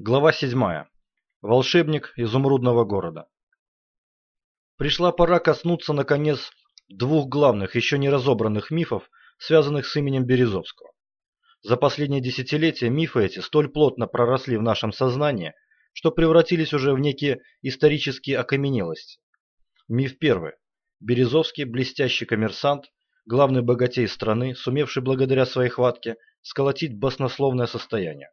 Глава 7. Волшебник изумрудного города. Пришла пора коснуться, наконец, двух главных, еще не разобранных мифов, связанных с именем Березовского. За последние десятилетия мифы эти столь плотно проросли в нашем сознании, что превратились уже в некие исторические окаменелости. Миф первый. Березовский – блестящий коммерсант, главный богатей страны, сумевший благодаря своей хватке сколотить баснословное состояние.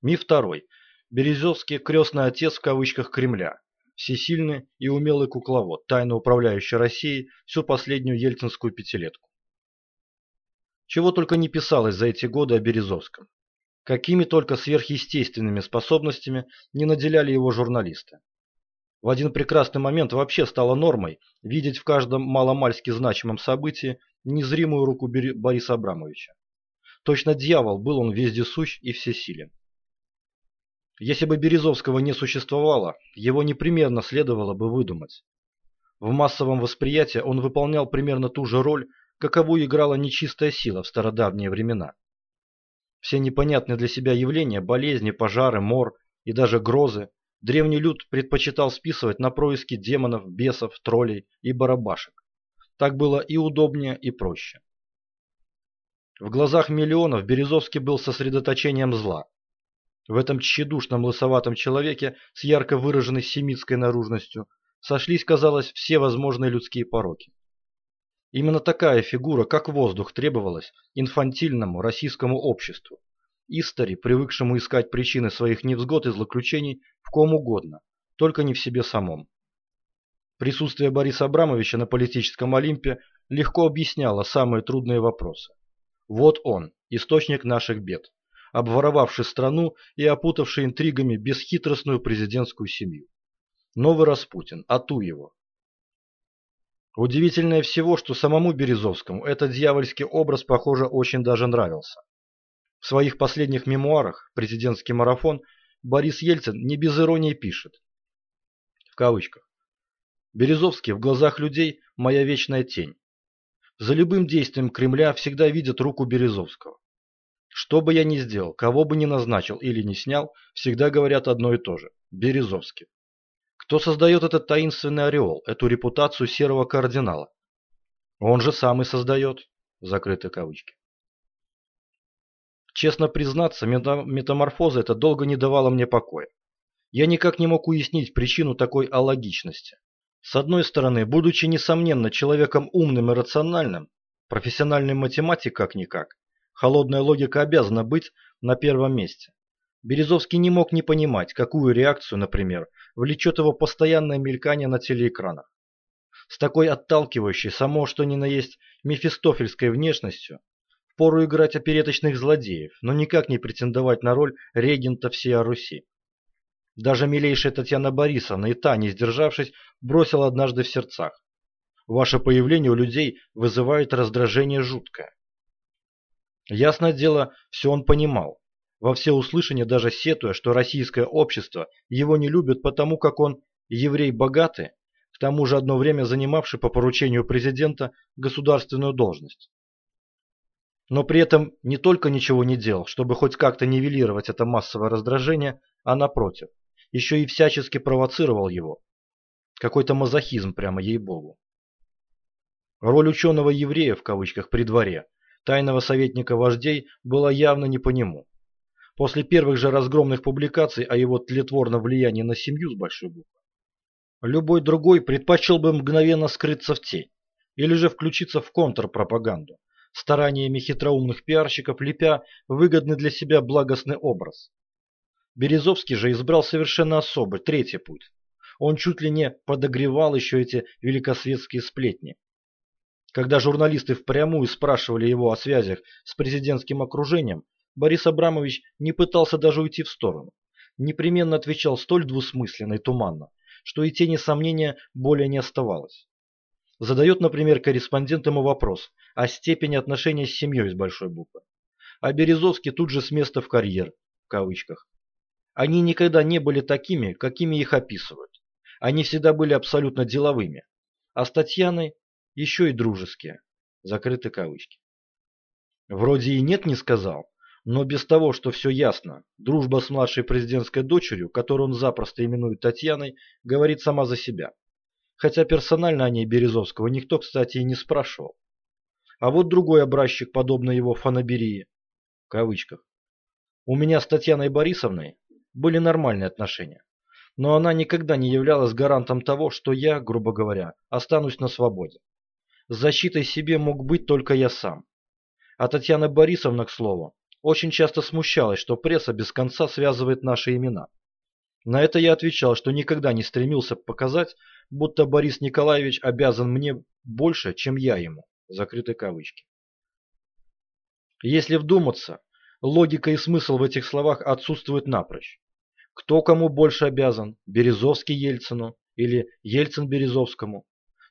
Миф второй. Березовский – крестный отец в кавычках Кремля, всесильный и умелый кукловод, тайно управляющий Россией всю последнюю ельцинскую пятилетку. Чего только не писалось за эти годы о Березовском. Какими только сверхъестественными способностями не наделяли его журналисты. В один прекрасный момент вообще стало нормой видеть в каждом маломальски значимом событии незримую руку Бориса Абрамовича. Точно дьявол был он вездесущ и всесилен. Если бы Березовского не существовало, его непременно следовало бы выдумать. В массовом восприятии он выполнял примерно ту же роль, каковую играла нечистая сила в стародавние времена. Все непонятные для себя явления, болезни, пожары, мор и даже грозы, древний люд предпочитал списывать на происки демонов, бесов, троллей и барабашек. Так было и удобнее, и проще. В глазах миллионов Березовский был сосредоточением зла, в этом тщедушном лысоватом человеке с ярко выраженной семитской наружностью сошлись, казалось, все возможные людские пороки. Именно такая фигура, как воздух, требовалась инфантильному российскому обществу, истори, привыкшему искать причины своих невзгод и злоключений в ком угодно, только не в себе самом. Присутствие Бориса Абрамовича на политическом Олимпе легко объясняло самые трудные вопросы. Вот он, источник наших бед обворовавший страну и опутавший интригами бесхитростную президентскую семью. Новый Распутин, ату его. Удивительное всего, что самому Березовскому этот дьявольский образ, похоже, очень даже нравился. В своих последних мемуарах «Президентский марафон» Борис Ельцин не без иронии пишет. В кавычках. Березовский в глазах людей – моя вечная тень. За любым действием Кремля всегда видят руку Березовского. Что бы я ни сделал, кого бы ни назначил или не снял, всегда говорят одно и то же – Березовский. Кто создает этот таинственный ореол, эту репутацию серого кардинала? Он же сам и создает, закрыты кавычки. Честно признаться, метаморфоза это долго не давала мне покоя. Я никак не мог уяснить причину такой алогичности. С одной стороны, будучи несомненно человеком умным и рациональным, профессиональный математик как-никак, Холодная логика обязана быть на первом месте. Березовский не мог не понимать, какую реакцию, например, влечет его постоянное мелькание на телеэкранах. С такой отталкивающей, само что ни на есть, мефистофельской внешностью, впору играть опереточных злодеев, но никак не претендовать на роль регента всей Руси. Даже милейшая Татьяна Борисовна и та, не сдержавшись, бросила однажды в сердцах. Ваше появление у людей вызывает раздражение жуткое. Ясное дело, все он понимал. Во всеуслышание даже сетуя, что российское общество его не любит потому, как он еврей богатый, к тому же одно время занимавший по поручению президента государственную должность. Но при этом не только ничего не делал, чтобы хоть как-то нивелировать это массовое раздражение, а напротив, еще и всячески провоцировал его. Какой-то мазохизм прямо ей-богу. Роль ученого еврея в кавычках при дворе – тайного советника вождей была явно не по нему. После первых же разгромных публикаций о его тлетворном влиянии на семью с большой буквы, любой другой предпочел бы мгновенно скрыться в тень или же включиться в контрпропаганду, стараниями хитроумных пиарщиков лепя выгодный для себя благостный образ. Березовский же избрал совершенно особый, третий путь. Он чуть ли не подогревал еще эти великосветские сплетни, когда журналисты впрямую спрашивали его о связях с президентским окружением, Борис Абрамович не пытался даже уйти в сторону. Непременно отвечал столь двусмысленно и туманно, что и тени сомнения более не оставалось. Задает, например, корреспондент ему вопрос о степени отношения с семьей с большой буквы. А Березовский тут же с места в карьер, в кавычках. Они никогда не были такими, какими их описывают. Они всегда были абсолютно деловыми. А с Татьяной еще и дружеские. Закрыты кавычки. Вроде и нет не сказал, Но без того, что все ясно, дружба с младшей президентской дочерью, которую он запросто именует Татьяной, говорит сама за себя. Хотя персонально о ней Березовского никто, кстати, и не спрашивал. А вот другой образчик, подобно его фанаберии, в кавычках. У меня с Татьяной Борисовной были нормальные отношения, но она никогда не являлась гарантом того, что я, грубо говоря, останусь на свободе. Защитой себе мог быть только я сам. А Татьяна Борисовна, к слову, очень часто смущалась, что пресса без конца связывает наши имена. На это я отвечал, что никогда не стремился показать, будто Борис Николаевич обязан мне больше, чем я ему. Закрыты кавычки. Если вдуматься, логика и смысл в этих словах отсутствуют напрочь. Кто кому больше обязан, Березовский Ельцину или Ельцин Березовскому?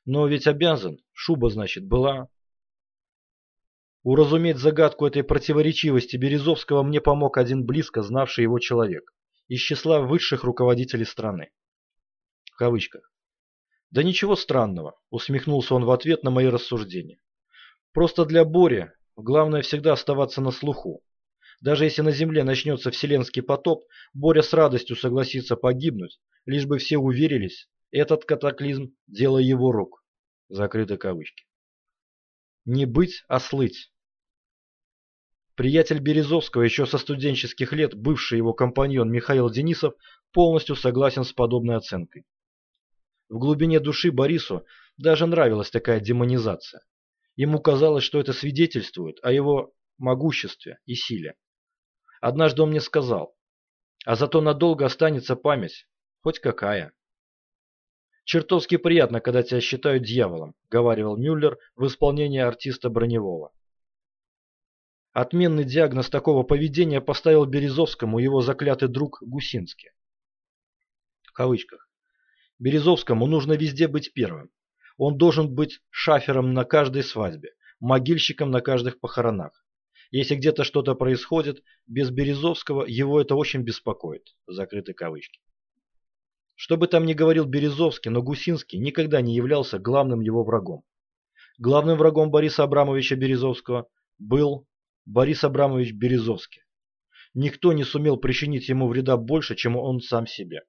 Но ведь обязан, шуба, значит, была, Уразуметь загадку этой противоречивости Березовского мне помог один близко знавший его человек из числа высших руководителей страны. В кавычках. «Да ничего странного», — усмехнулся он в ответ на мои рассуждения. «Просто для Бори главное всегда оставаться на слуху. Даже если на Земле начнется вселенский потоп, Боря с радостью согласится погибнуть, лишь бы все уверились, этот катаклизм – дело его рук». Закрыты кавычки. «Не быть, а слыть». Приятель Березовского, еще со студенческих лет бывший его компаньон Михаил Денисов, полностью согласен с подобной оценкой. В глубине души Борису даже нравилась такая демонизация. Ему казалось, что это свидетельствует о его могуществе и силе. Однажды он мне сказал, а зато надолго останется память, хоть какая. «Чертовски приятно, когда тебя считают дьяволом», — говаривал Мюллер в исполнении артиста Броневого. Отменный диагноз такого поведения поставил Березовскому его заклятый друг Гусинский. В кавычках. Березовскому нужно везде быть первым. Он должен быть шафером на каждой свадьбе, могильщиком на каждых похоронах. Если где-то что-то происходит, без Березовского его это очень беспокоит. Закрыты кавычки. Что бы там ни говорил Березовский, но Гусинский никогда не являлся главным его врагом. Главным врагом Бориса Абрамовича Березовского был Борис Абрамович Березовский. Никто не сумел причинить ему вреда больше, чем он сам себе.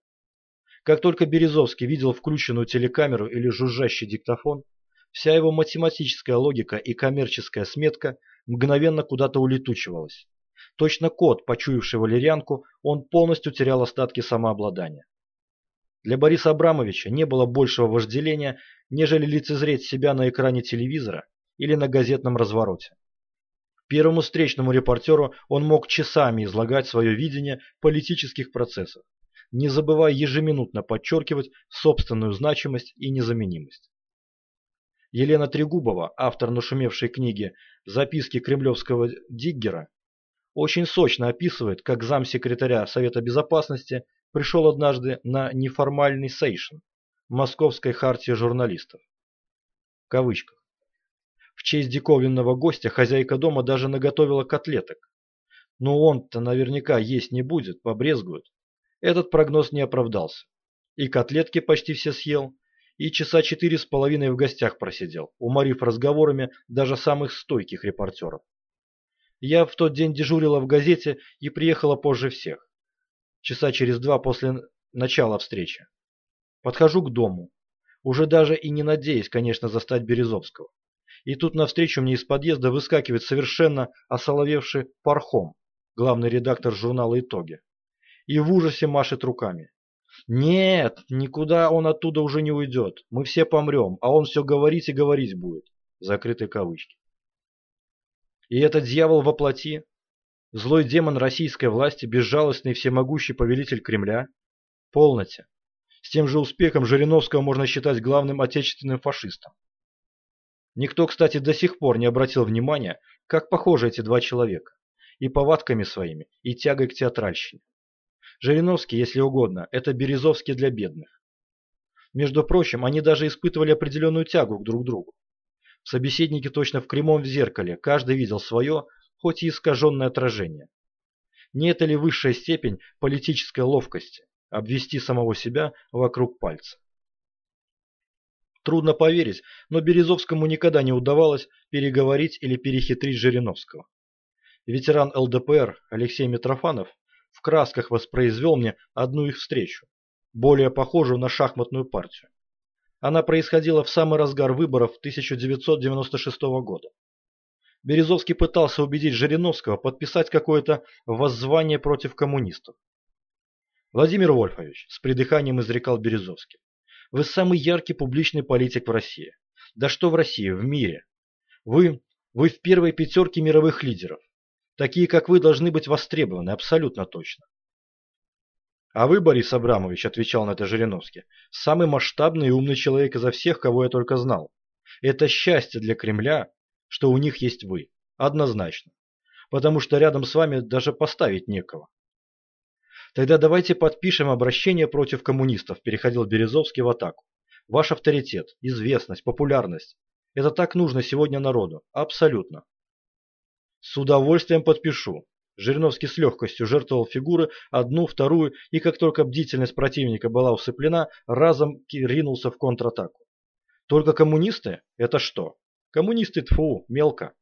Как только Березовский видел включенную телекамеру или жужжащий диктофон, вся его математическая логика и коммерческая сметка мгновенно куда-то улетучивалась. Точно кот, почуявший валерьянку, он полностью терял остатки самообладания. Для Бориса Абрамовича не было большего вожделения, нежели лицезреть себя на экране телевизора или на газетном развороте. Первому встречному репортеру он мог часами излагать свое видение политических процессов, не забывая ежеминутно подчеркивать собственную значимость и незаменимость. Елена Трегубова, автор нашумевшей книги «Записки кремлевского диггера», очень сочно описывает, как замсекретаря Совета Безопасности пришел однажды на неформальный сейшн Московской хартии журналистов. В кавычках. В честь диковинного гостя хозяйка дома даже наготовила котлеток. Но он-то наверняка есть не будет, побрезгует. Этот прогноз не оправдался. И котлетки почти все съел, и часа четыре с половиной в гостях просидел, уморив разговорами даже самых стойких репортеров. Я в тот день дежурила в газете и приехала позже всех. Часа через два после начала встречи. Подхожу к дому, уже даже и не надеясь, конечно, застать Березовского. И тут навстречу мне из подъезда выскакивает совершенно осоловевший Пархом, главный редактор журнала «Итоги». И в ужасе машет руками. «Нет, никуда он оттуда уже не уйдет. Мы все помрем, а он все говорить и говорить будет». Закрытые кавычки. И этот дьявол во плоти, злой демон российской власти, безжалостный всемогущий повелитель Кремля, полноте. С тем же успехом Жириновского можно считать главным отечественным фашистом. Никто, кстати, до сих пор не обратил внимания, как похожи эти два человека. И повадками своими, и тягой к театральщине. Жириновский, если угодно, это Березовский для бедных. Между прочим, они даже испытывали определенную тягу к друг другу. Собеседники точно в кремом в зеркале, каждый видел свое, хоть и искаженное отражение. Не это ли высшая степень политической ловкости – обвести самого себя вокруг пальца? Трудно поверить, но Березовскому никогда не удавалось переговорить или перехитрить Жириновского. ветеран ЛДПР Алексей Митрофанов в красках воспроизвел мне одну их встречу, более похожую на шахматную партию. Она происходила в самый разгар выборов 1996 года. Березовский пытался убедить Жириновского подписать какое-то воззвание против коммунистов. Владимир Вольфович, с придыханием изрекал Березовский, вы самый яркий публичный политик в России. Да что в России, в мире. Вы, вы в первой пятерке мировых лидеров. Такие, как вы, должны быть востребованы, абсолютно точно. А вы, Борис Абрамович, отвечал на это Жириновский, самый масштабный и умный человек изо всех, кого я только знал. Это счастье для Кремля, что у них есть вы. Однозначно. Потому что рядом с вами даже поставить некого. Тогда давайте подпишем обращение против коммунистов, переходил Березовский в атаку. Ваш авторитет, известность, популярность. Это так нужно сегодня народу. Абсолютно. С удовольствием подпишу. Жириновский с легкостью жертвовал фигуры, одну, вторую, и как только бдительность противника была усыплена, разом ринулся в контратаку. Только коммунисты? Это что? Коммунисты, тфу, мелко.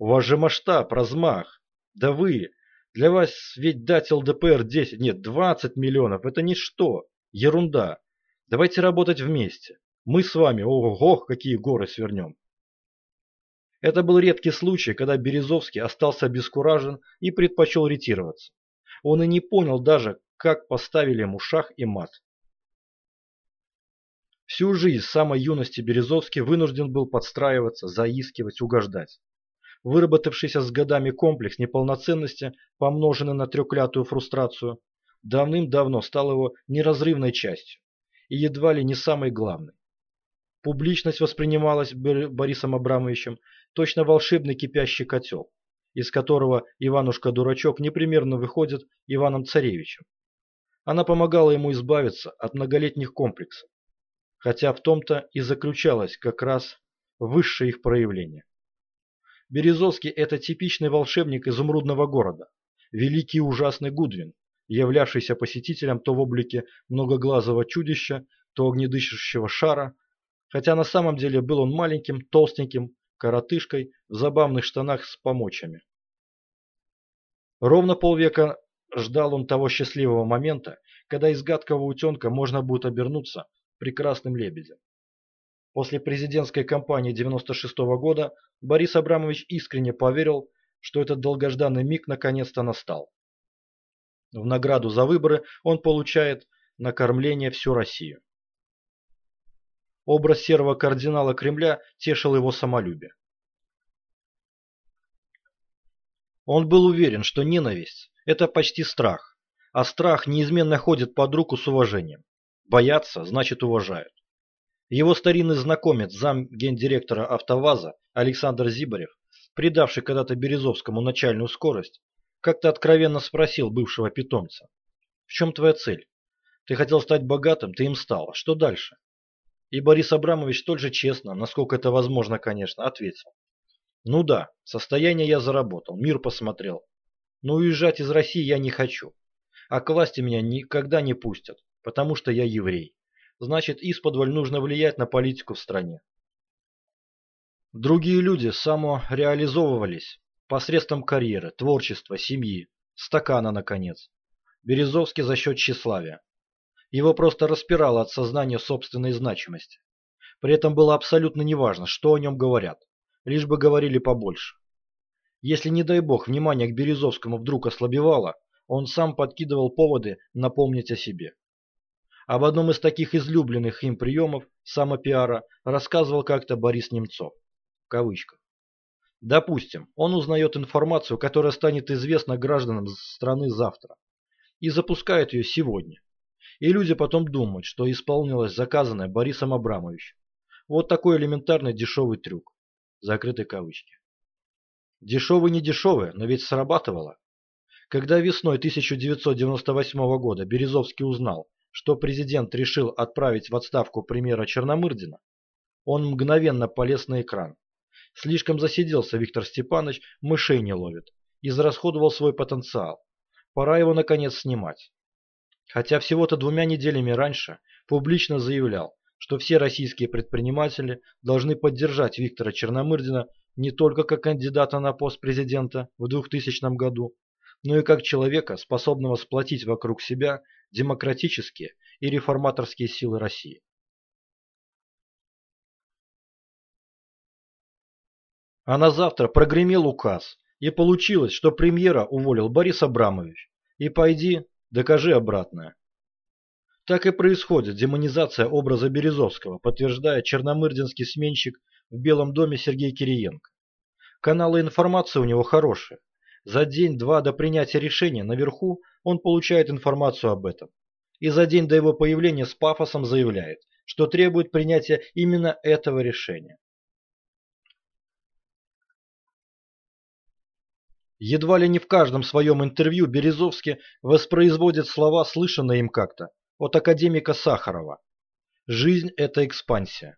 У вас же масштаб, размах. Да вы, для вас ведь дать ЛДПР 10, нет, 20 миллионов, это ничто, ерунда. Давайте работать вместе. Мы с вами, ого, какие горы свернем. Это был редкий случай, когда Березовский остался обескуражен и предпочел ретироваться. Он и не понял даже, как поставили ему шах и мат. Всю жизнь с самой юности Березовский вынужден был подстраиваться, заискивать, угождать. Выработавшийся с годами комплекс неполноценности, помноженный на трёклятую фрустрацию, давным-давно стал его неразрывной частью и едва ли не самой главной. Публичность воспринималась Борисом Абрамовичем точно волшебный кипящий котел, из которого Иванушка-дурачок непременно выходит Иваном-царевичем. Она помогала ему избавиться от многолетних комплексов, хотя в том-то и заключалось как раз высшее их проявление. Березовский – это типичный волшебник изумрудного города, великий ужасный Гудвин, являвшийся посетителем то в облике многоглазого чудища, то огнедышащего шара, хотя на самом деле был он маленьким, толстеньким, коротышкой в забавных штанах с помочами. Ровно полвека ждал он того счастливого момента, когда из гадкого утенка можно будет обернуться прекрасным лебедем. После президентской кампании 96 -го года Борис Абрамович искренне поверил, что этот долгожданный миг наконец-то настал. В награду за выборы он получает накормление всю Россию. Образ серого кардинала Кремля тешил его самолюбие. Он был уверен, что ненависть – это почти страх, а страх неизменно ходит под руку с уважением. Боятся – значит уважают. Его старинный знакомец, зам гендиректора «АвтоВАЗа» Александр Зибарев, придавший когда-то Березовскому начальную скорость, как-то откровенно спросил бывшего питомца. «В чем твоя цель? Ты хотел стать богатым, ты им стал. А что дальше?» И Борис Абрамович столь же честно, насколько это возможно, конечно, ответил. «Ну да, состояние я заработал, мир посмотрел. Но уезжать из России я не хочу. А к власти меня никогда не пустят потому что я еврей. Значит, исподволь нужно влиять на политику в стране. Другие люди самореализовывались посредством карьеры, творчества, семьи, стакана, наконец. Березовский за счет тщеславия. Его просто распирало от сознания собственной значимости. При этом было абсолютно неважно, что о нем говорят, лишь бы говорили побольше. Если, не дай бог, внимание к Березовскому вдруг ослабевало, он сам подкидывал поводы напомнить о себе. Об одном из таких излюбленных им приемов самопиара рассказывал как-то Борис Немцов. В кавычках. Допустим, он узнает информацию, которая станет известна гражданам страны завтра, и запускает ее сегодня. И люди потом думают, что исполнилось заказанное Борисом Абрамовичем. Вот такой элементарный дешевый трюк. Закрыты кавычки. Дешевый не дешевый, но ведь срабатывало. Когда весной 1998 года Березовский узнал, что президент решил отправить в отставку премьера Черномырдина, он мгновенно полез на экран. Слишком засиделся Виктор Степанович, мышей не ловит, израсходовал свой потенциал. Пора его наконец снимать. Хотя всего-то двумя неделями раньше публично заявлял, что все российские предприниматели должны поддержать Виктора Черномырдина не только как кандидата на пост президента в 2000 году, но и как человека, способного сплотить вокруг себя демократические и реформаторские силы России. А на завтра прогремел указ, и получилось, что премьера уволил Борис Абрамович. И пойди, докажи обратное. Так и происходит демонизация образа Березовского, подтверждает черномырдинский сменщик в Белом доме Сергей Кириенко. Каналы информации у него хорошие. За день-два до принятия решения наверху он получает информацию об этом. И за день до его появления с пафосом заявляет, что требует принятия именно этого решения. Едва ли не в каждом своем интервью Березовский воспроизводит слова, слышанные им как-то, от академика Сахарова. Жизнь – это экспансия.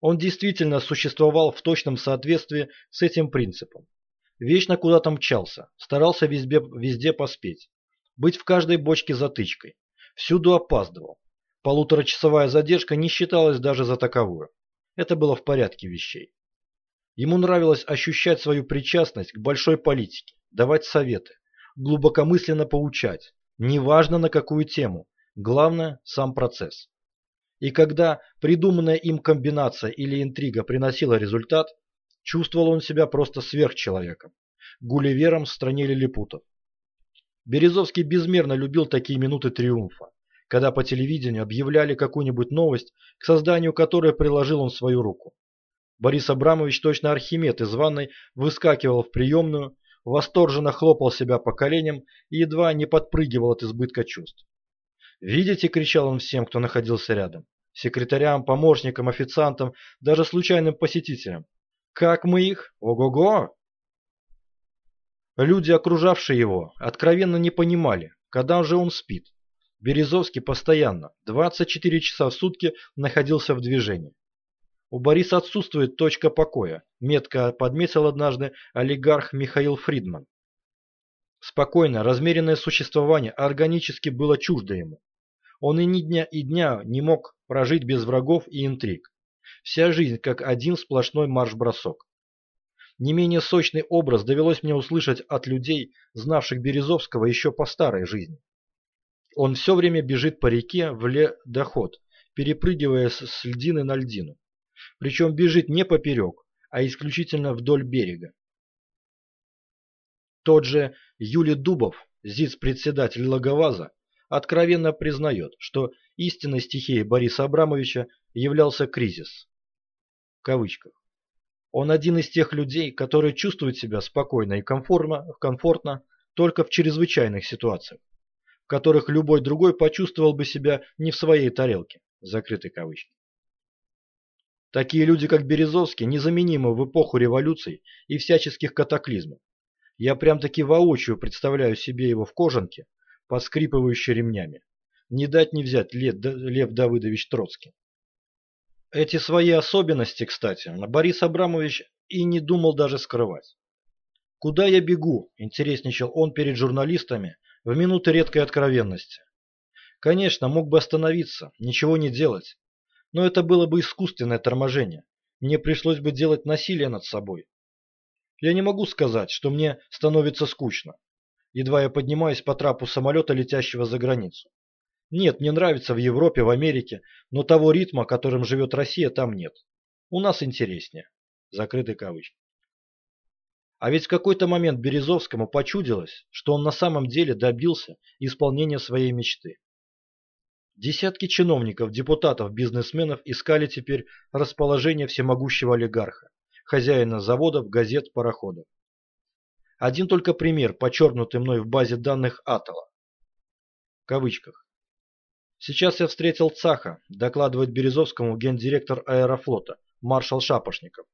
Он действительно существовал в точном соответствии с этим принципом. Вечно куда-то мчался, старался везде, везде поспеть, быть в каждой бочке затычкой, всюду опаздывал. Полуторачасовая задержка не считалась даже за таковую. Это было в порядке вещей. Ему нравилось ощущать свою причастность к большой политике, давать советы, глубокомысленно поучать, неважно на какую тему, главное – сам процесс. И когда придуманная им комбинация или интрига приносила результат, чувствовал он себя просто сверхчеловеком, гулливером в стране лилипутов. Березовский безмерно любил такие минуты триумфа, когда по телевидению объявляли какую-нибудь новость, к созданию которой приложил он свою руку. Борис Абрамович, точно Архимед из ванной, выскакивал в приемную, восторженно хлопал себя по коленям и едва не подпрыгивал от избытка чувств. «Видите?» – кричал он всем, кто находился рядом. Секретарям, помощникам, официантам, даже случайным посетителям. «Как мы их? Ого-го!» Люди, окружавшие его, откровенно не понимали, когда же он спит. Березовский постоянно, 24 часа в сутки, находился в движении. У Бориса отсутствует точка покоя, метко подметил однажды олигарх Михаил Фридман. Спокойное, размеренное существование органически было чуждо ему. Он и ни дня и дня не мог прожить без врагов и интриг. Вся жизнь как один сплошной марш-бросок. Не менее сочный образ довелось мне услышать от людей, знавших Березовского еще по старой жизни. Он все время бежит по реке в ледоход, перепрыгивая с льдины на льдину причем бежит не поперек, а исключительно вдоль берега. Тот же Юлий Дубов, ЗИЦ-председатель Логоваза, откровенно признает, что истинной стихией Бориса Абрамовича являлся кризис. В кавычках. Он один из тех людей, которые чувствуют себя спокойно и комфортно, комфортно только в чрезвычайных ситуациях, в которых любой другой почувствовал бы себя не в своей тарелке. Закрытые кавычки. Такие люди, как Березовский, незаменимы в эпоху революций и всяческих катаклизмов. Я прям-таки воочию представляю себе его в кожанке, поскрипывающей ремнями. Не дать не взять Лев Давыдович Троцкий. Эти свои особенности, кстати, Борис Абрамович и не думал даже скрывать. «Куда я бегу?» – интересничал он перед журналистами в минуты редкой откровенности. Конечно, мог бы остановиться, ничего не делать, но это было бы искусственное торможение. Мне пришлось бы делать насилие над собой. Я не могу сказать, что мне становится скучно. Едва я поднимаюсь по трапу самолета, летящего за границу. Нет, мне нравится в Европе, в Америке, но того ритма, которым живет Россия, там нет. У нас интереснее. Закрытые кавычки. А ведь в какой-то момент Березовскому почудилось, что он на самом деле добился исполнения своей мечты. Десятки чиновников, депутатов, бизнесменов искали теперь расположение всемогущего олигарха, хозяина заводов, газет, пароходов. Один только пример, подчеркнутый мной в базе данных Атола. В кавычках. Сейчас я встретил Цаха, докладывает Березовскому гендиректор аэрофлота, маршал Шапошников.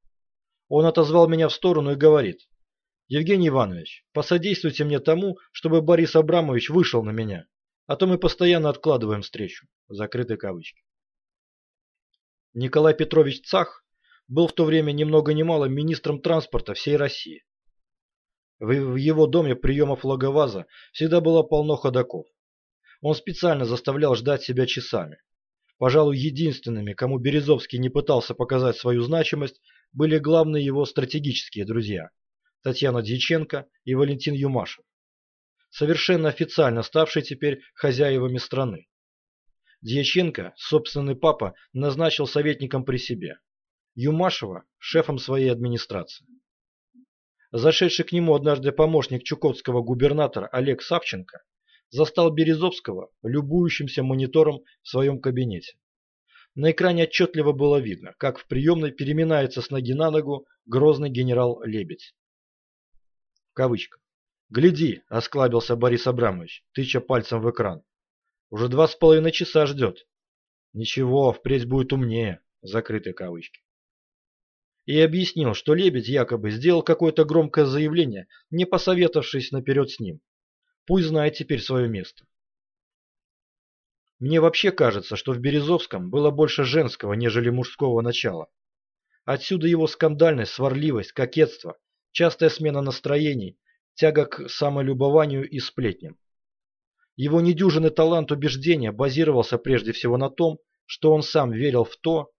Он отозвал меня в сторону и говорит, «Евгений Иванович, посодействуйте мне тому, чтобы Борис Абрамович вышел на меня. А то мы постоянно откладываем встречу. Закрытые кавычки. Николай Петрович Цах был в то время ни много ни мало министром транспорта всей России. В его доме приемов логоваза всегда было полно ходаков. Он специально заставлял ждать себя часами. Пожалуй, единственными, кому Березовский не пытался показать свою значимость, были главные его стратегические друзья – Татьяна Дьяченко и Валентин Юмашев, совершенно официально ставшие теперь хозяевами страны. Дьяченко, собственный папа, назначил советником при себе, Юмашева – шефом своей администрации. Зашедший к нему однажды помощник чукотского губернатора Олег Савченко застал Березовского любующимся монитором в своем кабинете. На экране отчетливо было видно, как в приемной переминается с ноги на ногу грозный генерал Лебедь. В кавычках. «Гляди!» – осклабился Борис Абрамович, тыча пальцем в экран. «Уже два с половиной часа ждет». «Ничего, впредь будет умнее», – закрытые кавычки. И объяснил, что Лебедь якобы сделал какое-то громкое заявление, не посоветовавшись наперед с ним. Пусть знает теперь свое место. Мне вообще кажется, что в Березовском было больше женского, нежели мужского начала. Отсюда его скандальность, сварливость, кокетство, частая смена настроений, тяга к самолюбованию и сплетням. Его недюжинный талант убеждения базировался прежде всего на том, что он сам верил в то,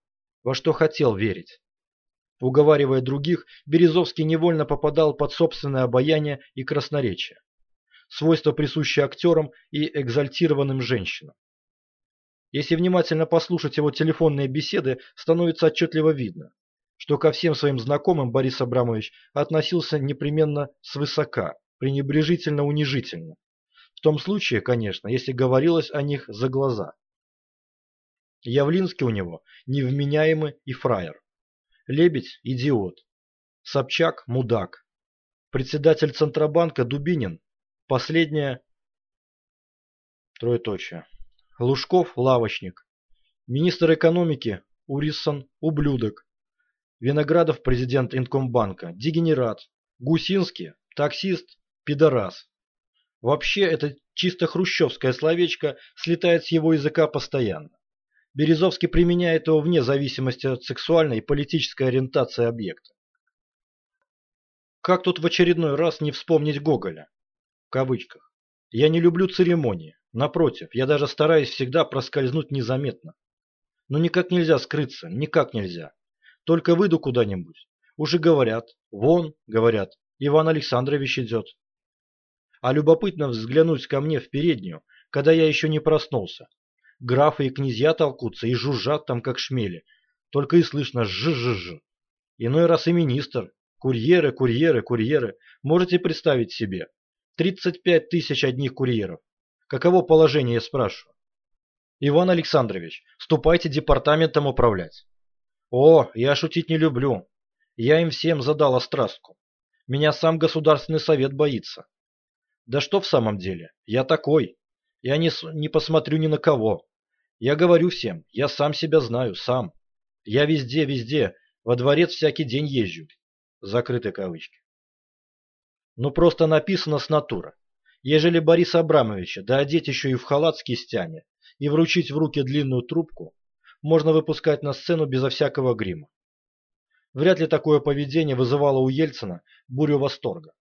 во что хотел верить. Уговаривая других, Березовский невольно попадал под собственное обаяние и красноречие свойство присущее актерам и экзальтированным женщинам. Если внимательно послушать его телефонные беседы, становится отчетливо видно, что ко всем своим знакомым Борис Абрамович относился непременно свысока, пренебрежительно-унижительно. В том случае, конечно, если говорилось о них за глаза. Явлинский у него невменяемый и фраер. Лебедь – идиот. Собчак – мудак. Председатель Центробанка Дубинин Последнее. Троеточие. Лужков – лавочник. Министр экономики Урисон – ублюдок. Виноградов – президент Инкомбанка. Дегенерат. Гусинский – таксист, пидорас. Вообще, это чисто хрущевское словечко слетает с его языка постоянно. Березовский применяет его вне зависимости от сексуальной и политической ориентации объекта. Как тут в очередной раз не вспомнить Гоголя? Кавычках. Я не люблю церемонии. Напротив, я даже стараюсь всегда проскользнуть незаметно. Но никак нельзя скрыться, никак нельзя. Только выйду куда-нибудь. Уже говорят, вон, говорят, Иван Александрович идет. А любопытно взглянуть ко мне в переднюю, когда я еще не проснулся. Графы и князья толкутся и жужжат там, как шмели. Только и слышно жжж. Иной раз и министр. Курьеры, курьеры, курьеры. Можете представить себе? 35 тысяч одних курьеров. Каково положение, я спрашиваю? Иван Александрович, ступайте департаментом управлять. О, я шутить не люблю. Я им всем задал острастку. Меня сам Государственный совет боится. Да что в самом деле? Я такой. Я не, не посмотрю ни на кого. Я говорю всем, я сам себя знаю, сам. Я везде, везде, во дворец всякий день езжу. Закрыты кавычки. Ну просто написано с натура. Ежели Бориса Абрамовича да одеть еще и в халат с кистями и вручить в руки длинную трубку, можно выпускать на сцену безо всякого грима. Вряд ли такое поведение вызывало у Ельцина бурю восторга.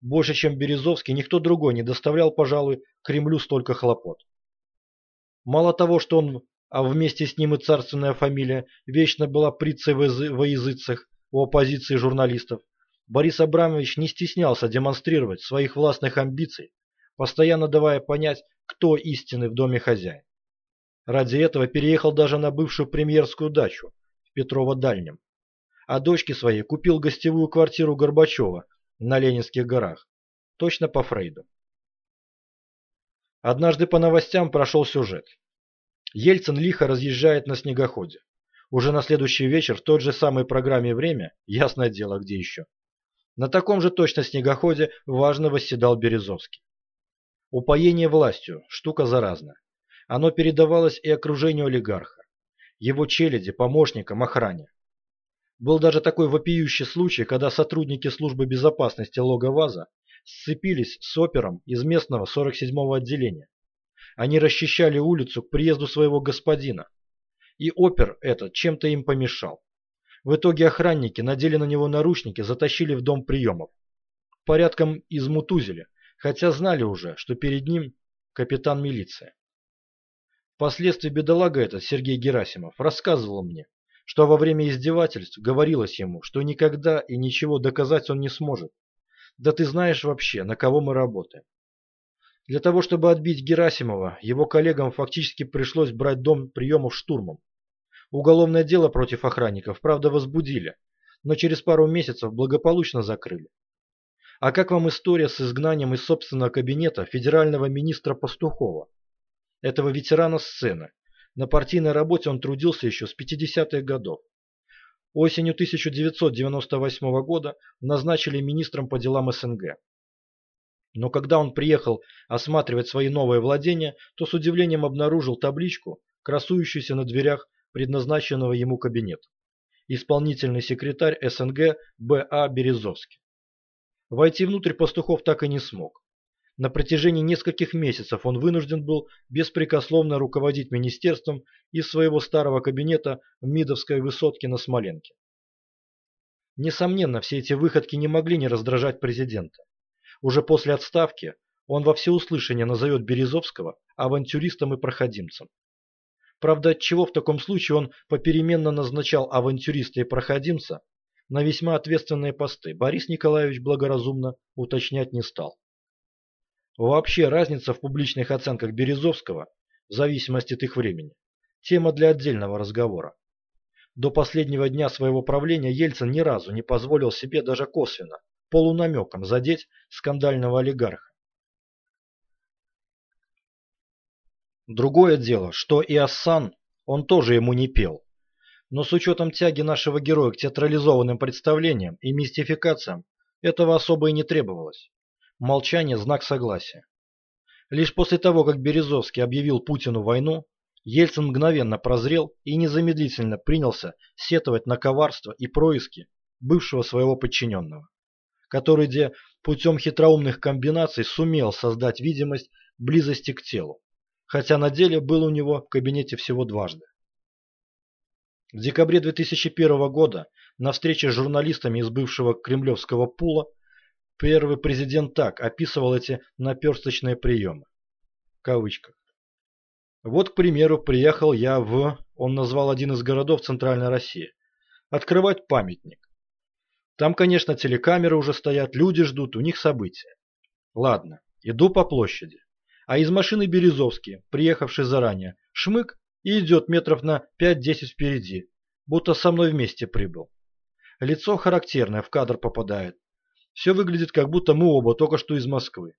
Больше, чем Березовский, никто другой не доставлял, пожалуй, Кремлю столько хлопот. Мало того, что он, а вместе с ним и царственная фамилия, вечно была прицей во языцах у оппозиции журналистов, Борис Абрамович не стеснялся демонстрировать своих властных амбиций, постоянно давая понять, кто истинный в доме хозяин. Ради этого переехал даже на бывшую премьерскую дачу в Петрово-Дальнем, а дочке своей купил гостевую квартиру Горбачева на Ленинских горах, точно по Фрейду. Однажды по новостям прошел сюжет. Ельцин лихо разъезжает на снегоходе. Уже на следующий вечер в той же самой программе «Время», ясное дело, где еще, на таком же точно снегоходе важно восседал Березовский. Упоение властью – штука заразная. Оно передавалось и окружению олигарха, его челяди, помощникам, охране. Был даже такой вопиющий случай, когда сотрудники службы безопасности Логоваза сцепились с опером из местного 47-го отделения. Они расчищали улицу к приезду своего господина, и опер этот чем-то им помешал. В итоге охранники надели на него наручники, затащили в дом приемов. Порядком измутузили, хотя знали уже, что перед ним капитан милиции. Впоследствии бедолага этот, Сергей Герасимов, рассказывал мне, что во время издевательств говорилось ему, что никогда и ничего доказать он не сможет. Да ты знаешь вообще, на кого мы работаем. Для того, чтобы отбить Герасимова, его коллегам фактически пришлось брать дом приемов штурмом. Уголовное дело против охранников, правда, возбудили, но через пару месяцев благополучно закрыли. А как вам история с изгнанием из собственного кабинета федерального министра Пастухова? Этого ветерана сцены. На партийной работе он трудился еще с 50-х годов. Осенью 1998 года назначили министром по делам СНГ. Но когда он приехал осматривать свои новые владения, то с удивлением обнаружил табличку, красующуюся на дверях предназначенного ему кабинета. Исполнительный секретарь СНГ Б.А. Березовский. Войти внутрь Пастухов так и не смог. На протяжении нескольких месяцев он вынужден был беспрекословно руководить министерством из своего старого кабинета в Мидовской высотке на Смоленке. Несомненно, все эти выходки не могли не раздражать президента. Уже после отставки он во всеуслышание назовет Березовского авантюристом и проходимцем. Правда, отчего в таком случае он попеременно назначал авантюриста и проходимца на весьма ответственные посты, Борис Николаевич благоразумно уточнять не стал. Вообще разница в публичных оценках Березовского, в зависимости от их времени, тема для отдельного разговора. До последнего дня своего правления Ельцин ни разу не позволил себе даже косвенно полунамеком задеть скандального олигарха. Другое дело, что и Ассан он тоже ему не пел. Но с учетом тяги нашего героя к театрализованным представлениям и мистификациям, этого особо и не требовалось. Молчание – знак согласия. Лишь после того, как Березовский объявил Путину войну, Ельцин мгновенно прозрел и незамедлительно принялся сетовать на коварство и происки бывшего своего подчиненного который где путем хитроумных комбинаций сумел создать видимость близости к телу, хотя на деле был у него в кабинете всего дважды. В декабре 2001 года на встрече с журналистами из бывшего кремлевского пула первый президент так описывал эти наперсточные приемы. В кавычках. Вот, к примеру, приехал я в, он назвал один из городов Центральной России, открывать памятник. Там, конечно, телекамеры уже стоят, люди ждут, у них события. Ладно, иду по площади. А из машины Березовский, приехавший заранее, шмык и идет метров на 5-10 впереди, будто со мной вместе прибыл. Лицо характерное, в кадр попадает. Все выглядит, как будто мы оба только что из Москвы.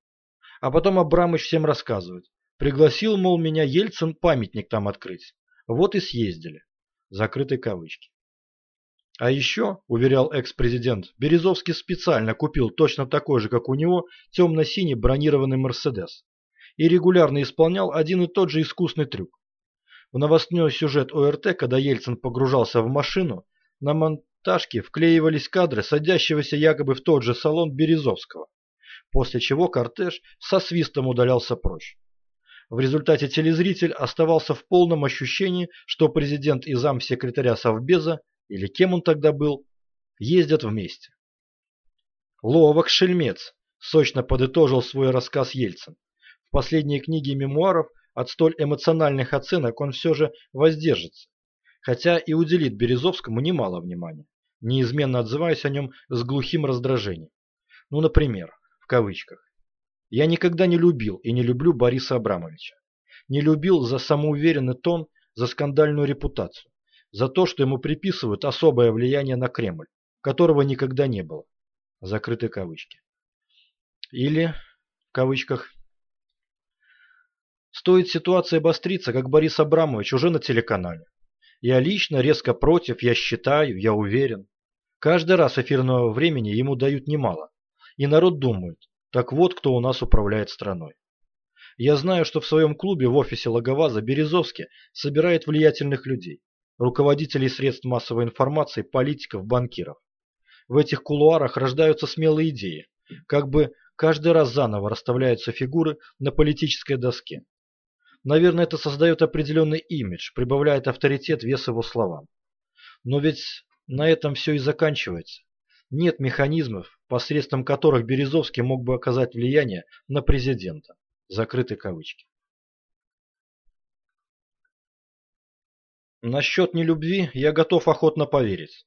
А потом Абрамыч всем рассказывает. Пригласил, мол, меня Ельцин памятник там открыть. Вот и съездили. Закрытой кавычки. А еще, уверял экс-президент, Березовский специально купил точно такой же, как у него, темно-синий бронированный «Мерседес» и регулярно исполнял один и тот же искусный трюк. В новостной сюжет ОРТ, когда Ельцин погружался в машину, на монтажке вклеивались кадры садящегося якобы в тот же салон Березовского, после чего кортеж со свистом удалялся прочь. В результате телезритель оставался в полном ощущении, что президент и замсекретаря Совбеза или кем он тогда был, ездят вместе. Ловок шельмец, сочно подытожил свой рассказ Ельцин. В последней книге мемуаров от столь эмоциональных оценок он все же воздержится, хотя и уделит Березовскому немало внимания, неизменно отзываясь о нем с глухим раздражением. Ну, например, в кавычках. «Я никогда не любил и не люблю Бориса Абрамовича. Не любил за самоуверенный тон, за скандальную репутацию за то, что ему приписывают особое влияние на Кремль, которого никогда не было. Закрытые кавычки. Или, в кавычках, стоит ситуация обостриться, как Борис Абрамович уже на телеканале. Я лично резко против, я считаю, я уверен. Каждый раз эфирного времени ему дают немало. И народ думает, так вот кто у нас управляет страной. Я знаю, что в своем клубе в офисе Логоваза Березовский собирает влиятельных людей руководителей средств массовой информации, политиков, банкиров. В этих кулуарах рождаются смелые идеи, как бы каждый раз заново расставляются фигуры на политической доске. Наверное, это создает определенный имидж, прибавляет авторитет, вес его словам. Но ведь на этом все и заканчивается. Нет механизмов, посредством которых Березовский мог бы оказать влияние на президента. Закрыты кавычки. Насчет нелюбви я готов охотно поверить.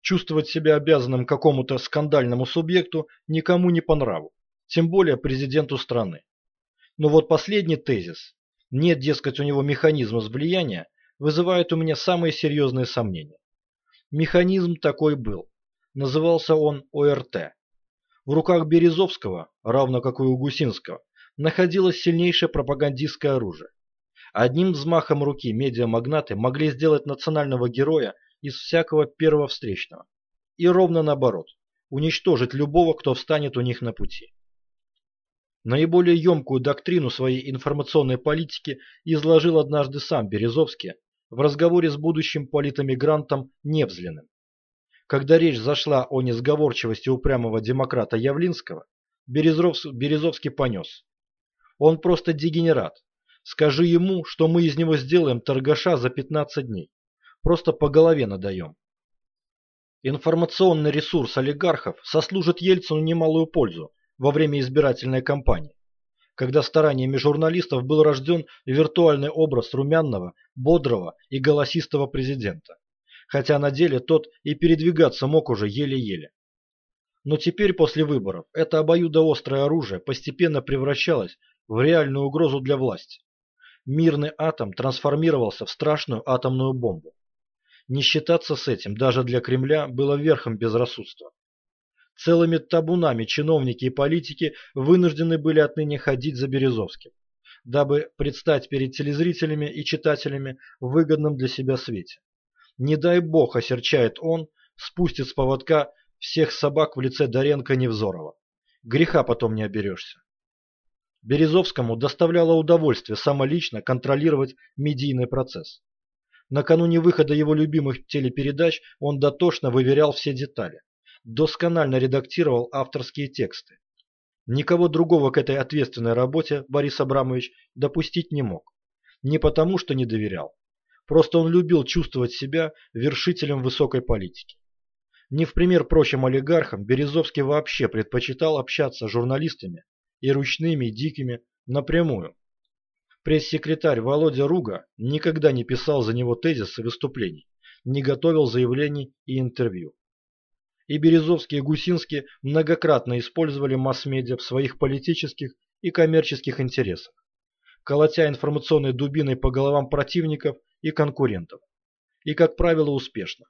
Чувствовать себя обязанным какому-то скандальному субъекту никому не по нраву, тем более президенту страны. Но вот последний тезис, нет, дескать, у него механизма влияния, вызывает у меня самые серьезные сомнения. Механизм такой был. Назывался он ОРТ. В руках Березовского, равно как и у Гусинского, находилось сильнейшее пропагандистское оружие. Одним взмахом руки медиамагнаты могли сделать национального героя из всякого первого встречного. И ровно наоборот, уничтожить любого, кто встанет у них на пути. Наиболее емкую доктрину своей информационной политики изложил однажды сам Березовский в разговоре с будущим политэмигрантом Невзлиным. Когда речь зашла о несговорчивости упрямого демократа Явлинского, Березовский понес. Он просто дегенерат. Скажи ему, что мы из него сделаем торгаша за 15 дней. Просто по голове надаем. Информационный ресурс олигархов сослужит Ельцину немалую пользу во время избирательной кампании, когда стараниями журналистов был рожден виртуальный образ румяного, бодрого и голосистого президента, хотя на деле тот и передвигаться мог уже еле-еле. Но теперь после выборов это обоюдоострое оружие постепенно превращалось в реальную угрозу для власти. Мирный атом трансформировался в страшную атомную бомбу. Не считаться с этим даже для Кремля было верхом безрассудства. Целыми табунами чиновники и политики вынуждены были отныне ходить за Березовским, дабы предстать перед телезрителями и читателями в выгодном для себя свете. Не дай бог осерчает он, спустит с поводка всех собак в лице Доренко Невзорова. Греха потом не оберешься. Березовскому доставляло удовольствие самолично контролировать медийный процесс. Накануне выхода его любимых телепередач он дотошно выверял все детали, досконально редактировал авторские тексты. Никого другого к этой ответственной работе Борис Абрамович допустить не мог. Не потому, что не доверял. Просто он любил чувствовать себя вершителем высокой политики. Не в пример прочим олигархам, Березовский вообще предпочитал общаться с журналистами и ручными, и дикими напрямую. Пресс-секретарь Володя Руга никогда не писал за него тезисы выступлений, не готовил заявлений и интервью. И Березовский и Гусинский многократно использовали масс-медиа в своих политических и коммерческих интересах, колотя информационной дубиной по головам противников и конкурентов. И, как правило, успешно.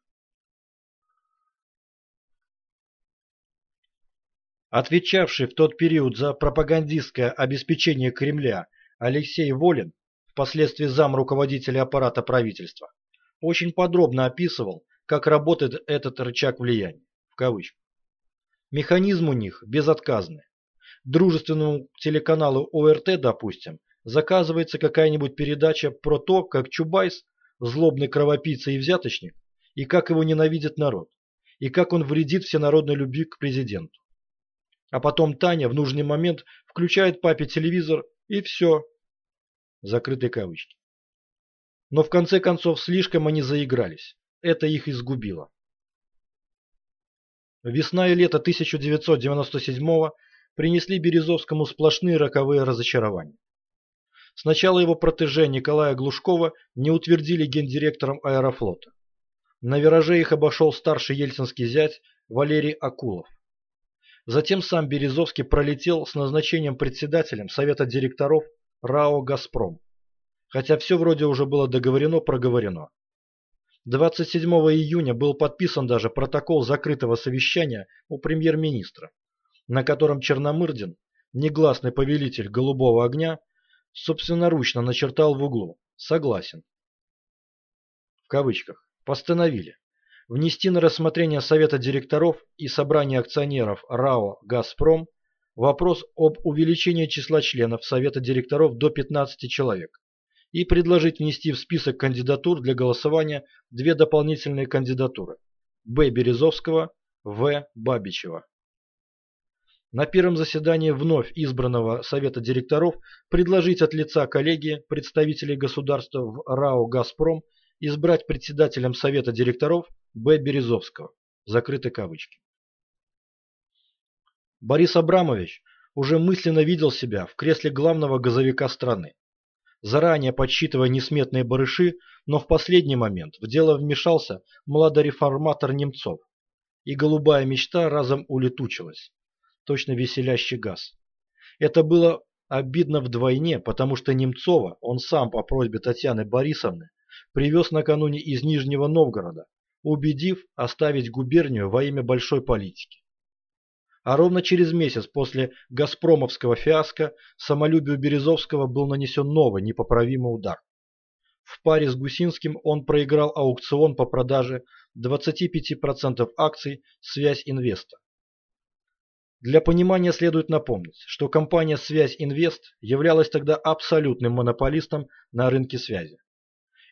Отвечавший в тот период за пропагандистское обеспечение Кремля Алексей Волин, впоследствии зам руководителя аппарата правительства, очень подробно описывал, как работает этот рычаг влияния, в кавычках. Механизм у них безотказный. Дружественному телеканалу ОРТ, допустим, заказывается какая-нибудь передача про то, как Чубайс, злобный кровопийца и взяточник, и как его ненавидит народ, и как он вредит всенародной любви к президенту. А потом Таня в нужный момент включает папе телевизор и все. Закрытые кавычки. Но в конце концов слишком они заигрались. Это их изгубило. Весна и лето 1997 принесли Березовскому сплошные роковые разочарования. Сначала его протеже Николая Глушкова не утвердили гендиректором аэрофлота. На вираже их обошел старший ельцинский зять Валерий Акулов. Затем сам Березовский пролетел с назначением председателем Совета директоров РАО «Газпром». Хотя все вроде уже было договорено-проговорено. 27 июня был подписан даже протокол закрытого совещания у премьер-министра, на котором Черномырдин, негласный повелитель голубого огня, собственноручно начертал в углу «Согласен». В кавычках. Постановили внести на рассмотрение Совета директоров и Собрания акционеров РАО «Газпром» вопрос об увеличении числа членов Совета директоров до 15 человек и предложить внести в список кандидатур для голосования две дополнительные кандидатуры – Б. Березовского, В. Бабичева. На первом заседании вновь избранного Совета директоров предложить от лица коллегии представителей государства в РАО «Газпром» избрать председателем Совета директоров Б. Березовского. Закрыты кавычки. Борис Абрамович уже мысленно видел себя в кресле главного газовика страны. Заранее подсчитывая несметные барыши, но в последний момент в дело вмешался младореформатор Немцов, и голубая мечта разом улетучилась, точно веселящий газ. Это было обидно вдвойне, потому что Немцова он сам по просьбе Татьяны Борисовны привез накануне из Нижнего Новгорода, убедив оставить губернию во имя большой политики. А ровно через месяц после «Газпромовского» фиаско самолюбию Березовского был нанесен новый непоправимый удар. В паре с Гусинским он проиграл аукцион по продаже 25% акций «Связь Инвеста». Для понимания следует напомнить, что компания «Связь Инвест» являлась тогда абсолютным монополистом на рынке связи.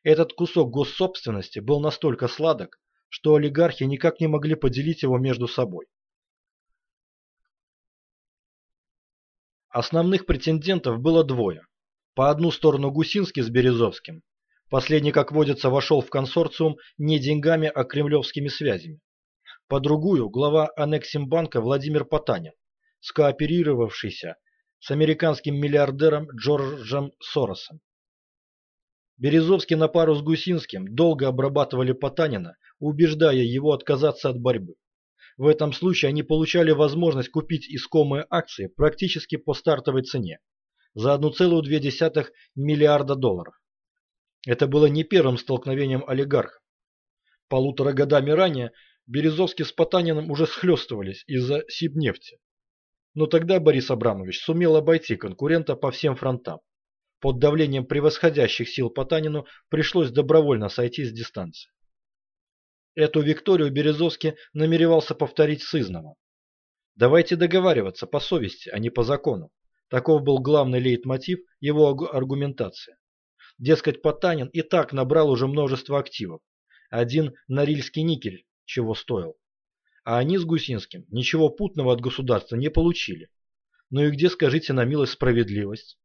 Этот кусок госсобственности был настолько сладок, что олигархи никак не могли поделить его между собой. Основных претендентов было двое. По одну сторону Гусинский с Березовским. Последний, как водится, вошел в консорциум не деньгами, а кремлевскими связями. По другую – глава Анексимбанка Владимир Потанин, скооперировавшийся с американским миллиардером Джорджем Соросом. Березовский на пару с Гусинским долго обрабатывали Потанина, убеждая его отказаться от борьбы. В этом случае они получали возможность купить искомые акции практически по стартовой цене за 1,2 миллиарда долларов. Это было не первым столкновением олигархов. Полутора годами ранее Березовский с Потаниным уже схлестывались из-за Сибнефти. Но тогда Борис Абрамович сумел обойти конкурента по всем фронтам. Под давлением превосходящих сил Потанину пришлось добровольно сойти с дистанции. Эту Викторию Березовский намеревался повторить с Изновым. Давайте договариваться по совести, а не по закону. Таков был главный лейтмотив его аргументации. Дескать, Потанин и так набрал уже множество активов. Один Норильский никель чего стоил. А они с Гусинским ничего путного от государства не получили. Ну и где, скажите на милость, справедливость?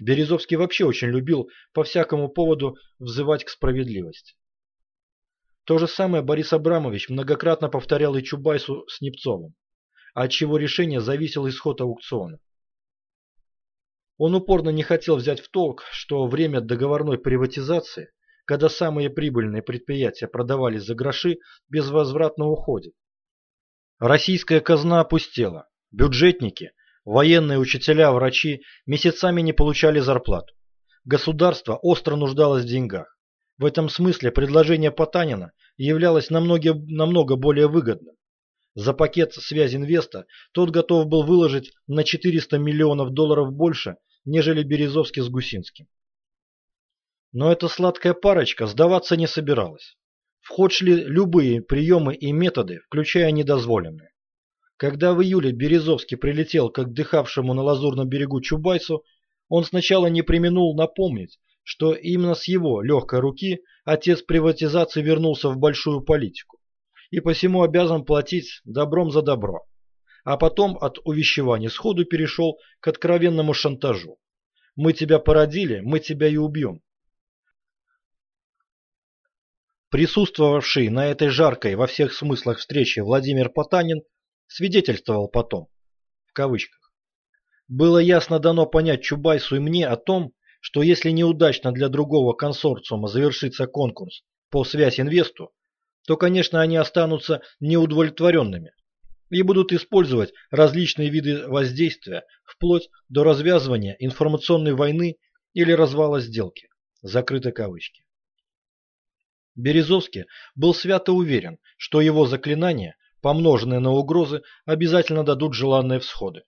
Березовский вообще очень любил по всякому поводу взывать к справедливости. То же самое Борис Абрамович многократно повторял и Чубайсу с Непцовым, от чего решение зависел исход аукциона. Он упорно не хотел взять в толк, что время договорной приватизации, когда самые прибыльные предприятия продавались за гроши, безвозвратно уходит. Российская казна опустела, бюджетники Военные, учителя, врачи месяцами не получали зарплату. Государство остро нуждалось в деньгах. В этом смысле предложение Потанина являлось намного, намного более выгодным. За пакет связи инвеста тот готов был выложить на 400 миллионов долларов больше, нежели Березовский с Гусинским. Но эта сладкая парочка сдаваться не собиралась. В ход шли любые приемы и методы, включая недозволенные. Когда в июле Березовский прилетел к отдыхавшему на Лазурном берегу Чубайсу, он сначала не применул напомнить, что именно с его легкой руки отец приватизации вернулся в большую политику и посему обязан платить добром за добро. А потом от увещевания сходу перешел к откровенному шантажу. «Мы тебя породили, мы тебя и убьем». Присутствовавший на этой жаркой во всех смыслах встрече Владимир Потанин свидетельствовал потом, в кавычках. Было ясно дано понять Чубайсу и мне о том, что если неудачно для другого консорциума завершится конкурс по связь инвесту, то, конечно, они останутся неудовлетворенными и будут использовать различные виды воздействия вплоть до развязывания информационной войны или развала сделки. Закрыты кавычки. Березовский был свято уверен, что его заклинание помноженные на угрозы, обязательно дадут желанные всходы.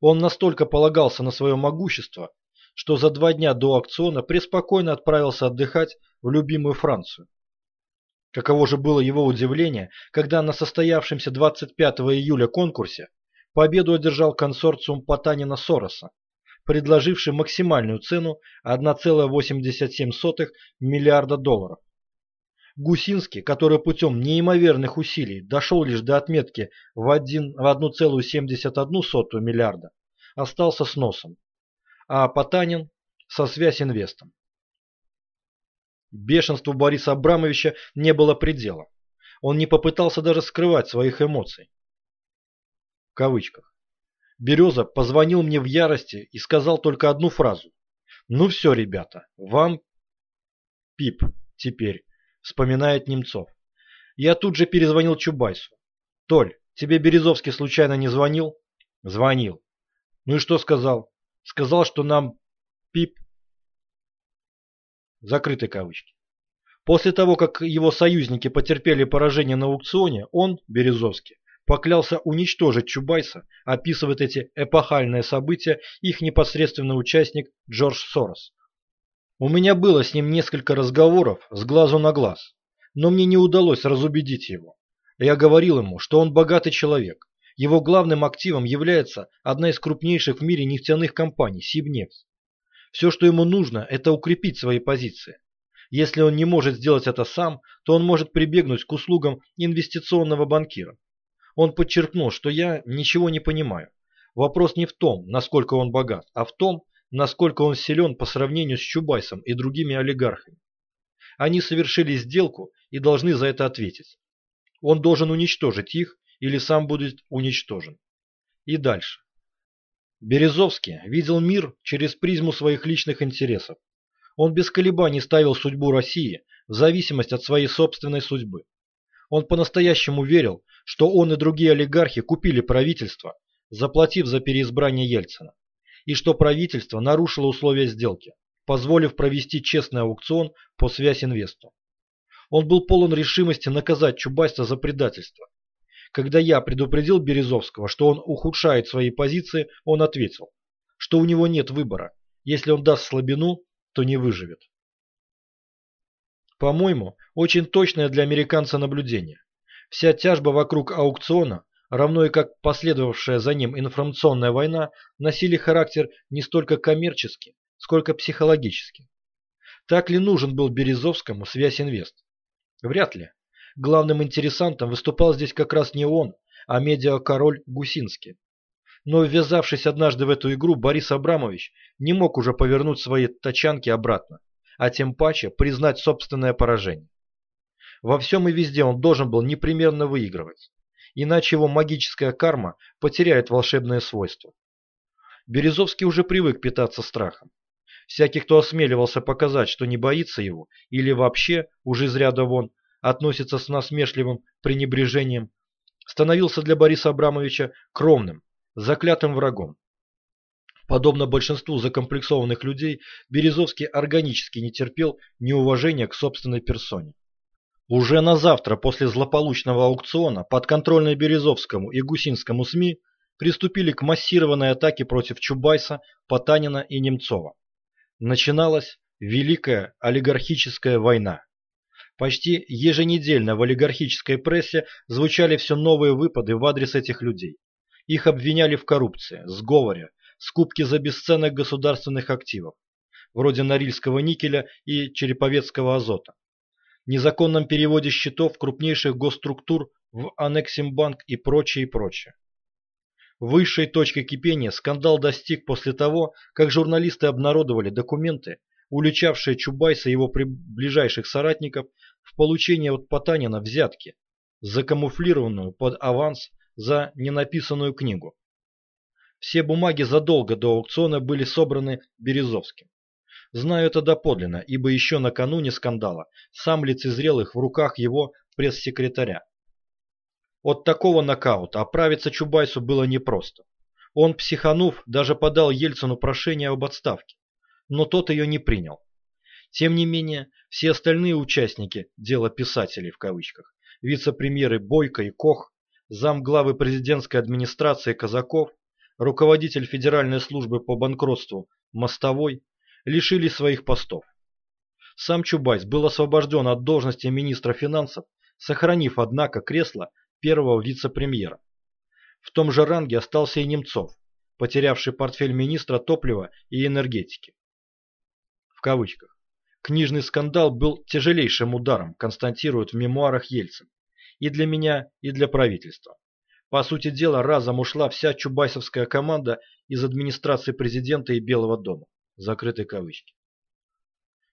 Он настолько полагался на свое могущество, что за два дня до аукциона преспокойно отправился отдыхать в любимую Францию. Каково же было его удивление, когда на состоявшемся 25 июля конкурсе победу одержал консорциум Потанина Сороса, предложивший максимальную цену 1,87 миллиарда долларов. Гусинский, который путем неимоверных усилий дошел лишь до отметки в 1,71 миллиарда, остался с носом, а Потанин со связь инвестом. Бешенству Бориса Абрамовича не было предела. Он не попытался даже скрывать своих эмоций. В кавычках. Береза позвонил мне в ярости и сказал только одну фразу. Ну все, ребята, вам пип теперь, вспоминает Немцов. Я тут же перезвонил Чубайсу. Толь, тебе Березовский случайно не звонил? Звонил. Ну и что сказал? Сказал, что нам пип... Закрыты кавычки. После того, как его союзники потерпели поражение на аукционе, он, Березовский, поклялся уничтожить Чубайса, описывает эти эпохальные события их непосредственный участник Джордж Сорос. У меня было с ним несколько разговоров с глазу на глаз, но мне не удалось разубедить его. Я говорил ему, что он богатый человек. Его главным активом является одна из крупнейших в мире нефтяных компаний – Сибнефть. Все, что ему нужно, это укрепить свои позиции. Если он не может сделать это сам, то он может прибегнуть к услугам инвестиционного банкира. Он подчеркнул, что я ничего не понимаю. Вопрос не в том, насколько он богат, а в том, насколько он силен по сравнению с Чубайсом и другими олигархами. Они совершили сделку и должны за это ответить. Он должен уничтожить их или сам будет уничтожен. И дальше. Березовский видел мир через призму своих личных интересов. Он без колебаний ставил судьбу России в зависимость от своей собственной судьбы. Он по-настоящему верил, что он и другие олигархи купили правительство, заплатив за переизбрание Ельцина, и что правительство нарушило условия сделки, позволив провести честный аукцион по связь инвесту. Он был полон решимости наказать Чубайса за предательство. Когда я предупредил Березовского, что он ухудшает свои позиции, он ответил, что у него нет выбора. Если он даст слабину, то не выживет. По-моему, очень точное для американца наблюдение. Вся тяжба вокруг аукциона, равно и как последовавшая за ним информационная война, носили характер не столько коммерческий, сколько психологический. Так ли нужен был Березовскому связь инвест? Вряд ли. Главным интересантом выступал здесь как раз не он, а медиа-король Гусинский. Но ввязавшись однажды в эту игру, Борис Абрамович не мог уже повернуть свои тачанки обратно, а тем паче признать собственное поражение. Во всем и везде он должен был непременно выигрывать, иначе его магическая карма потеряет волшебное свойство. Березовский уже привык питаться страхом. Всякий, кто осмеливался показать, что не боится его, или вообще, уже из ряда вон, относится с насмешливым пренебрежением, становился для Бориса Абрамовича кромным, заклятым врагом. Подобно большинству закомплексованных людей, Березовский органически не терпел неуважения к собственной персоне. Уже на завтра после злополучного аукциона подконтрольные Березовскому и Гусинскому СМИ приступили к массированной атаке против Чубайса, Потанина и Немцова. Начиналась Великая олигархическая война. Почти еженедельно в олигархической прессе звучали все новые выпады в адрес этих людей. Их обвиняли в коррупции, сговоре, скупке за бесценок государственных активов, вроде Норильского никеля и Череповецкого азота незаконном переводе счетов крупнейших госструктур в Анексимбанк и прочее, и прочее. Высшей точкой кипения скандал достиг после того, как журналисты обнародовали документы, уличавшие Чубайса и его ближайших соратников в получении от Потанина взятки, закамуфлированную под аванс за ненаписанную книгу. Все бумаги задолго до аукциона были собраны Березовским. Знаю это доподлинно, ибо еще накануне скандала сам лицезрел их в руках его пресс-секретаря. От такого нокаута оправиться Чубайсу было непросто. Он, психанув, даже подал Ельцину прошение об отставке, но тот ее не принял. Тем не менее, все остальные участники «дела писателей» в кавычках, вице-премьеры Бойко и Кох, замглавы президентской администрации Казаков, руководитель Федеральной службы по банкротству Мостовой, лишили своих постов. Сам Чубайс был освобожден от должности министра финансов, сохранив, однако, кресло первого вице-премьера. В том же ранге остался и Немцов, потерявший портфель министра топлива и энергетики. Кавычках. Книжный скандал был тяжелейшим ударом, констатирует в мемуарах Ельцин. И для меня, и для правительства. По сути дела, разом ушла вся чубайсовская команда из администрации президента и Белого дома. Закрытые кавычки.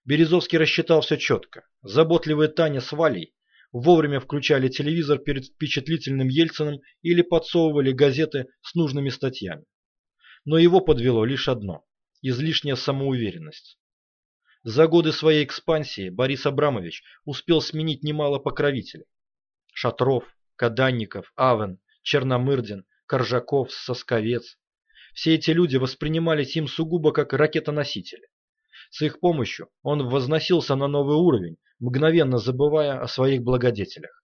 Березовский рассчитал все четко. Заботливые Таня с Валей вовремя включали телевизор перед впечатлительным Ельциным или подсовывали газеты с нужными статьями. Но его подвело лишь одно. излишняя самоуверенность. За годы своей экспансии Борис Абрамович успел сменить немало покровителей. Шатров, Каданников, Авен, Черномырдин, Коржаков, Сосковец. Все эти люди воспринимались им сугубо как ракетоносители. С их помощью он возносился на новый уровень, мгновенно забывая о своих благодетелях.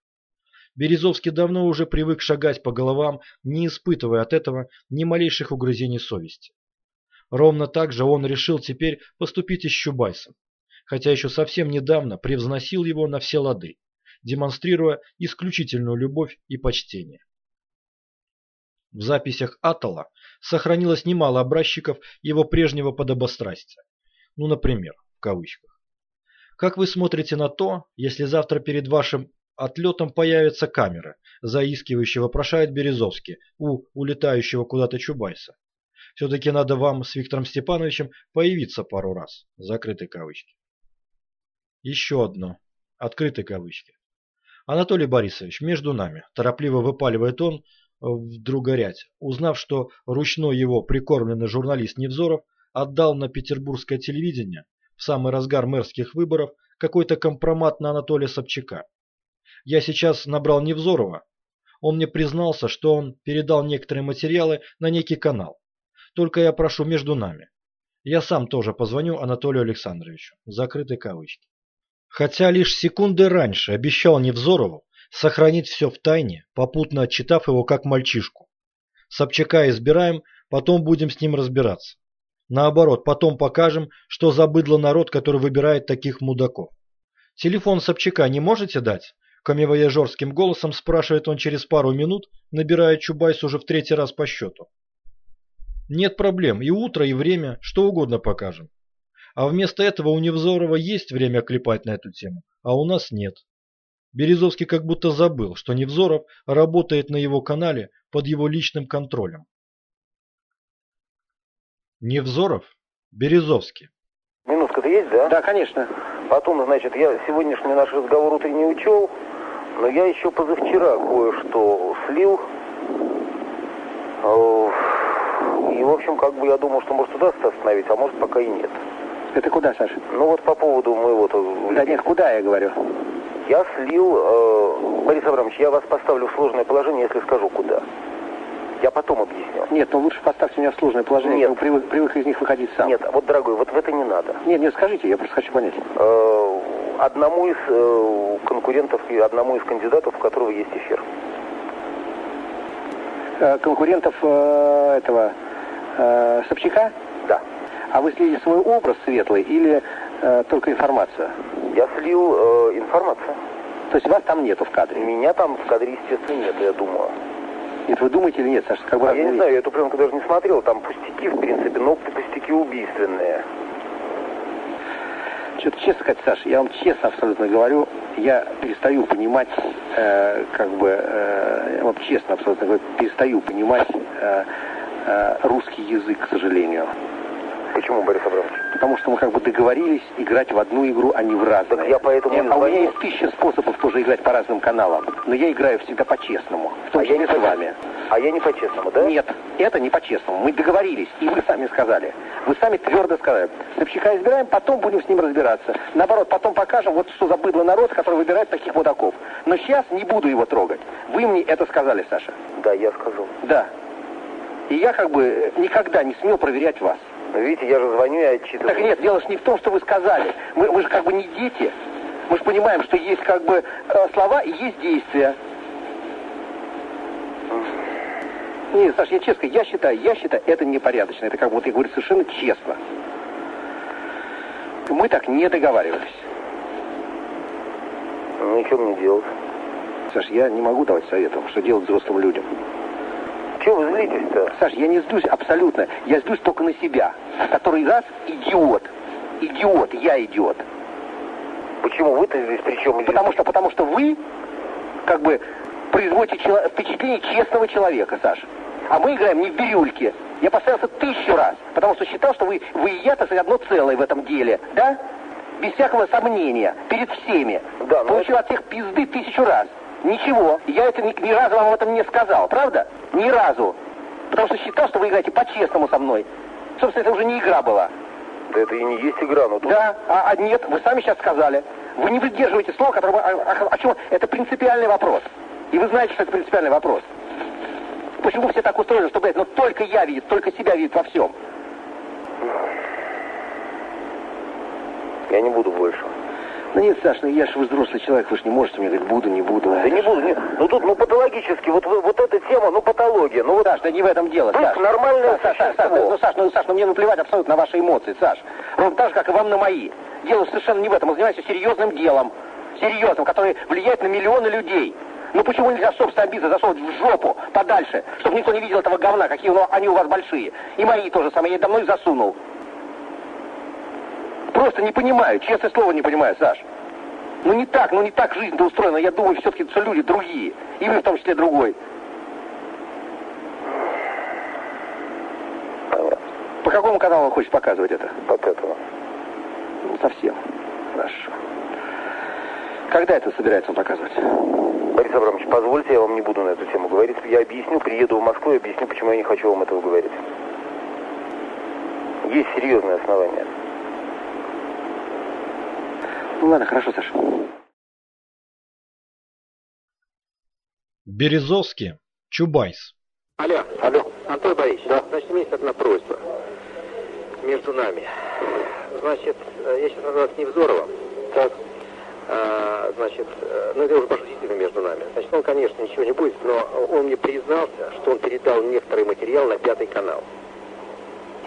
Березовский давно уже привык шагать по головам, не испытывая от этого ни малейших угрызений совести. Ровно так же он решил теперь поступить и с Чубайсом, хотя еще совсем недавно превзносил его на все лады, демонстрируя исключительную любовь и почтение. В записях Атала сохранилось немало образчиков его прежнего подобострастия. Ну, например, в кавычках. Как вы смотрите на то, если завтра перед вашим отлетом появится камера, заискивающая вопрошает Березовский у улетающего куда-то Чубайса? Все-таки надо вам с Виктором Степановичем появиться пару раз. Закрытые кавычки. Еще одно. Открытые кавычки. Анатолий Борисович, между нами, торопливо выпаливает он, вдруг горять, узнав, что ручной его прикормленный журналист Невзоров отдал на петербургское телевидение в самый разгар мэрских выборов какой-то компромат на Анатолия Собчака. Я сейчас набрал Невзорова. Он мне признался, что он передал некоторые материалы на некий канал. Только я прошу между нами. Я сам тоже позвоню Анатолию Александровичу. Закрытые кавычки. Хотя лишь секунды раньше обещал Невзорову сохранить все в тайне, попутно отчитав его как мальчишку. Собчака избираем, потом будем с ним разбираться. Наоборот, потом покажем, что за народ, который выбирает таких мудаков. Телефон Собчака не можете дать? Камевояжерским голосом спрашивает он через пару минут, набирая Чубайс уже в третий раз по счету. Нет проблем, и утро, и время, что угодно покажем. А вместо этого у Невзорова есть время клепать на эту тему, а у нас нет. Березовский как будто забыл, что Невзоров работает на его канале под его личным контролем. Невзоров, Березовский. Минутка-то есть, да? Да, конечно. Потом, значит, я сегодняшний наш разговор утренний учел, но я еще позавчера кое-что слил. И, в общем, как бы я думал, что может удастся остановить, а может пока и нет. Это куда, Саша? Ну вот по поводу моего-то... Да нет, куда я говорю? Я слил... Э, Борис Абрамович, я вас поставлю в сложное положение, если скажу куда. Я потом объясню. Нет, ну лучше поставьте меня в сложное положение, Нет. я привык, привык из них выходить сам. Нет, вот, дорогой, вот в это не надо. Нет, нет, скажите, я просто хочу понять. Э, одному из э, конкурентов и одному из кандидатов, у которого есть эфир. Э, конкурентов э, этого э, Собчака? Да. А вы слили свой образ светлый или э, только информацию? Я слил э, информацию. То есть вас там нету в кадре? Меня там в кадре, естественно, нет, я думаю. Нет, вы думаете или нет, Саша? Как бы А я не знаю, я эту пленку даже не смотрел, там пустяки, в принципе, но пустяки убийственные. Что-то честно сказать, Саша, я вам честно абсолютно говорю, я перестаю понимать, э, как бы, э, я вам честно абсолютно говорю, перестаю понимать э, э, русский язык, к сожалению. Почему, Борис Абрамович? Потому что мы как бы договорились играть в одну игру, а не в разные. Так я поэтому Нет, а у меня есть тысяча способов тоже играть по разным каналам. Но я играю всегда по-честному. В том А я числе не с по- вами. А я не по-честному, да? Нет, это не по-честному. Мы договорились, и вы сами сказали. Вы сами твердо сказали. Собчака избираем, потом будем с ним разбираться. Наоборот, потом покажем, вот что за быдло народ, который выбирает таких мудаков. Но сейчас не буду его трогать. Вы мне это сказали, Саша. Да, я сказал. Да. И я как бы э, никогда не смел проверять вас. Но видите, я же звоню и отчитываю. Так нет, дело ж не в том, что вы сказали. Мы, мы же как бы не дети. Мы же понимаем, что есть как бы э, слова и есть действия. Нет, Саш, я честно, я считаю, я считаю, это непорядочно. Это как бы, вот я говорю совершенно честно. Мы так не договаривались. Ну и что мне делать? Саш, я не могу давать советов, что делать взрослым людям. Чего вы злитесь-то? Саш, я не сдусь абсолютно. Я сдусь только на себя. Который раз идиот. Идиот, я идиот. Почему вы-то здесь при чем? Потому что, потому что вы, как бы, производите чело- впечатление честного человека, Саш. А мы играем не в бирюльке. Я поставился тысячу раз, потому что считал, что вы, вы и я, так сказать, одно целое в этом деле, да? Без всякого сомнения, перед всеми. Да, но Получил от всех пизды тысячу раз. Ничего, я это ни, ни разу вам об этом не сказал, правда? Ни разу. Потому что считал, что вы играете по-честному со мной. Собственно, это уже не игра была. Да это и не есть игра, но тут... Да, а, а нет, вы сами сейчас сказали. Вы не выдерживаете слова, которое... О, о, о чем? Это принципиальный вопрос. И вы знаете, что это принципиальный вопрос. Почему все так устроены, что, блядь, ну только я видит, только себя видит во всем? Я не буду больше. Ну нет, Саш, ну я же взрослый человек, вы же не можете мне говорить, буду, не буду. Да не буду, нет. Ну тут, ну патологически, вот, вот эта тема, ну патология. Ну вот Саш, да не в этом дело, Саш. нормальное Саш, Саш, Саш, ну, Саш, ну, Саш, ну мне наплевать абсолютно на ваши эмоции, Саш. Ровно так же, как и вам на мои. Дело совершенно не в этом. Мы занимаемся серьезным делом. Серьезным, которое влияет на миллионы людей. Ну почему нельзя собственные амбиции засовывать в жопу подальше, чтобы никто не видел этого говна, какие ну, они у вас большие. И мои тоже самое, я давно их засунул. Просто не понимаю, честное слово не понимаю, Саш. Ну не так, ну не так жизнь-то устроена. Я думаю, все-таки, что люди другие. И вы в том числе другой. Понятно. По какому каналу он хочет показывать это? Вот этого. Ну, совсем. Хорошо. Когда это собирается он показывать? Борис Абрамович, позвольте, я вам не буду на эту тему говорить. Я объясню, приеду в Москву и объясню, почему я не хочу вам этого говорить. Есть серьезные основания. Ну ладно, хорошо, Саша. Березовский, Чубайс. Алло. Алло. Антон Борисович, да. значит, у меня есть одна просьба между нами. Значит, э, я сейчас называюсь Невзоровым. Так. А, значит, э, ну это уже пошло действительно между нами. Значит, он, конечно, ничего не будет, но он мне признался, что он передал некоторый материал на пятый канал.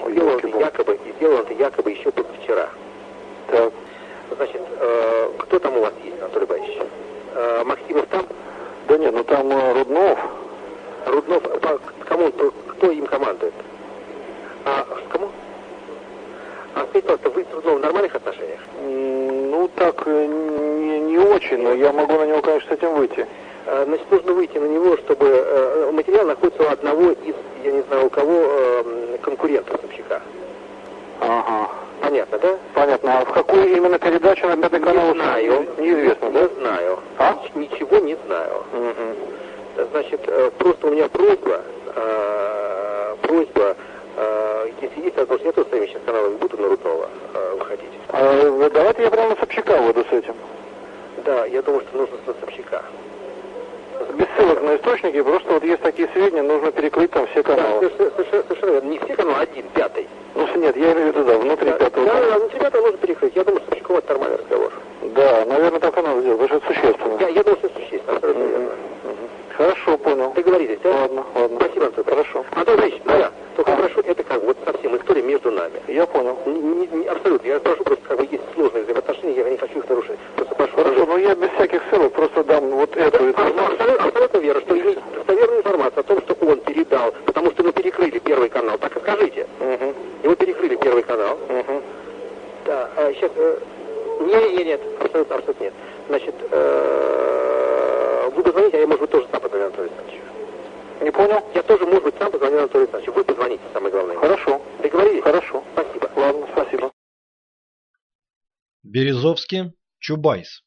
И сделал это якобы, и сделал это якобы еще вчера. Так. Значит, э, кто там у вас есть, Анатолий Борисович? Э, Максимов там? Да нет, ну там Руднов. Руднов, по- кому, кто им командует? А кому? А скажите, пожалуйста, вы с Рудновым в нормальных отношениях? Ну так, не, не очень, но я могу на него, конечно, с этим выйти. А, Значит, нужно выйти на него, чтобы э, материал находится у одного из, я не знаю, у кого, э, конкурентов Собчака. Ага. Понятно, да? Понятно. А в какую именно передачу на пятый канал? Не знаю. Неизвестно, да? Не знаю. А? Ничего не знаю. Мгм. Значит, э, просто у меня просьба, э, просьба, э, если есть возможность, я тоже своими сейчас каналами буду на Руднова э, выходить. А, давайте я прямо Собчака выйду с этим. Да, я думаю, что нужно с Собчака. Без ссылок на источники, просто вот есть такие сведения, нужно перекрыть там все Да, каналы. совершенно, совершенно-. Не все каналы, а один, пятый. Ну, нет, я имею в виду, да, внутри Да, пятого да, да, внутри пятого нужно перекрыть. Я думаю, что это нормальный разговор. Да, наверное, так и надо сделать, потому что это существенно. Я, я думаю, что это существенно, абсолютно Мгм. верно. Мгм. Хорошо, понял. Договорились, да? Ладно, ладно. Спасибо, Антон. Хорошо. Антон Борисович, Да. ну я только А. прошу, это как вот совсем история между нами. Я понял. Не- не- не- абсолютно. Я прошу просто, как бы есть сложные взаимоотношения, я не хочу их нарушить. Просто прошу. Хорошо, но я без всяких ссылок просто дам вот эту Да, информацию. абсолютно, абсолютно верно, что есть достоверная информация о том, что он передал, потому что мы перекрыли первый канал. Так и скажите. Мгм. Его перекрыли первый канал. Мгм. Да, а сейчас... э, не, не, нет, абсолютно, абсолютно нет. Значит, э, вы позвоните, а я, может быть, тоже сам позвоню Анатолию Александровичу. Не понял? Я тоже, может быть, сам позвоню Анатолию Александровичу. Вы позвоните, самое главное. Хорошо. Договорились? Хорошо. Спасибо. Ладно, спасибо. Березовский, Чубайс.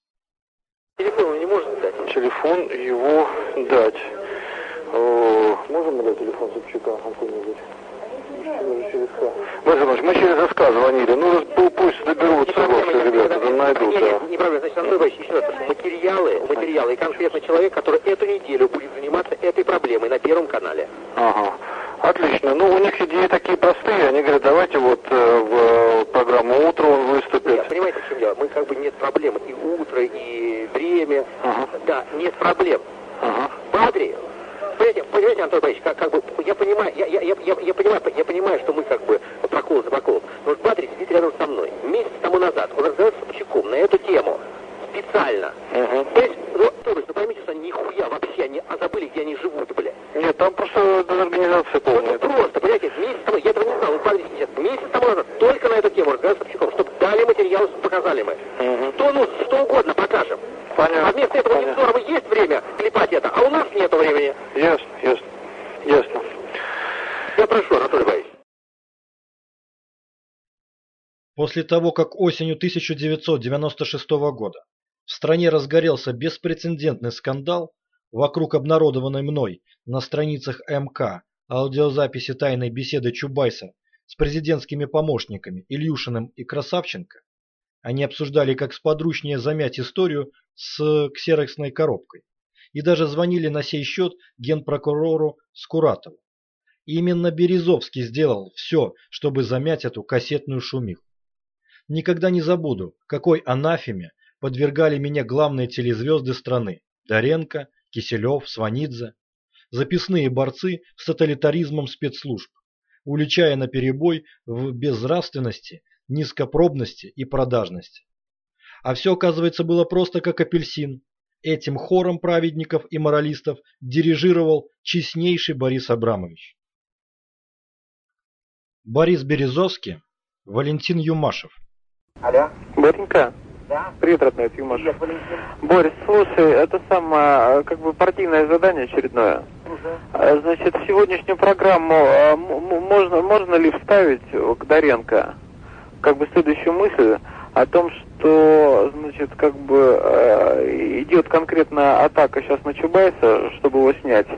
Телефон вы не можете дать? Телефон его дать. О, можем мы дать телефон Собчака какой-нибудь? Даже через Х. Борис Иванович, мы через СК звонили. Ну, раз- пу- пусть доберутся ваши ребята, да найдут, Нет, да. нет, не проблема. Значит, Анатолий Борисович, еще раз прошу. Материалы, материалы и конкретно человек, который эту неделю будет заниматься этой проблемой на Первом канале. Ага. Отлично. Ну, у них идеи такие простые. Они говорят, давайте вот э, в э, программу «Утро» он выступит. Нет, понимаете, в чем дело? Мы как бы нет проблем. И утро, и время. Ага. Да, нет проблем. Ага. Смотри, понимаете, понимаете, Антон Борисович, как, как бы, я понимаю, я, я, я, я, я понимаю, я понимаю, что мы как бы прокол за проколом. Но вот Бадрик сидит рядом со мной. Месяц тому назад он разговаривал с Собчаком на эту тему. Специально. Угу. Понимаете, ну, Торис, ну поймите, что они нихуя вообще, они а забыли, где они живут, бля. Нет, там просто организация Вот полная. просто, понимаете, месяц тому, я этого не знал, вот Бадрик сидит, месяц тому назад только на эту тему разговаривал с Собчаком, чтобы дали материал, показали мы. Угу. То, ну, что угодно покажем. Понятно. А вместо этого Понятно. Невзорова есть время клепать это, а у нас нет времени. Ясно, ясно. Ясно. Я прошу, Анатолий Борисович. После того, как осенью 1996 года в стране разгорелся беспрецедентный скандал вокруг обнародованной мной на страницах МК аудиозаписи тайной беседы Чубайса с президентскими помощниками Ильюшиным и Красавченко, они обсуждали, как сподручнее замять историю с ксероксной коробкой, и даже звонили на сей счет генпрокурору Скуратову. И именно Березовский сделал все, чтобы замять эту кассетную шумиху. Никогда не забуду, какой анафеме подвергали меня главные телезвезды страны – Доренко, Киселев, Сванидзе, записные борцы с тоталитаризмом спецслужб, уличая наперебой в безнравственности, низкопробности и продажности. А все, оказывается, было просто как апельсин. Этим хором праведников и моралистов дирижировал честнейший Борис Абрамович. Борис Березовский, Валентин Юмашев. Алло? Боренька, Да? привет, родной, это Юмаш. Привет, Валентин. Борис, слушай, это самое, как бы партийное задание очередное. Слушаю. А, Значит, в сегодняшнюю программу а, можно, можно ли вставить к Доренко как бы следующую мысль о том, что, значит, как бы э, идет конкретно атака сейчас на Чубайса, чтобы его снять, э,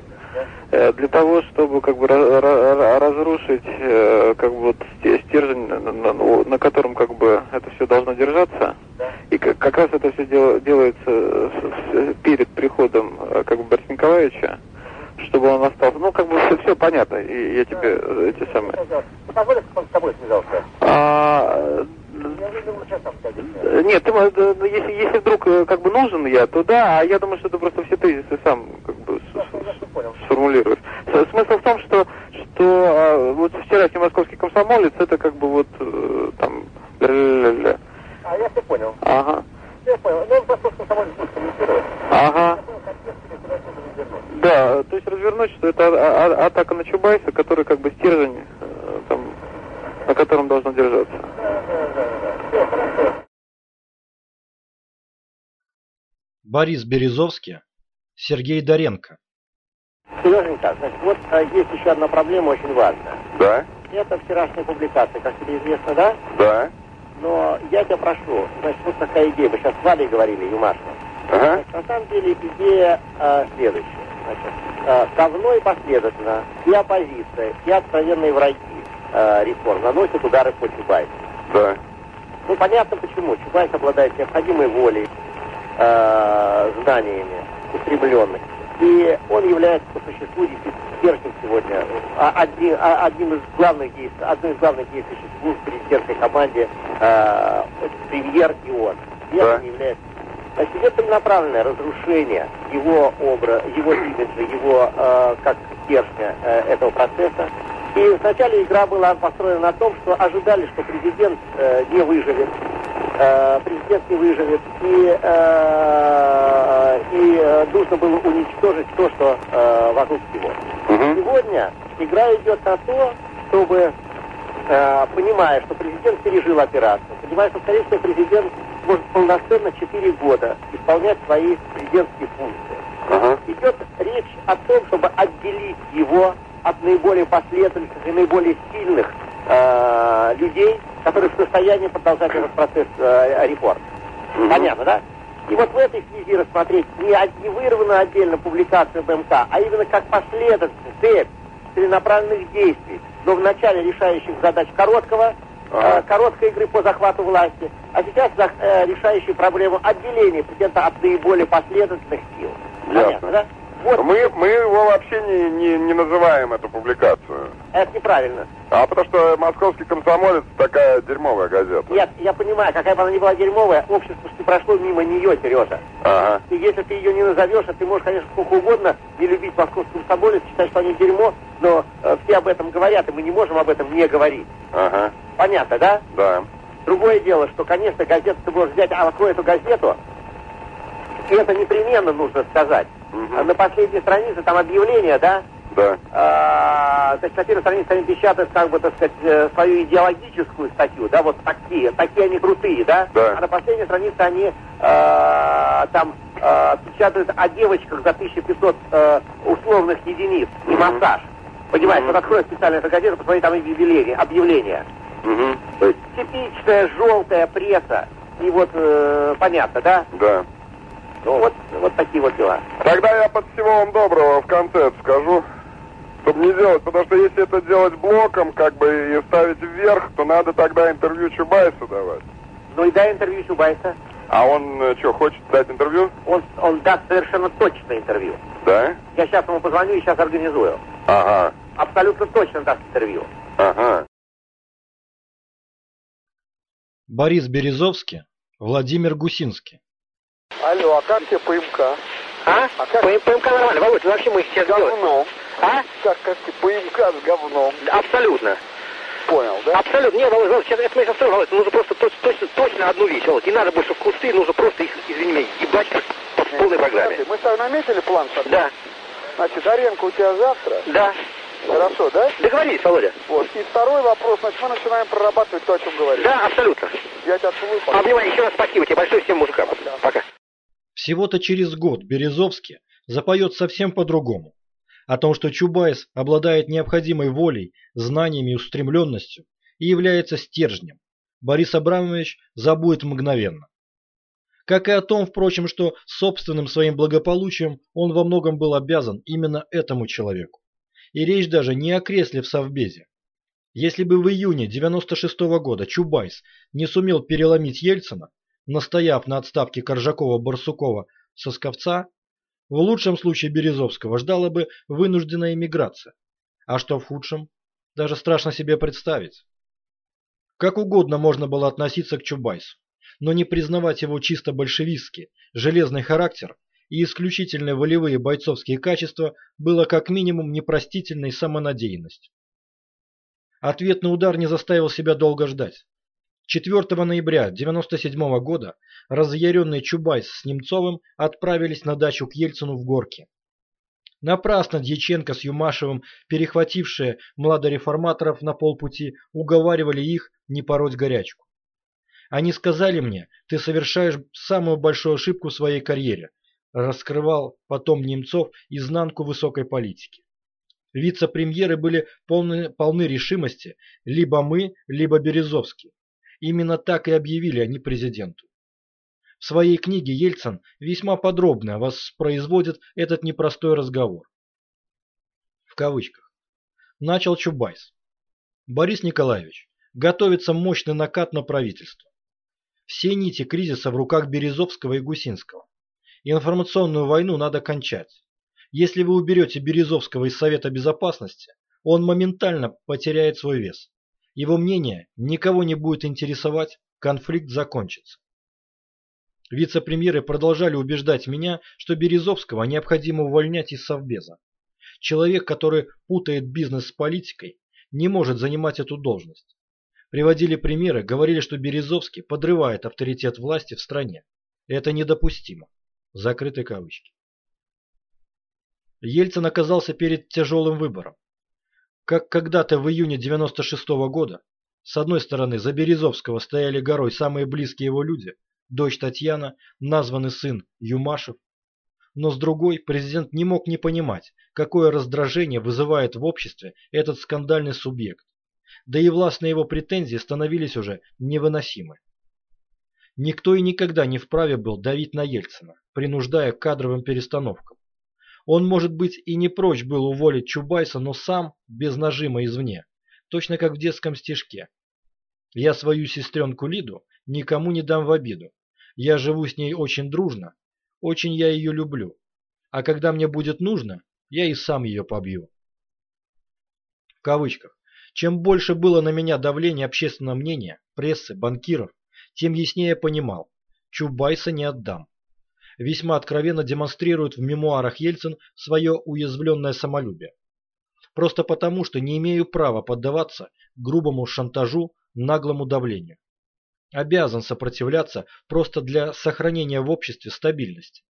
для того, чтобы как бы ра- ра- разрушить э, как бы вот сте- стержень, на, на- котором как бы это все должно держаться. И как, как раз это все дел- делается с- с- перед приходом э, как бы Бориса Николаевича, чтобы он остался. Ну, как бы все, все понятно, и я тебе э, эти самые. С. А, э, нет, ты, да, да, если, если вдруг э, как бы нужен я, то да, а я думаю, что ты просто все тезисы сам как бы с- с- понял. Сформулируешь. С- Смысл в том, что, что а, вот вчерашний московский комсомолец, это как бы вот э, там ля-ля-ля-ля. А, я все понял. Ага, Я понял. Ну, с тобой будет комментировать. ага. Да, то есть развернуть, что это а- а- атака на Чубайса, который как бы стержень, э, там, на котором должно держаться. Да, да, да, да. Все, хорошо. Борис Березовский, Сергей Доренко. Сереженька, значит, вот а, есть еще одна проблема очень важная. Да, Это вчерашняя публикация, как тебе известно, да? да, Но я тебя прошу, значит, вот такая идея. Мы сейчас с Валей говорили, Юмашева. ага, Значит, на самом деле идея а, следующая. Значит, а, давно и последовательно и оппозиция, и откровенные враги а, реформ наносят удары по Чубайсу. да, Ну, понятно почему. Чубайс обладает необходимой волей, э, знаниями устремленных. И он является по существу стержнем сегодня, а- одни- а- одним из главных действий, одной из главных действующих служб в президентской команде э, премьер и он. Да. является Значит, идет целенаправленное разрушение его образа, его имиджа, его э, как стержня э, этого процесса. И вначале игра была построена на том, что ожидали, что президент э, не выживет, э, президент не выживет, и, э, и э, нужно было уничтожить то, что э, вокруг него. угу, Сегодня игра идет на то, чтобы, э, понимая, что президент пережил операцию, понимая, что, скорее всего, президент может полноценно 4 года исполнять свои президентские функции. ага, Идет речь о том, чтобы отделить его от наиболее последовательных и наиболее сильных э, людей, которые в состоянии продолжать этот процесс э, реформ. Мгм. Понятно, да? И вот в этой связи рассмотреть не, не вырванную отдельно публикацию БМК, а именно как последовательность, цепь целенаправленных действий, но в начале решающих задач короткого, э, короткой игры по захвату власти, а сейчас за- э, решающую проблему отделения президента от наиболее последовательных сил. Понятно, Ясно. да? Вот, Мы, мы его вообще не, не, не называем эту публикацию. это неправильно. А потому что московский комсомолец такая дерьмовая газета. Нет, я понимаю, какая бы она ни была дерьмовая, общество прошло мимо нее, Сережа. Ага. И если ты ее не назовешь, а ты можешь, конечно, сколько угодно не любить московскую соболец, считать, что они дерьмо, но э, все об этом говорят, и мы не можем об этом не говорить. Ага. Понятно, да? Да. Другое дело, что, конечно, газету ты можешь взять, а открой эту газету, и это непременно нужно сказать. А На последней странице там объявление, да? Да. А, значит, на первой странице они печатают, как бы, так сказать, э, свою идеологическую статью, да, вот такие, такие они крутые, да? Да. А на последней странице они а, там а, печатают о девочках за 1500 э, условных единиц и массаж. Понимаешь, Мгм. вот открой специально эту газету, посмотри там объявление, объявление. Угу. То есть типичная желтая пресса. И вот, э, понятно, да? Да. Ну вот, вот такие вот дела. Тогда я под всего вам доброго в конце скажу. Чтобы не делать, потому что если это делать блоком, как бы, и ставить вверх, то надо тогда интервью Чубайсу давать. Ну и дай интервью Чубайса. А он э, что, хочет дать интервью? Он, он даст совершенно точное интервью. Да? Я сейчас ему позвоню и сейчас организую. Ага, Абсолютно точно даст интервью. ага. Борис Березовский, Владимир Гусинский. Алло, а как тебе по МК? А? А как- По, по МК нормально, Володь, вообще мы их сейчас делаем. Говном. А? Как, как ты по МК с говном? Абсолютно. Понял, да? Абсолютно. Нет, Володь, Володь, сейчас, это мы сейчас строим, Володь, нужно просто точ- точно, точно одну вещь, Володь. Не надо больше в кусты, нужно просто их, извини меня, ебать по полной программе. Смотри, Мы с тобой наметили план шага? Да, Значит, Аренко у тебя завтра. да. Хорошо, да? Договорились, Володя. Вот. И второй вопрос. Значит, мы начинаем прорабатывать то, о чем говорили. Да, абсолютно. Я тебя целую. пока. Обнимаю еще раз спасибо тебе большое всем мужикам. Пока. Всего-то через год Березовский запоет совсем по-другому. О том, что Чубайс обладает необходимой волей, знаниями и устремленностью и является стержнем, Борис Абрамович забудет мгновенно. Как и о том, впрочем, что собственным своим благополучием он во многом был обязан именно этому человеку. И речь даже не о кресле в Совбезе. Если бы в июне 96 -го года Чубайс не сумел переломить Ельцина, настояв на отставке Коржакова-Барсукова со Сковца, в лучшем случае Березовского ждала бы вынужденная эмиграция. А что в худшем, даже страшно себе представить. Как угодно можно было относиться к Чубайсу, но не признавать его чисто большевистский, железный характер и исключительно волевые бойцовские качества было как минимум непростительной самонадеянностью. Ответный удар не заставил себя долго ждать. 4 ноября 1997 года разъяренный Чубайс с Немцовым отправились на дачу к Ельцину в Горке. Напрасно Дьяченко с Юмашевым, перехватившие младореформаторов на полпути, уговаривали их не пороть горячку. Они сказали мне, ты совершаешь самую большую ошибку в своей карьере, раскрывал потом Немцов изнанку высокой политики. Вице-премьеры были полны, полны решимости, либо мы, либо Березовский. Именно так и объявили они президенту. В своей книге Ельцин весьма подробно воспроизводит этот непростой разговор. В кавычках. Начал Чубайс. Борис Николаевич, готовится мощный накат на правительство. Все нити кризиса в руках Березовского и Гусинского. Информационную войну надо кончать. Если вы уберете Березовского из Совета Безопасности, он моментально потеряет свой вес. Его мнение никого не будет интересовать, конфликт закончится. Вице-премьеры продолжали убеждать меня, что Березовского необходимо увольнять из Совбеза. Человек, который путает бизнес с политикой, не может занимать эту должность. Приводили примеры, говорили, что Березовский подрывает авторитет власти в стране. Это недопустимо. Закрыты кавычки. Ельцин оказался перед тяжелым выбором. Как когда-то в июне 96 -го года, с одной стороны за Березовского стояли горой самые близкие его люди, дочь Татьяна, названный сын Юмашев, но с другой президент не мог не понимать, какое раздражение вызывает в обществе этот скандальный субъект, да и властные его претензии становились уже невыносимы. Никто и никогда не вправе был давить на Ельцина, принуждая к кадровым перестановкам. Он, может быть, и не прочь был уволить Чубайса, но сам, без нажима извне, точно как в детском стишке. Я свою сестренку Лиду никому не дам в обиду. Я живу с ней очень дружно, очень я ее люблю. А когда мне будет нужно, я и сам ее побью. В кавычках. Чем больше было на меня давление общественного мнения, прессы, банкиров, тем яснее понимал, Чубайса не отдам. Весьма откровенно демонстрирует в мемуарах Ельцин свое уязвленное самолюбие. Просто потому, что не имею права поддаваться грубому шантажу, наглому давлению. Обязан сопротивляться просто для сохранения в обществе стабильности.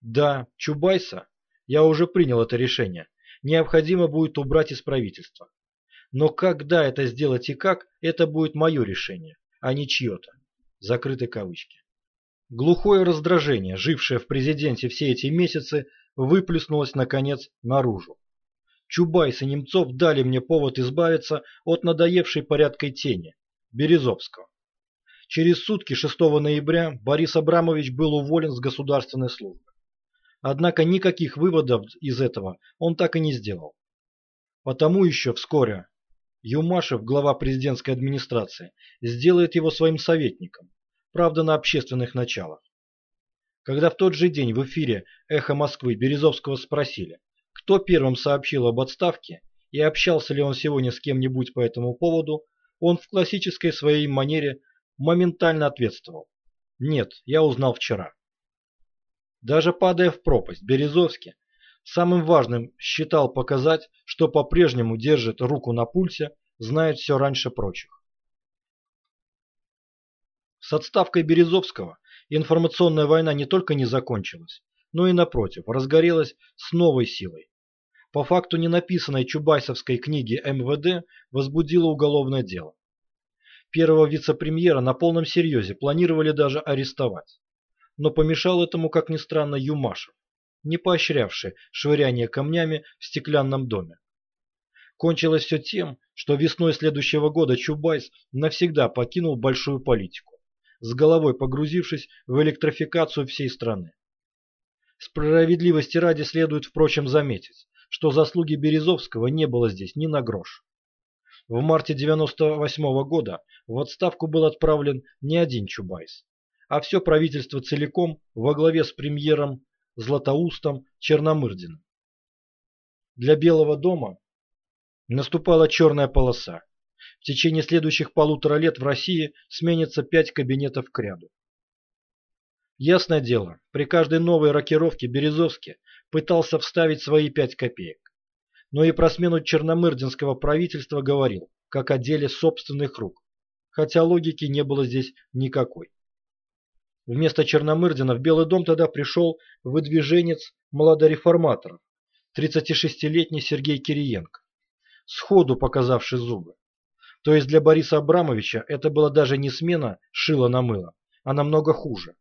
Да, Чубайса, я уже принял это решение, необходимо будет убрать из правительства. Но когда это сделать и как, это будет мое решение, а не чье-то. Закрыты кавычки. Глухое раздражение, жившее в президенте все эти месяцы, выплеснулось, наконец, наружу. Чубайс и Немцов дали мне повод избавиться от надоевшей порядкой тени, Березовского. Через сутки 6 ноября Борис Абрамович был уволен с государственной службы. Однако никаких выводов из этого он так и не сделал. Потому еще вскоре Юмашев, глава президентской администрации, сделает его своим советником, правда на общественных началах. Когда в тот же день в эфире «Эхо Москвы» Березовского спросили, кто первым сообщил об отставке и общался ли он сегодня с кем-нибудь по этому поводу, он в классической своей манере моментально ответствовал. Нет, я узнал вчера. Даже падая в пропасть, Березовский самым важным считал показать, что по-прежнему держит руку на пульсе, знает все раньше прочих. С отставкой Березовского информационная война не только не закончилась, но и, напротив, разгорелась с новой силой. По факту ненаписанной Чубайсовской книги МВД возбудило уголовное дело. Первого вице-премьера на полном серьезе планировали даже арестовать. Но помешал этому, как ни странно, Юмашев, не поощрявший швыряние камнями в стеклянном доме. Кончилось все тем, что весной следующего года Чубайс навсегда покинул большую политику, с головой погрузившись в электрификацию всей страны. Справедливости ради следует, впрочем, заметить, что заслуги Березовского не было здесь ни на грош. В марте 98 -го года в отставку был отправлен не один Чубайс, а все правительство целиком во главе с премьером Златоустом Черномырдиным. Для Белого дома наступала черная полоса. В течение следующих полутора лет в России сменится пять кабинетов к ряду. Ясное дело, при каждой новой рокировке Березовский пытался вставить свои пять копеек но и про смену черномырдинского правительства говорил, как о деле собственных рук, хотя логики не было здесь никакой. Вместо Черномырдина в Белый дом тогда пришел выдвиженец молодореформаторов, 36-летний Сергей Кириенко, сходу показавший зубы. То есть для Бориса Абрамовича это была даже не смена шила на мыло, а намного хуже.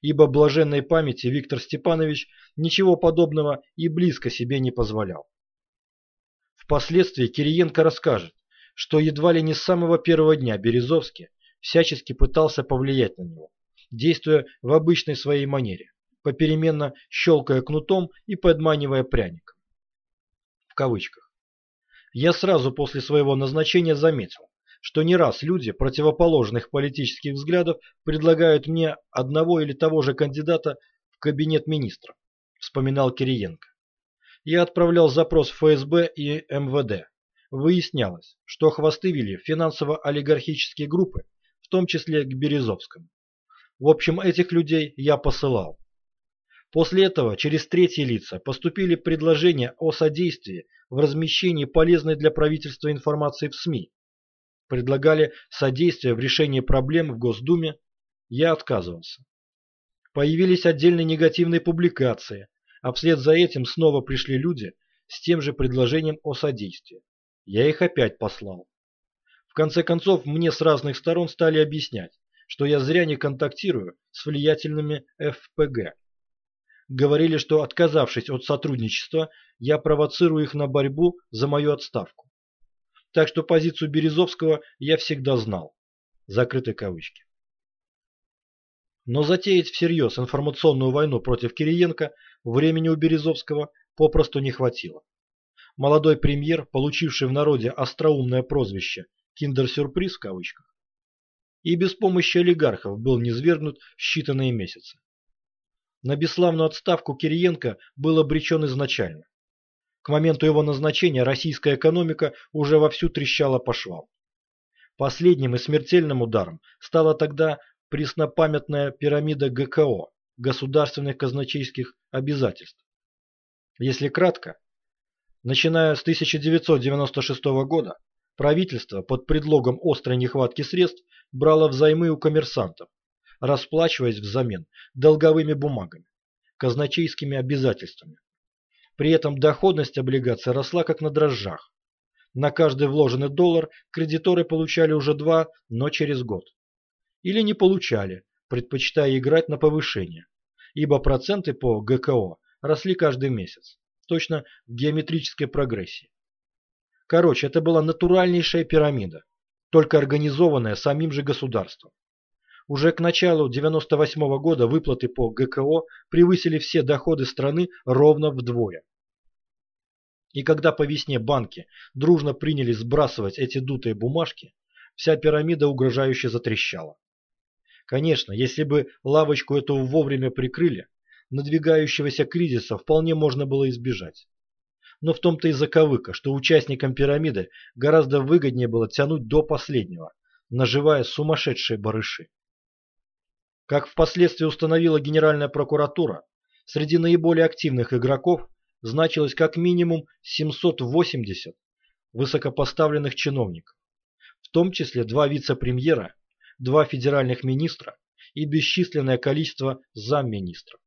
Ибо блаженной памяти Виктор Степанович ничего подобного и близко себе не позволял. Впоследствии Кириенко расскажет, что едва ли не с самого первого дня Березовский всячески пытался повлиять на него, действуя в обычной своей манере, попеременно щелкая кнутом и подманивая пряником. В кавычках. Я сразу после своего назначения заметил, что не раз люди противоположных политических взглядов предлагают мне одного или того же кандидата в кабинет министров, вспоминал Кириенко я отправлял запрос в ФСБ и МВД. Выяснялось, что хвосты вели финансово-олигархические группы, в том числе к Березовскому. В общем, этих людей я посылал. После этого через третьи лица поступили предложения о содействии в размещении полезной для правительства информации в СМИ. Предлагали содействие в решении проблем в Госдуме. Я отказывался. Появились отдельные негативные публикации, а вслед за этим снова пришли люди с тем же предложением о содействии. Я их опять послал. В конце концов, мне с разных сторон стали объяснять, что я зря не контактирую с влиятельными ФПГ. Говорили, что отказавшись от сотрудничества, я провоцирую их на борьбу за мою отставку. Так что позицию Березовского я всегда знал. Закрыты кавычки. Но затеять всерьез информационную войну против Кириенко времени у Березовского попросту не хватило. Молодой премьер, получивший в народе остроумное прозвище «киндер-сюрприз» в кавычках, и без помощи олигархов был низвергнут в считанные месяцы. На бесславную отставку Кириенко был обречен изначально. К моменту его назначения российская экономика уже вовсю трещала по швам. Последним и смертельным ударом стала тогда преснопамятная пирамида ГКО, государственных казначейских обязательств. Если кратко, начиная с 1996 года правительство под предлогом острой нехватки средств брало взаймы у коммерсантов, расплачиваясь взамен долговыми бумагами, казначейскими обязательствами. При этом доходность облигаций росла как на дрожжах. На каждый вложенный доллар кредиторы получали уже два, но через год. Или не получали, предпочитая играть на повышение, ибо проценты по ГКО росли каждый месяц, точно в геометрической прогрессии. Короче, это была натуральнейшая пирамида, только организованная самим же государством. Уже к началу 98 -го года выплаты по ГКО превысили все доходы страны ровно вдвое. И когда по весне банки дружно принялись сбрасывать эти дутые бумажки, вся пирамида угрожающе затрещала. Конечно, если бы лавочку эту вовремя прикрыли, надвигающегося кризиса вполне можно было избежать. Но в том-то и заковыка, что участникам пирамиды гораздо выгоднее было тянуть до последнего, наживая сумасшедшие барыши. Как впоследствии установила Генеральная прокуратура, среди наиболее активных игроков значилось как минимум 780 высокопоставленных чиновников, в том числе два вице-премьера, два федеральных министра и бесчисленное количество замминистров,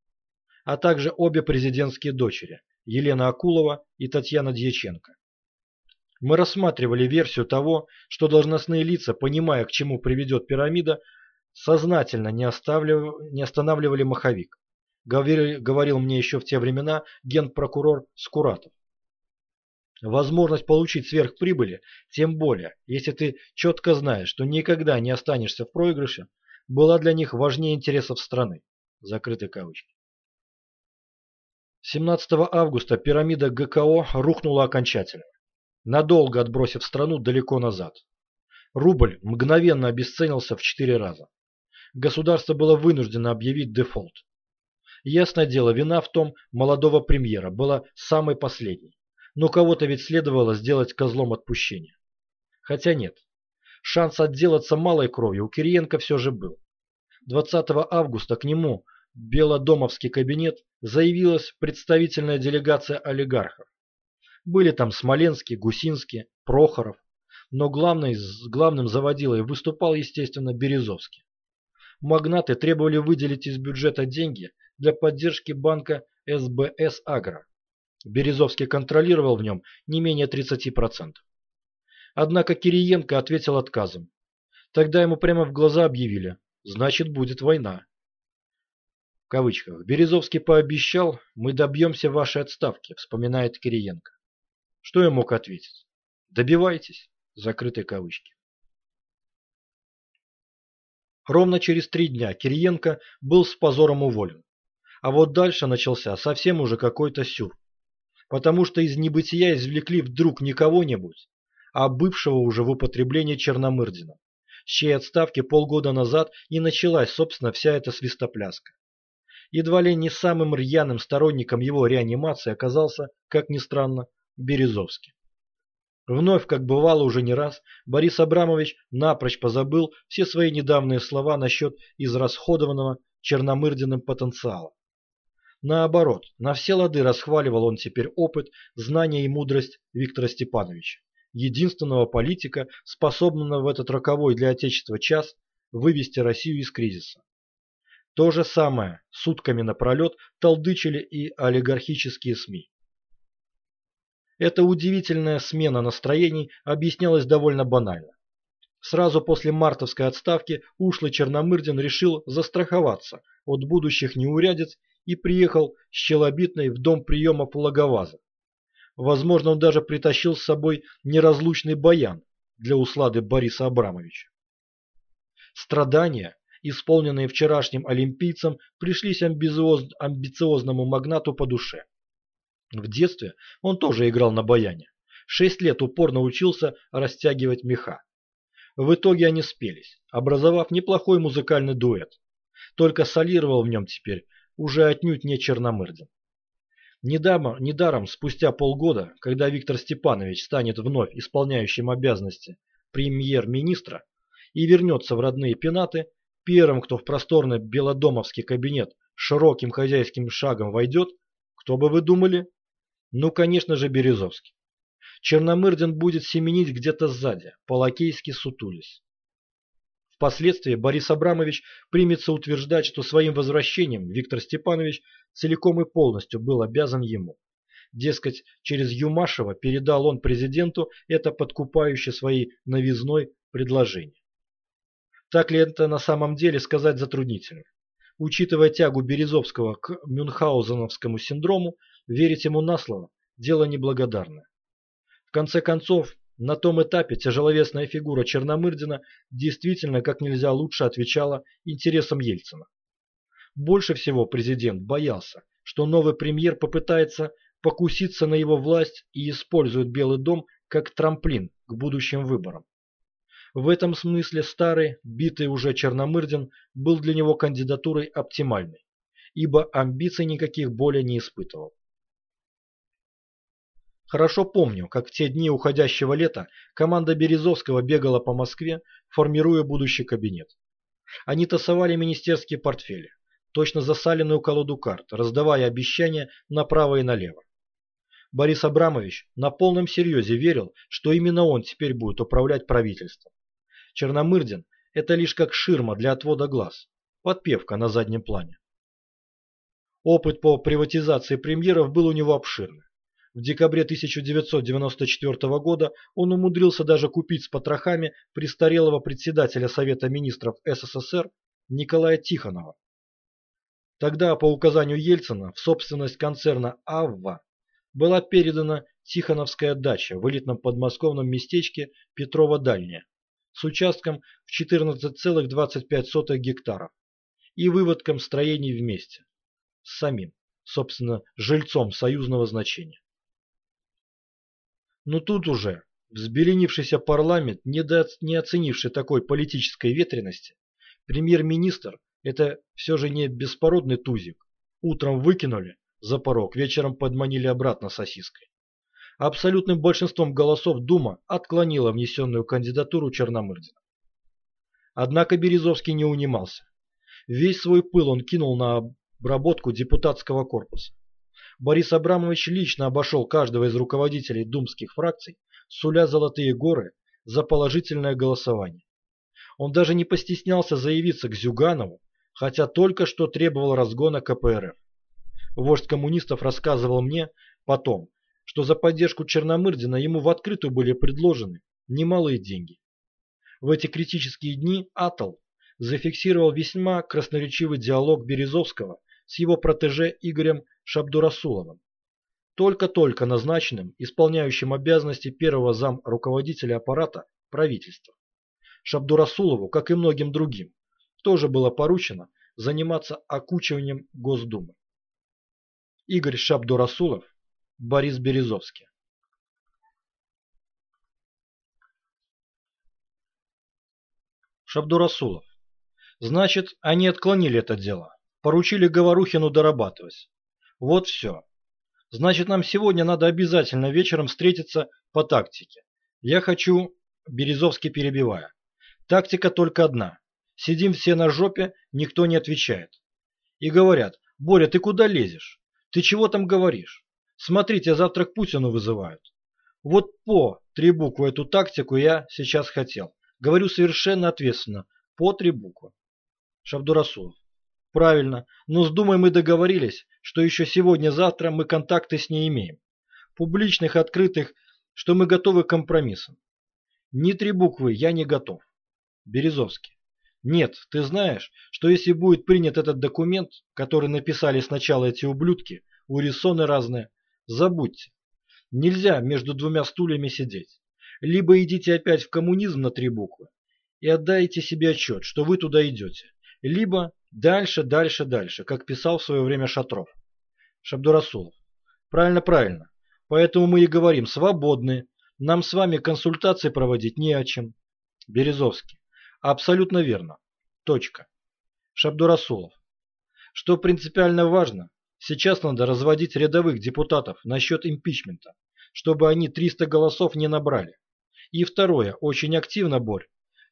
а также обе президентские дочери Елена Акулова и Татьяна Дьяченко. Мы рассматривали версию того, что должностные лица, понимая, к чему приведет пирамида, сознательно не, не останавливали маховик. Говорил, мне еще в те времена генпрокурор Скуратов. Возможность получить сверхприбыли, тем более, если ты четко знаешь, что никогда не останешься в проигрыше, была для них важнее интересов страны. Закрытые кавычки. 17 августа пирамида ГКО рухнула окончательно, надолго отбросив страну далеко назад. Рубль мгновенно обесценился в 4 раза. Государство было вынуждено объявить дефолт. Ясное дело, вина в том молодого премьера была самой последней. Но кого-то ведь следовало сделать козлом отпущения. Хотя нет. Шанс отделаться малой кровью у Кириенко все же был. 20 августа к нему в Белодомовский кабинет заявилась представительная делегация олигархов. Были там Смоленский, Гусинский, Прохоров, но главный, главным заводилой выступал, естественно, Березовский. Магнаты требовали выделить из бюджета деньги для поддержки банка СБС Агро. Березовский контролировал в нем не менее 30%. Однако Кириенко ответил отказом. Тогда ему прямо в глаза объявили «Значит, будет война». В кавычках Березовский пообещал «Мы добьемся вашей отставки», вспоминает Кириенко. Что я мог ответить? Добивайтесь. Закрытые кавычки. Ровно через три дня Кириенко был с позором уволен. А вот дальше начался совсем уже какой-то сюр потому что из небытия извлекли вдруг не кого-нибудь, а бывшего уже в употреблении Черномырдина, с чьей отставки полгода назад и началась, собственно, вся эта свистопляска. Едва ли не самым рьяным сторонником его реанимации оказался, как ни странно, Березовский. Вновь, как бывало уже не раз, Борис Абрамович напрочь позабыл все свои недавние слова насчет израсходованного Черномырдиным потенциала. Наоборот, на все лады расхваливал он теперь опыт, знания и мудрость Виктора Степановича, единственного политика, способного в этот роковой для Отечества час вывести Россию из кризиса. То же самое сутками напролет толдычили и олигархические СМИ. Эта удивительная смена настроений объяснялась довольно банально. Сразу после мартовской отставки ушлый Черномырдин решил застраховаться от будущих неурядиц и приехал с Челобитной в дом приема Пологоваза. Возможно, он даже притащил с собой неразлучный баян для услады Бориса Абрамовича. Страдания, исполненные вчерашним олимпийцем, пришлись амбициоз... амбициозному магнату по душе. В детстве он тоже играл на баяне. Шесть лет упорно учился растягивать меха. В итоге они спелись, образовав неплохой музыкальный дуэт. Только солировал в нем теперь уже отнюдь не Черномырдин. Недаром, недаром спустя полгода, когда Виктор Степанович станет вновь исполняющим обязанности премьер-министра и вернется в родные пенаты, первым, кто в просторный белодомовский кабинет широким хозяйским шагом войдет, кто бы вы думали? Ну, конечно же, Березовский. Черномырдин будет семенить где-то сзади, по-лакейски сутулись. Впоследствии Борис Абрамович примется утверждать, что своим возвращением Виктор Степанович целиком и полностью был обязан ему. Дескать, через Юмашева передал он президенту это подкупающее своей новизной предложение. Так ли это на самом деле сказать затруднительно? Учитывая тягу Березовского к мюнхгаузеновскому синдрому, верить ему на слово – дело неблагодарное. В конце концов, на том этапе тяжеловесная фигура Черномырдина действительно как нельзя лучше отвечала интересам Ельцина. Больше всего президент боялся, что новый премьер попытается покуситься на его власть и использует Белый дом как трамплин к будущим выборам. В этом смысле старый, битый уже Черномырдин был для него кандидатурой оптимальной, ибо амбиций никаких более не испытывал. Хорошо помню, как в те дни уходящего лета команда Березовского бегала по Москве, формируя будущий кабинет. Они тасовали министерские портфели, точно засаленную колоду карт, раздавая обещания направо и налево. Борис Абрамович на полном серьезе верил, что именно он теперь будет управлять правительством. Черномырдин – это лишь как ширма для отвода глаз, подпевка на заднем плане. Опыт по приватизации премьеров был у него обширный. В декабре 1994 года он умудрился даже купить с потрохами престарелого председателя Совета министров СССР Николая Тихонова. Тогда по указанию Ельцина в собственность концерна «Авва» была передана Тихоновская дача в элитном подмосковном местечке Петрова-Дальняя с участком в 14,25 гектаров и выводком строений вместе с самим, собственно, жильцом союзного значения. Но тут уже взбеленившийся парламент, не оценивший такой политической ветренности, премьер-министр – это все же не беспородный тузик. Утром выкинули за порог, вечером подманили обратно сосиской. Абсолютным большинством голосов Дума отклонила внесенную кандидатуру Черномырдина. Однако Березовский не унимался. Весь свой пыл он кинул на обработку депутатского корпуса. Борис Абрамович лично обошел каждого из руководителей думских фракций, суля золотые горы за положительное голосование. Он даже не постеснялся заявиться к Зюганову, хотя только что требовал разгона КПРФ. Вождь коммунистов рассказывал мне потом, что за поддержку Черномырдина ему в открытую были предложены немалые деньги. В эти критические дни Атол зафиксировал весьма красноречивый диалог Березовского с его протеже Игорем Шабдурасуловым, только-только назначенным исполняющим обязанности первого зам руководителя аппарата правительства. Шабдурасулову, как и многим другим, тоже было поручено заниматься окучиванием Госдумы. Игорь Шабдурасулов, Борис Березовский. Шабдурасулов. Значит, они отклонили это дело. Поручили Говорухину дорабатывать. Вот все. Значит, нам сегодня надо обязательно вечером встретиться по тактике. Я хочу, Березовский перебивая. Тактика только одна. Сидим все на жопе, никто не отвечает. И говорят, Боря, ты куда лезешь? Ты чего там говоришь? Смотри, тебя завтра к Путину вызывают. Вот по три буквы эту тактику я сейчас хотел. Говорю совершенно ответственно. По три буквы. Шабдурасулов. Правильно, но с Думой мы договорились, что еще сегодня-завтра мы контакты с ней имеем. Публичных, открытых, что мы готовы к компромиссам. Ни три буквы я не готов. Березовский. Нет, ты знаешь, что если будет принят этот документ, который написали сначала эти ублюдки, урисоны разные, забудьте. Нельзя между двумя стульями сидеть. Либо идите опять в коммунизм на три буквы и отдайте себе отчет, что вы туда идете. Либо Дальше, дальше, дальше, как писал в свое время Шатров. Шабдурасулов. Правильно, правильно. Поэтому мы и говорим, свободны. Нам с вами консультации проводить не о чем. Березовский. Абсолютно верно. Точка. Шабдурасулов. Что принципиально важно, сейчас надо разводить рядовых депутатов насчет импичмента, чтобы они 300 голосов не набрали. И второе, очень активно, Борь,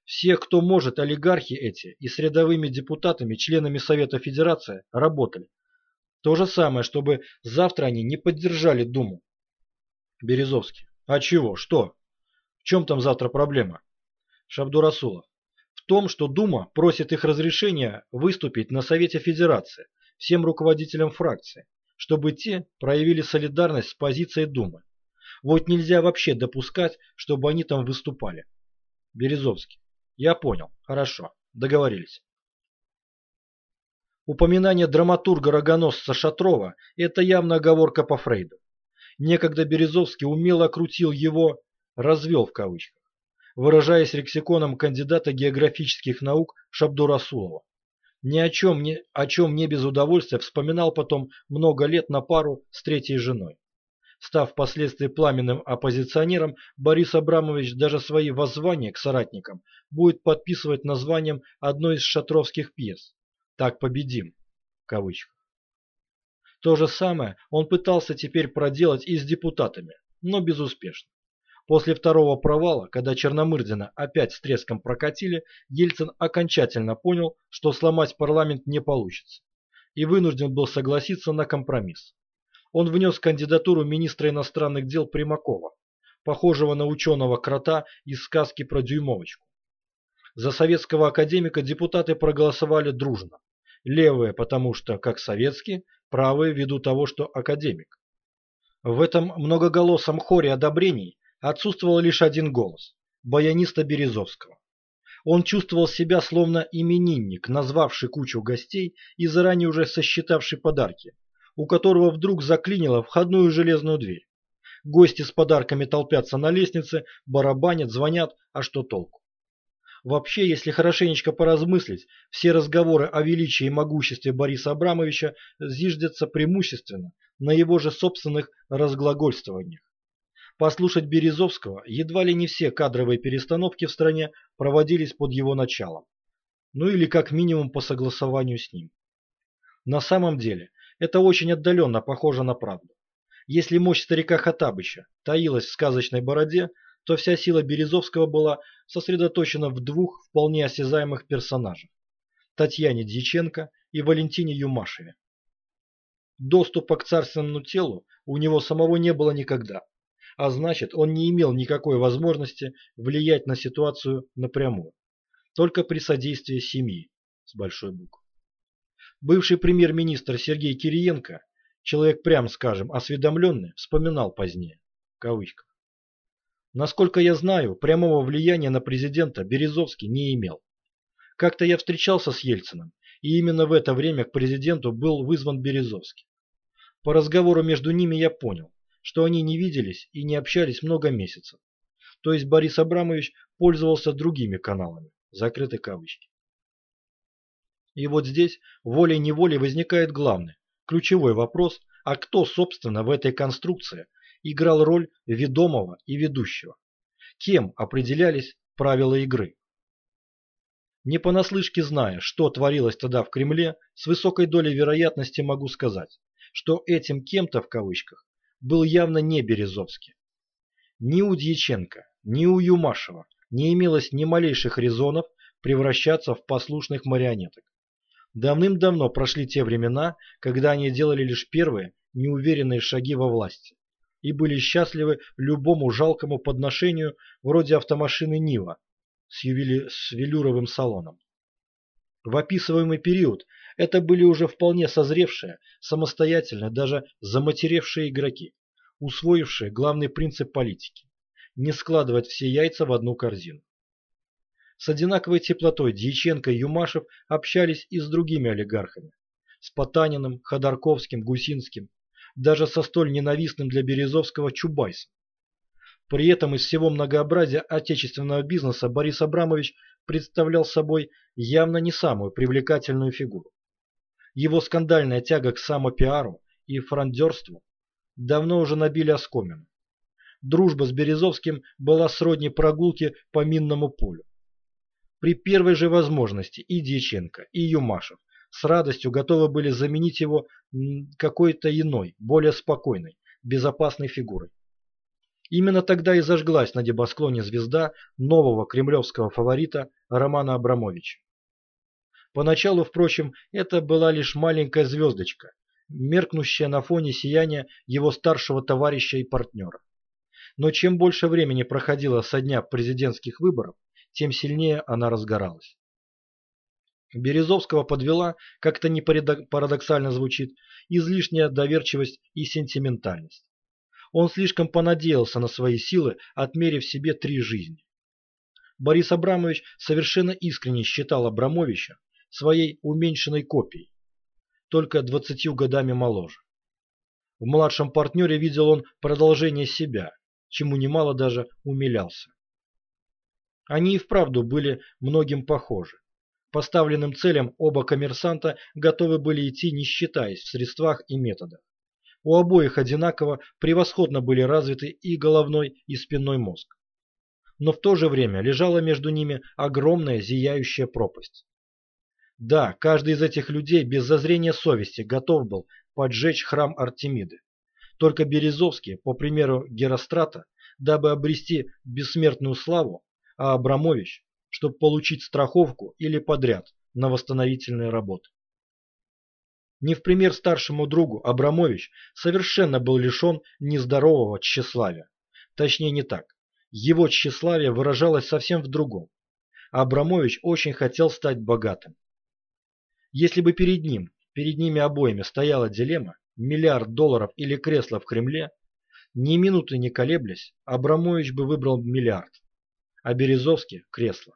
все, кто может, олигархи эти и с рядовыми депутатами, членами Совета Федерации, работали. То же самое, чтобы завтра они не поддержали Думу. Березовский. А чего? Что? В чем там завтра проблема? Шабдурасулов. В том, что Дума просит их разрешения выступить на Совете Федерации всем руководителям фракции, чтобы те проявили солидарность с позицией Думы. Вот нельзя вообще допускать, чтобы они там выступали. Березовский. Я понял. Хорошо. Договорились. Упоминание драматурга-рогоносца Шатрова – это явно оговорка по Фрейду. Некогда Березовский умело крутил его «развел» в кавычках, выражаясь лексиконом кандидата географических наук Шабдура Сулова. Ни о чем, ни о чем не без удовольствия вспоминал потом много лет на пару с третьей женой. Став впоследствии пламенным оппозиционером, Борис Абрамович даже свои воззвания к соратникам будет подписывать названием одной из шатровских пьес «Так победим» кавычках. То же самое он пытался теперь проделать и с депутатами, но безуспешно. После второго провала, когда Черномырдина опять с треском прокатили, Ельцин окончательно понял, что сломать парламент не получится, и вынужден был согласиться на компромисс. Он внес кандидатуру министра иностранных дел Примакова, похожего на ученого-крота из сказки про дюймовочку. За советского академика депутаты проголосовали дружно. Левые, потому что, как советские, правые ввиду того, что академик. В этом многоголосом хоре одобрений отсутствовал лишь один голос – баяниста Березовского. Он чувствовал себя словно именинник, назвавший кучу гостей и заранее уже сосчитавший подарки, у которого вдруг заклинило входную железную дверь. Гости с подарками толпятся на лестнице, барабанят, звонят, а что толку? Вообще, если хорошенечко поразмыслить, все разговоры о величии и могуществе Бориса Абрамовича зиждятся преимущественно на его же собственных разглагольствованиях. Послушать Березовского, едва ли не все кадровые перестановки в стране проводились под его началом. Ну или как минимум по согласованию с ним. На самом деле, это очень отдаленно похоже на правду. Если мощь старика Хатабыча таилась в сказочной бороде, то вся сила Березовского была сосредоточена в двух вполне осязаемых персонажах – Татьяне Дьяченко и Валентине Юмашеве. Доступа к царственному телу у него самого не было никогда, а значит, он не имел никакой возможности влиять на ситуацию напрямую, только при содействии семьи с большой буквы. Бывший премьер-министр Сергей Кириенко, человек, прям скажем, осведомленный, вспоминал позднее, в. Насколько я знаю, прямого влияния на президента Березовский не имел. Как-то я встречался с Ельциным, и именно в это время к президенту был вызван Березовский. По разговору между ними я понял, что они не виделись и не общались много месяцев. То есть Борис Абрамович пользовался другими каналами, закрыты кавычки. И вот здесь волей-неволей возникает главный, ключевой вопрос, а кто, собственно, в этой конструкции играл роль ведомого и ведущего? Кем определялись правила игры? Не понаслышке зная, что творилось тогда в Кремле, с высокой долей вероятности могу сказать, что этим кем-то в кавычках был явно не Березовский. Ни у Дьяченко, ни у Юмашева не имелось ни малейших резонов превращаться в послушных марионеток. Давным-давно прошли те времена, когда они делали лишь первые, неуверенные шаги во власти и были счастливы любому жалкому подношению вроде автомашины Нива с, ювели... с велюровым салоном. В описываемый период это были уже вполне созревшие, самостоятельные, даже заматеревшие игроки, усвоившие главный принцип политики – не складывать все яйца в одну корзину. С одинаковой теплотой Дьяченко и Юмашев общались и с другими олигархами. С Потаниным, Ходорковским, Гусинским, даже со столь ненавистным для Березовского Чубайсом. При этом из всего многообразия отечественного бизнеса Борис Абрамович представлял собой явно не самую привлекательную фигуру. Его скандальная тяга к самопиару и фрондерству давно уже набили оскомину. Дружба с Березовским была сродни прогулки по минному полю. При первой же возможности и Дьяченко, и Юмашев с радостью готовы были заменить его какой-то иной, более спокойной, безопасной фигурой. Именно тогда и зажглась на небосклоне звезда нового кремлевского фаворита Романа Абрамовича. Поначалу, впрочем, это была лишь маленькая звездочка, меркнущая на фоне сияния его старшего товарища и партнера. Но чем больше времени проходило со дня президентских выборов, тем сильнее она разгоралась. Березовского подвела, как-то не парадоксально звучит, излишняя доверчивость и сентиментальность. Он слишком понадеялся на свои силы, отмерив себе три жизни. Борис Абрамович совершенно искренне считал Абрамовича своей уменьшенной копией, только двадцатью годами моложе. В младшем партнере видел он продолжение себя, чему немало даже умилялся. Они и вправду были многим похожи. Поставленным целям оба коммерсанта готовы были идти не считаясь в средствах и методах. У обоих одинаково превосходно были развиты и головной, и спинной мозг. Но в то же время лежала между ними огромная зияющая пропасть. Да, каждый из этих людей без зазрения совести готов был поджечь храм Артемиды. Только Березовский, по примеру Герострата, дабы обрести бессмертную славу, а Абрамович, чтобы получить страховку или подряд на восстановительные работы. Не в пример старшему другу Абрамович совершенно был лишен нездорового тщеславия. Точнее не так. Его тщеславие выражалось совсем в другом. Абрамович очень хотел стать богатым. Если бы перед ним, перед ними обоими стояла дилемма, миллиард долларов или кресло в Кремле, ни минуты не колеблясь, Абрамович бы выбрал миллиард, а Березовский – кресло.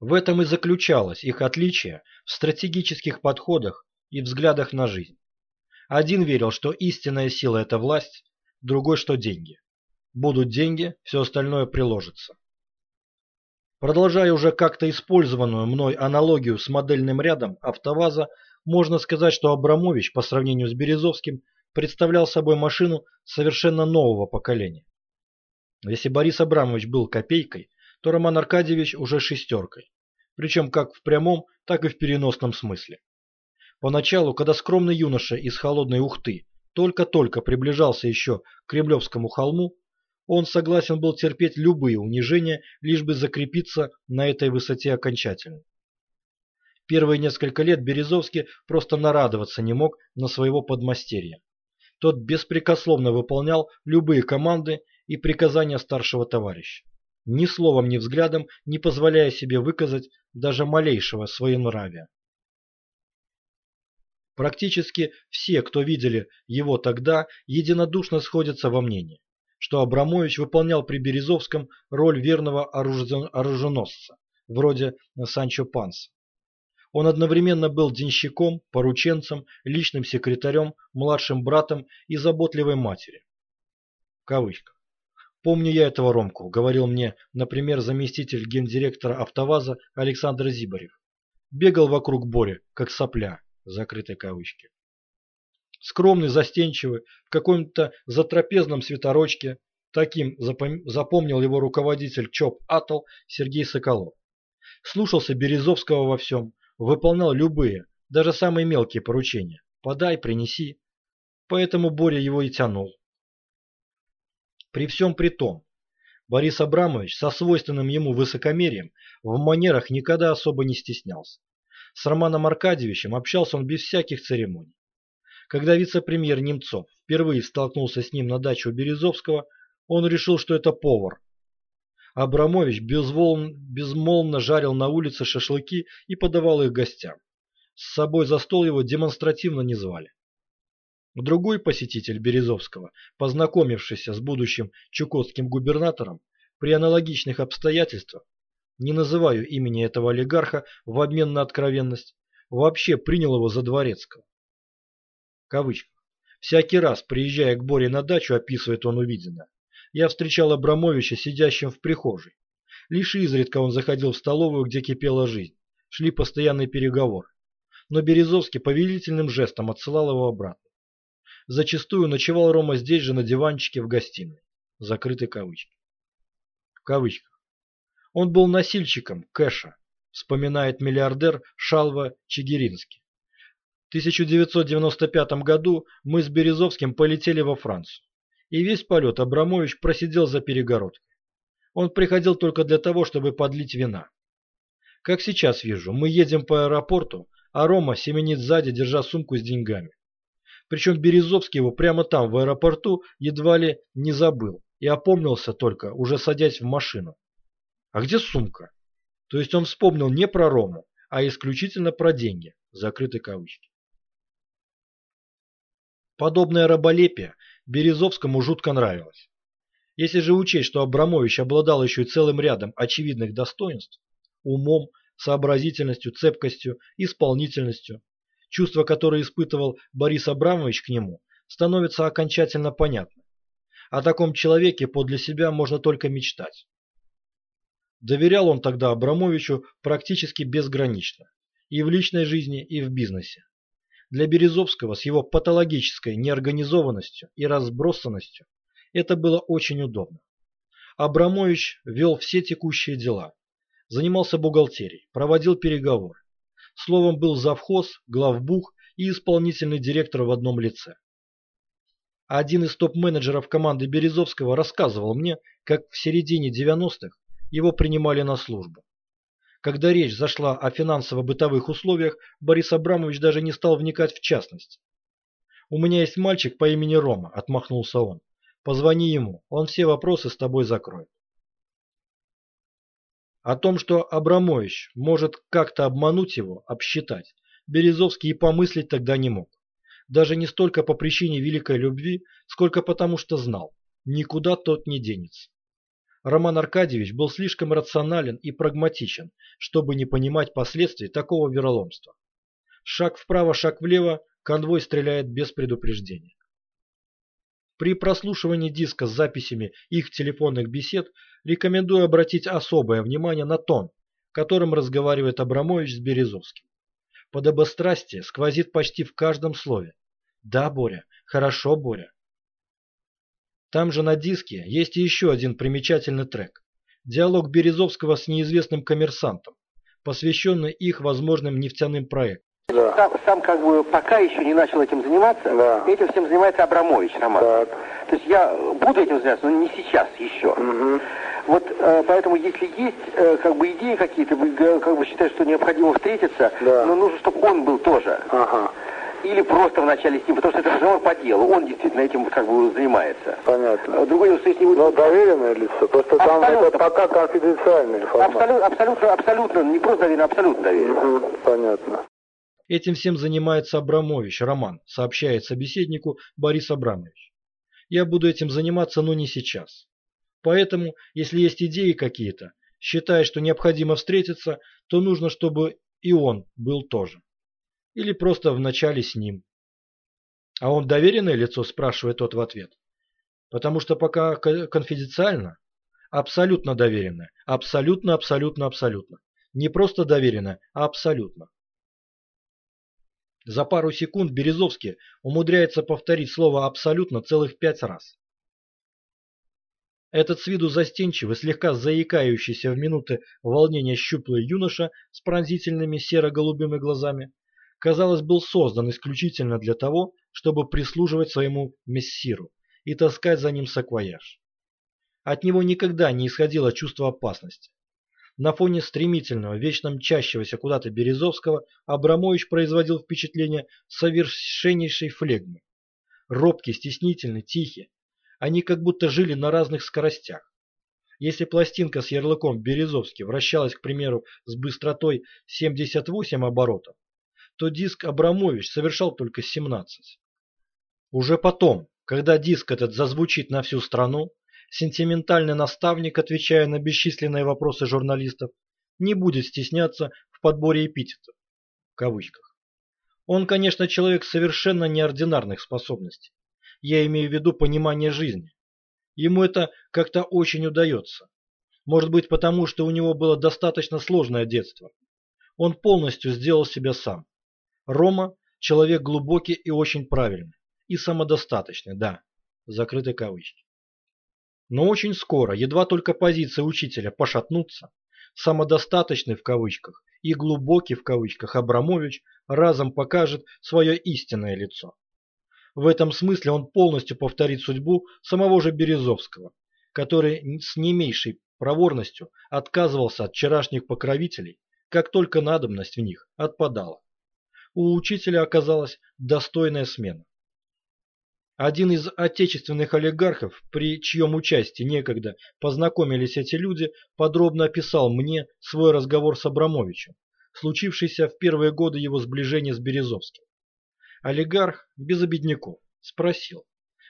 В этом и заключалось их отличие в стратегических подходах и взглядах на жизнь. Один верил, что истинная сила – это власть, другой, что деньги. Будут деньги, все остальное приложится. Продолжая уже как-то использованную мной аналогию с модельным рядом АвтоВАЗа, можно сказать, что Абрамович по сравнению с Березовским представлял собой машину совершенно нового поколения. Если Борис Абрамович был копейкой, то Роман Аркадьевич уже шестеркой, причем как в прямом, так и в переносном смысле. Поначалу, когда скромный юноша из холодной Ухты только-только приближался еще к Кремлевскому холму, он согласен был терпеть любые унижения, лишь бы закрепиться на этой высоте окончательно. Первые несколько лет Березовский просто нарадоваться не мог на своего подмастерья. Тот беспрекословно выполнял любые команды и приказания старшего товарища, ни словом, ни взглядом не позволяя себе выказать даже малейшего своенравия. Практически все, кто видели его тогда, единодушно сходятся во мнении, что Абрамович выполнял при Березовском роль верного оруженосца, вроде Санчо Панса. Он одновременно был денщиком, порученцем, личным секретарем, младшим братом и заботливой матери. Кавычка. Помню я этого Ромку, говорил мне, например, заместитель гендиректора АвтоВАЗа Александр Зибарев. Бегал вокруг Бори, как сопля, закрытой кавычки. Скромный, застенчивый, в каком-то затрапезном свитерочке, таким запомнил его руководитель ЧОП «Атл» Сергей Соколов. Слушался Березовского во всем, выполнял любые, даже самые мелкие поручения. Подай, принеси. Поэтому Боря его и тянул. При всем при том, Борис Абрамович со свойственным ему высокомерием в манерах никогда особо не стеснялся. С Романом Аркадьевичем общался он без всяких церемоний. Когда вице-премьер Немцов впервые столкнулся с ним на даче у Березовского, он решил, что это повар. Абрамович безволн, безмолвно жарил на улице шашлыки и подавал их гостям. С собой за стол его демонстративно не звали. Другой посетитель Березовского, познакомившийся с будущим чукотским губернатором, при аналогичных обстоятельствах не называю имени этого олигарха в обмен на откровенность, вообще принял его за дворецкого. Кавычка. Всякий раз, приезжая к Боре на дачу, описывает он увиденное, я встречал Абрамовича сидящим в прихожей. Лишь изредка он заходил в столовую, где кипела жизнь. Шли постоянные переговоры. Но Березовский повелительным жестом отсылал его обратно. Зачастую ночевал Рома здесь же на диванчике в гостиной. Закрыты кавычки. В кавычках. Он был носильщиком кэша, вспоминает миллиардер Шалва Чигиринский. В 1995 году мы с Березовским полетели во Францию. И весь полет Абрамович просидел за перегородкой. Он приходил только для того, чтобы подлить вина. Как сейчас вижу, мы едем по аэропорту, а Рома семенит сзади, держа сумку с деньгами. Причем Березовский его прямо там, в аэропорту, едва ли не забыл и опомнился только, уже садясь в машину. А где сумка? То есть он вспомнил не про Рому, а исключительно про деньги, закрыты кавычки. Подобное раболепие Березовскому жутко нравилось. Если же учесть, что Абрамович обладал еще и целым рядом очевидных достоинств – умом, сообразительностью, цепкостью, исполнительностью, чувства, которые испытывал Борис Абрамович к нему, становится окончательно понятно. О таком человеке подле себя можно только мечтать. Доверял он тогда Абрамовичу практически безгранично. И в личной жизни, и в бизнесе. Для Березовского с его патологической неорганизованностью и разбросанностью это было очень удобно. Абрамович вел все текущие дела, занимался бухгалтерией, проводил переговоры. Словом, был завхоз, главбух и исполнительный директор в одном лице. Один из топ-менеджеров команды Березовского рассказывал мне, как в середине 90-х его принимали на службу. Когда речь зашла о финансово-бытовых условиях, Борис Абрамович даже не стал вникать в частности. «У меня есть мальчик по имени Рома», – отмахнулся он. «Позвони ему, он все вопросы с тобой закроет». О том, что Абрамович может как-то обмануть его, обсчитать, Березовский и помыслить тогда не мог. Даже не столько по причине великой любви, сколько потому что знал, никуда тот не денется. Роман Аркадьевич был слишком рационален и прагматичен, чтобы не понимать последствий такого вероломства. Шаг вправо, шаг влево, конвой стреляет без предупреждения. При прослушивании диска с записями их телефонных бесед рекомендую обратить особое внимание на тон, которым разговаривает Абрамович с Березовским. Подобострастие сквозит почти в каждом слове. Да, Боря, хорошо, Боря. Там же на диске есть еще один примечательный трек. Диалог Березовского с неизвестным коммерсантом, посвященный их возможным нефтяным проектам. Да. Сам, сам как бы пока еще не начал этим заниматься, Да. этим всем занимается Абрамович, Роман. Так. То есть я буду этим заниматься, но не сейчас еще. Угу. Вот э, поэтому, если есть э, как бы идеи какие-то, вы как бы считаете, что необходимо встретиться, Да. но нужно, чтобы он был тоже. Ага. Или просто вначале с ним, потому что это разговор по делу, он действительно этим как бы занимается. Понятно. А Другое дело, что если будет... Но доверенное лицо, просто там Абсолютно. это пока конфиденциальная информация. Абсолютно, абсолютно, абсолютно, не просто доверие, а абсолютно доверие. Мгм. Понятно. Этим всем занимается Абрамович, Роман, сообщает собеседнику Борис Абрамович. Я буду этим заниматься, но не сейчас. Поэтому, если есть идеи какие-то, считая, что необходимо встретиться, то нужно, чтобы и он был тоже. Или просто вначале с ним. А он доверенное лицо, спрашивает тот в ответ. Потому что пока ко- конфиденциально, абсолютно доверенное, абсолютно, абсолютно, абсолютно. Не просто доверенное, а абсолютно. За пару секунд Березовский умудряется повторить слово «абсолютно» целых пять раз. Этот с виду застенчивый, слегка заикающийся в минуты волнения щуплый юноша с пронзительными серо-голубыми глазами, казалось, был создан исключительно для того, чтобы прислуживать своему мессиру и таскать за ним саквояж. От него никогда не исходило чувство опасности. На фоне стремительного, вечно мчащегося куда-то Березовского Абрамович производил впечатление совершеннейшей флегмы. Робкий, стеснительный, тихий. Они как будто жили на разных скоростях. Если пластинка с ярлыком Березовский вращалась, к примеру, с быстротой 78 оборотов, то диск Абрамович совершал только 17. Уже потом, когда диск этот зазвучит на всю страну, сентиментальный наставник, отвечая на бесчисленные вопросы журналистов, не будет стесняться в подборе эпитетов, в кавычках. Он, конечно, человек совершенно неординарных способностей. Я имею в виду понимание жизни. Ему это как-то очень удается. Может быть, потому что у него было достаточно сложное детство. Он полностью сделал себя сам. Рома – человек глубокий и очень правильный. И самодостаточный, да. Закрыты кавычки. Но очень скоро, едва только позиция учителя пошатнутся, самодостаточный в кавычках и глубокий в кавычках Абрамович разом покажет свое истинное лицо. В этом смысле он полностью повторит судьбу самого же Березовского, который с не меньшей проворностью отказывался от вчерашних покровителей, как только надобность в них отпадала. У учителя оказалась достойная смена. Один из отечественных олигархов, при чьем участии некогда познакомились эти люди, подробно описал мне свой разговор с Абрамовичем, случившийся в первые годы его сближения с Березовским. Олигарх, без обедняков, спросил,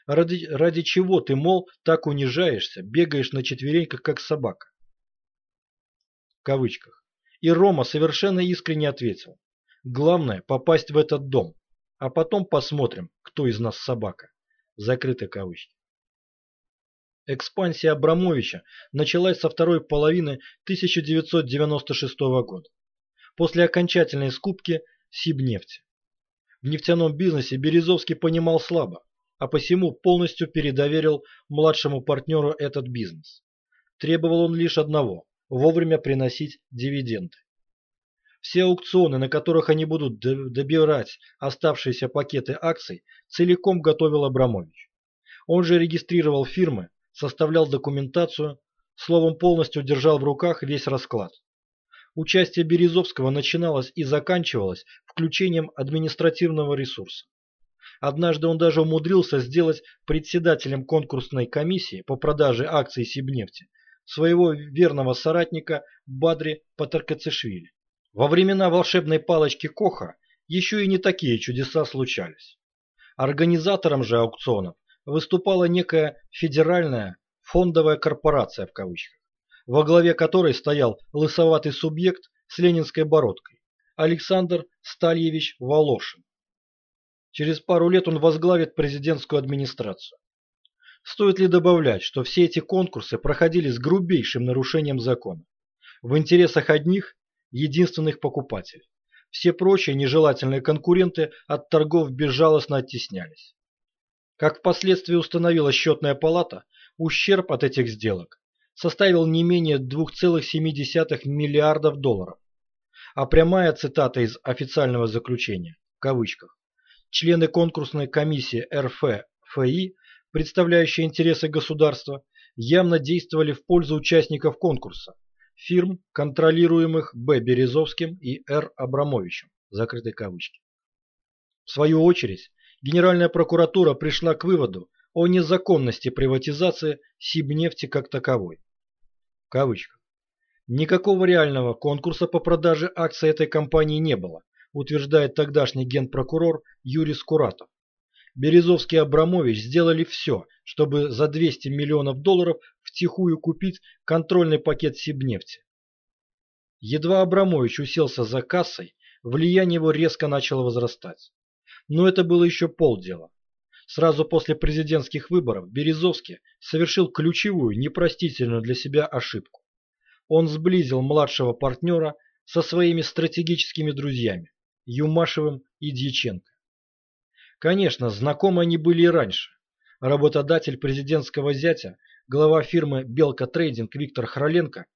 ради, ради чего ты, мол, так унижаешься, бегаешь на четвереньках, как собака? В кавычках. И Рома совершенно искренне ответил, главное попасть в этот дом, а потом посмотрим, кто из нас собака. Закрыты кавычки. Экспансия Абрамовича началась со второй половины 1996 года, после окончательной скупки Сибнефти. В нефтяном бизнесе Березовский понимал слабо, а посему полностью передоверил младшему партнеру этот бизнес. Требовал он лишь одного – вовремя приносить дивиденды. Все аукционы, на которых они будут добирать оставшиеся пакеты акций, целиком готовил Абрамович. Он же регистрировал фирмы, составлял документацию, словом полностью держал в руках весь расклад. Участие Березовского начиналось и заканчивалось включением административного ресурса. Однажды он даже умудрился сделать председателем конкурсной комиссии по продаже акций Сибнефти своего верного соратника Бадри Патаркацишвили. Во времена волшебной палочки Коха еще и не такие чудеса случались. Организатором же аукционов выступала некая федеральная фондовая корпорация в кавычках, во главе которой стоял лысоватый субъект с ленинской бородкой Александр Стальевич Волошин. Через пару лет он возглавит президентскую администрацию. Стоит ли добавлять, что все эти конкурсы проходили с грубейшим нарушением закона? В интересах одних – единственных покупателей. Все прочие нежелательные конкуренты от торгов безжалостно оттеснялись. Как впоследствии установила счетная палата, ущерб от этих сделок составил не менее 2,7 миллиардов долларов. А прямая цитата из официального заключения, в кавычках, члены конкурсной комиссии РФ-ФИ, представляющие интересы государства, явно действовали в пользу участников конкурса, фирм, контролируемых Б. Березовским и Р. Абрамовичем, закрытой кавычки. В свою очередь, Генеральная прокуратура пришла к выводу о незаконности приватизации Сибнефти как таковой. Кавычка. Никакого реального конкурса по продаже акций этой компании не было, утверждает тогдашний генпрокурор Юрий Скуратов. Березовский и Абрамович сделали все, чтобы за 200 миллионов долларов втихую купить контрольный пакет Сибнефти. Едва Абрамович уселся за кассой, влияние его резко начало возрастать. Но это было еще полдела. Сразу после президентских выборов Березовский совершил ключевую, непростительную для себя ошибку. Он сблизил младшего партнера со своими стратегическими друзьями Юмашевым и Дьяченко. Конечно, знакомы они были и раньше. Работодатель президентского зятя, глава фирмы «Белка Трейдинг» Виктор Хроленко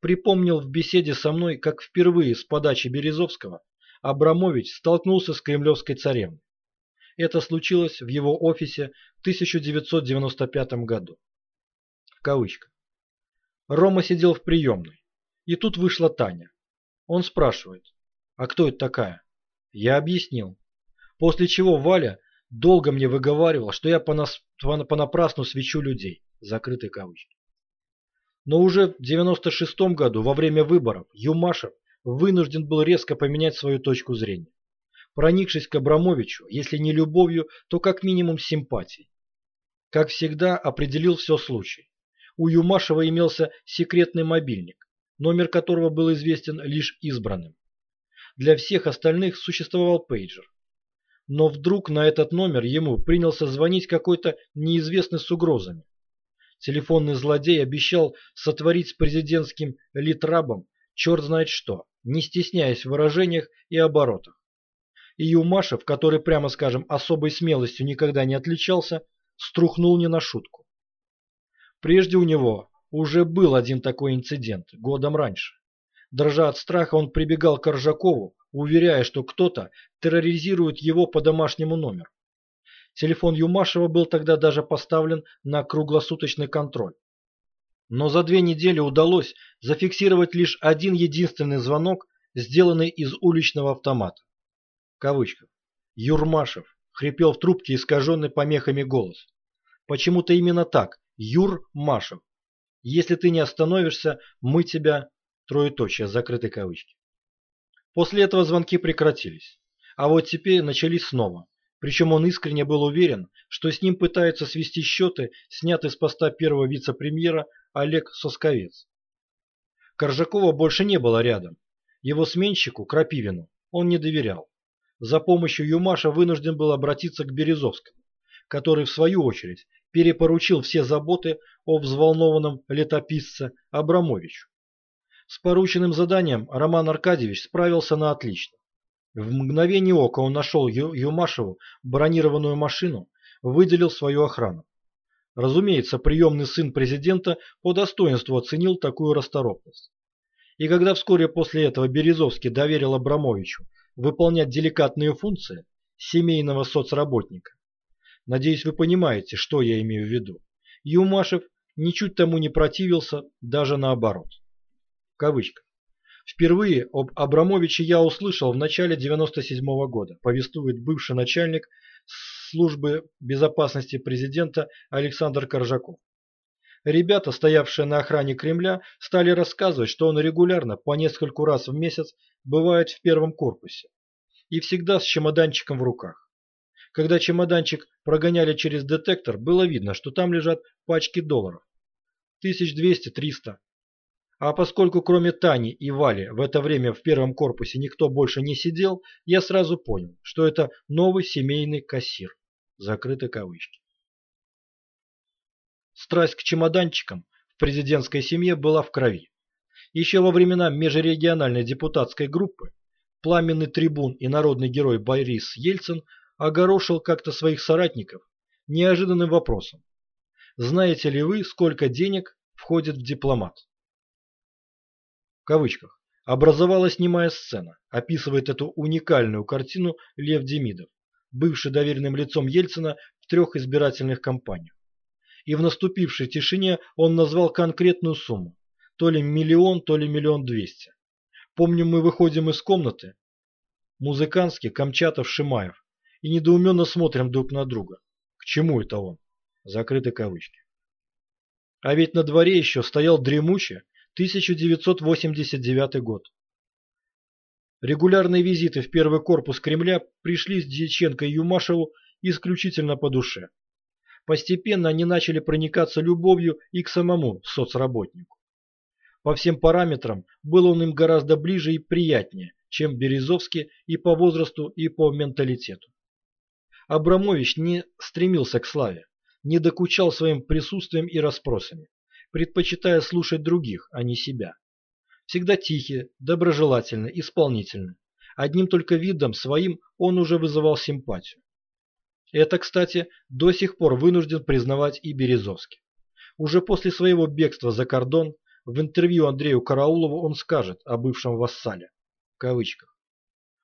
припомнил в беседе со мной, как впервые с подачи Березовского Абрамович столкнулся с кремлевской царевной. Это случилось в его офисе в 1995 году. В кавычках. Рома сидел в приемной, и тут вышла Таня. Он спрашивает, а кто это такая? Я объяснил. После чего Валя долго мне выговаривала, что я понас... понапрасну свечу людей. Закрытые кавычки. Но уже в 96 году, во время выборов, Юмашев вынужден был резко поменять свою точку зрения проникшись к Абрамовичу, если не любовью, то как минимум симпатией. Как всегда, определил все случай. У Юмашева имелся секретный мобильник, номер которого был известен лишь избранным. Для всех остальных существовал пейджер. Но вдруг на этот номер ему принялся звонить какой-то неизвестный с угрозами. Телефонный злодей обещал сотворить с президентским литрабом черт знает что, не стесняясь в выражениях и оборотах и Юмашев, который, прямо скажем, особой смелостью никогда не отличался, струхнул не на шутку. Прежде у него уже был один такой инцидент, годом раньше. Дрожа от страха, он прибегал к Коржакову, уверяя, что кто-то терроризирует его по домашнему номеру. Телефон Юмашева был тогда даже поставлен на круглосуточный контроль. Но за две недели удалось зафиксировать лишь один единственный звонок, сделанный из уличного автомата кавычках, Юрмашев, хрипел в трубке искаженный помехами голос. Почему-то именно так, Юрмашев. Если ты не остановишься, мы тебя... Троеточие, закрытой кавычки. После этого звонки прекратились. А вот теперь начались снова. Причем он искренне был уверен, что с ним пытаются свести счеты, снятый с поста первого вице-премьера Олег Сосковец. Коржакова больше не было рядом. Его сменщику, Крапивину, он не доверял. За помощью Юмаша вынужден был обратиться к Березовскому, который, в свою очередь, перепоручил все заботы о взволнованном летописце Абрамовичу. С порученным заданием Роман Аркадьевич справился на отлично. В мгновение ока он нашел Юмашеву бронированную машину, выделил свою охрану. Разумеется, приемный сын президента по достоинству оценил такую расторопность. И когда вскоре после этого Березовский доверил Абрамовичу выполнять деликатные функции семейного соцработника, надеюсь, вы понимаете, что я имею в виду, Юмашев ничуть тому не противился, даже наоборот. Кавычках. Впервые об Абрамовиче я услышал в начале 97 -го года, повествует бывший начальник службы безопасности президента Александр Коржаков. Ребята, стоявшие на охране Кремля, стали рассказывать, что он регулярно, по нескольку раз в месяц, бывает в первом корпусе. И всегда с чемоданчиком в руках. Когда чемоданчик прогоняли через детектор, было видно, что там лежат пачки долларов. 1200-300. А поскольку кроме Тани и Вали в это время в первом корпусе никто больше не сидел, я сразу понял, что это новый семейный кассир. Закрыты кавычки. Страсть к чемоданчикам в президентской семье была в крови. Еще во времена межрегиональной депутатской группы пламенный трибун и народный герой Борис Ельцин огорошил как-то своих соратников неожиданным вопросом. Знаете ли вы, сколько денег входит в дипломат? Кавычках. Образовалась немая сцена, описывает эту уникальную картину Лев Демидов, бывший доверенным лицом Ельцина в трех избирательных кампаниях и в наступившей тишине он назвал конкретную сумму, то ли миллион, то ли миллион двести. Помню, мы выходим из комнаты, Музыканский, Камчатов, Шимаев, и недоуменно смотрим друг на друга. К чему это он? Закрыты кавычки. А ведь на дворе еще стоял дремучий 1989 год. Регулярные визиты в первый корпус Кремля пришли с Дьяченко и Юмашеву исключительно по душе. Постепенно они начали проникаться любовью и к самому соцработнику. По всем параметрам был он им гораздо ближе и приятнее, чем Березовский и по возрасту, и по менталитету. Абрамович не стремился к славе, не докучал своим присутствием и расспросами, предпочитая слушать других, а не себя. Всегда тихий, доброжелательный, исполнительный. Одним только видом своим он уже вызывал симпатию. Это, кстати, до сих пор вынужден признавать и Березовский. Уже после своего бегства за кордон в интервью Андрею Караулову он скажет о бывшем вассале. В кавычках.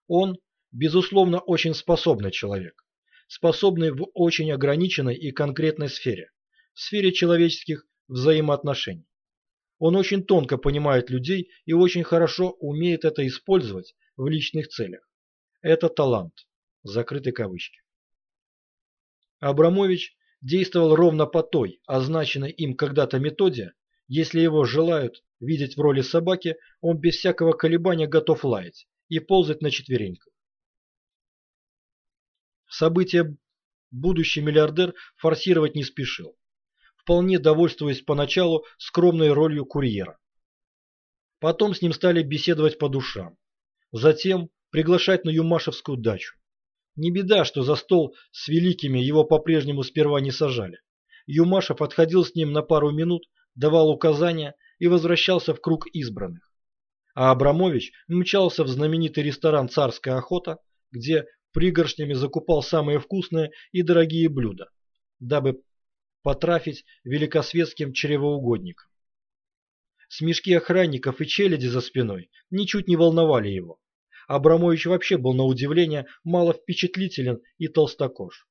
Он, безусловно, очень способный человек. Способный в очень ограниченной и конкретной сфере. В сфере человеческих взаимоотношений. Он очень тонко понимает людей и очень хорошо умеет это использовать в личных целях. Это талант. Закрыты кавычки. Абрамович действовал ровно по той, означенной им когда-то методе, если его желают видеть в роли собаки, он без всякого колебания готов лаять и ползать на четвереньках. События будущий миллиардер форсировать не спешил, вполне довольствуясь поначалу скромной ролью курьера. Потом с ним стали беседовать по душам, затем приглашать на Юмашевскую дачу. Не беда, что за стол с великими его по-прежнему сперва не сажали. Юмашев отходил с ним на пару минут, давал указания и возвращался в круг избранных. А Абрамович мчался в знаменитый ресторан «Царская охота», где пригоршнями закупал самые вкусные и дорогие блюда, дабы потрафить великосветским чревоугодникам. Смешки охранников и челяди за спиной ничуть не волновали его. Абрамович вообще был на удивление мало впечатлителен и толстокож.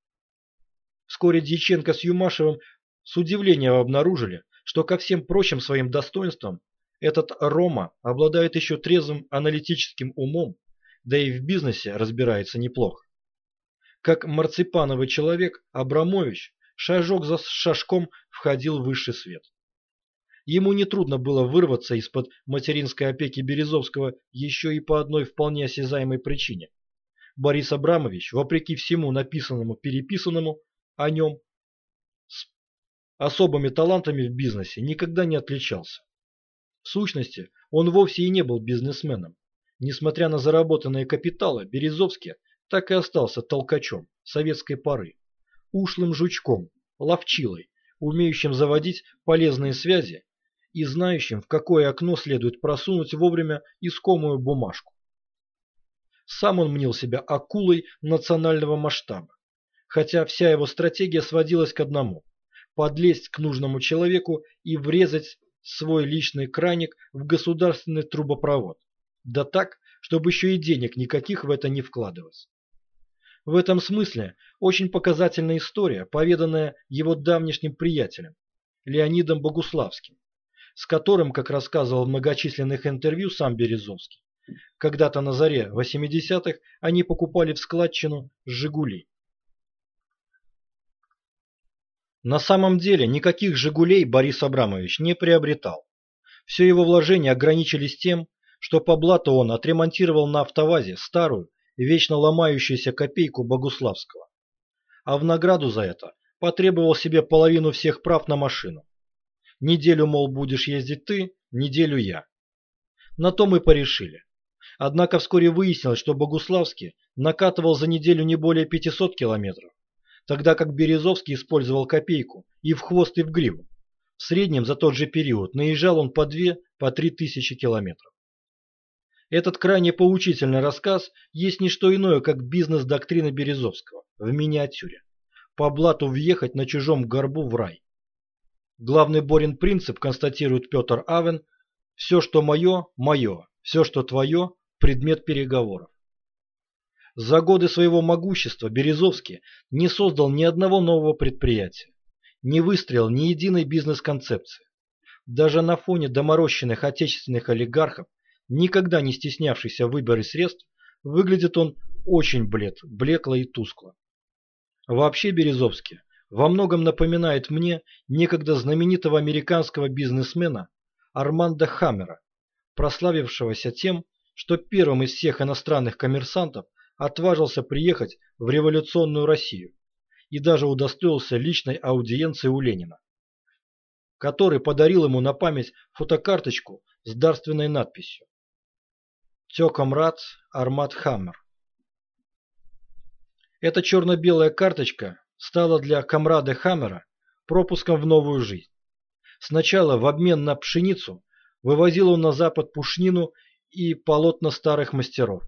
Вскоре Дьяченко с Юмашевым с удивлением обнаружили, что ко всем прочим своим достоинствам этот Рома обладает еще трезвым аналитическим умом, да и в бизнесе разбирается неплохо. Как марципановый человек, Абрамович шажок за шажком входил в высший свет. Ему нетрудно было вырваться из-под материнской опеки Березовского еще и по одной вполне осязаемой причине. Борис Абрамович, вопреки всему написанному-переписанному о нем, с особыми талантами в бизнесе никогда не отличался. В сущности, он вовсе и не был бизнесменом. Несмотря на заработанные капиталы, Березовский так и остался толкачом советской поры, ушлым жучком, ловчилой, умеющим заводить полезные связи и знающим, в какое окно следует просунуть вовремя искомую бумажку. Сам он мнил себя акулой национального масштаба, хотя вся его стратегия сводилась к одному – подлезть к нужному человеку и врезать свой личный краник в государственный трубопровод. Да так, чтобы еще и денег никаких в это не вкладывать. В этом смысле очень показательная история, поведанная его давнишним приятелем, Леонидом Богуславским, с которым, как рассказывал в многочисленных интервью сам Березовский, когда-то на заре 80-х они покупали в складчину «Жигули». На самом деле никаких «Жигулей» Борис Абрамович не приобретал. Все его вложения ограничились тем, что по блату он отремонтировал на автовазе старую, вечно ломающуюся копейку Богуславского. А в награду за это потребовал себе половину всех прав на машину. Неделю, мол, будешь ездить ты, неделю я. На то мы порешили. Однако вскоре выяснилось, что Богуславский накатывал за неделю не более 500 километров, тогда как Березовский использовал копейку и в хвост, и в гриву. В среднем за тот же период наезжал он по 2, по 3 тысячи километров. Этот крайне поучительный рассказ есть не что иное, как бизнес-доктрина Березовского в миниатюре. По блату въехать на чужом горбу в рай. Главный Борин принцип, констатирует Петр Авен, все, что мое, мое, все, что твое, предмет переговоров. За годы своего могущества Березовский не создал ни одного нового предприятия, не выстроил ни единой бизнес-концепции. Даже на фоне доморощенных отечественных олигархов, никогда не стеснявшийся в выборе средств, выглядит он очень блед, блекло и тускло. Вообще Березовский во многом напоминает мне некогда знаменитого американского бизнесмена Армандо Хаммера, прославившегося тем, что первым из всех иностранных коммерсантов отважился приехать в революционную Россию и даже удостоился личной аудиенции у Ленина, который подарил ему на память фотокарточку с дарственной надписью «Тёкомрад Армат Хаммер». Эта черно-белая карточка стала для комрада Хаммера пропуском в новую жизнь. Сначала в обмен на пшеницу вывозил он на запад пушнину и полотна старых мастеров.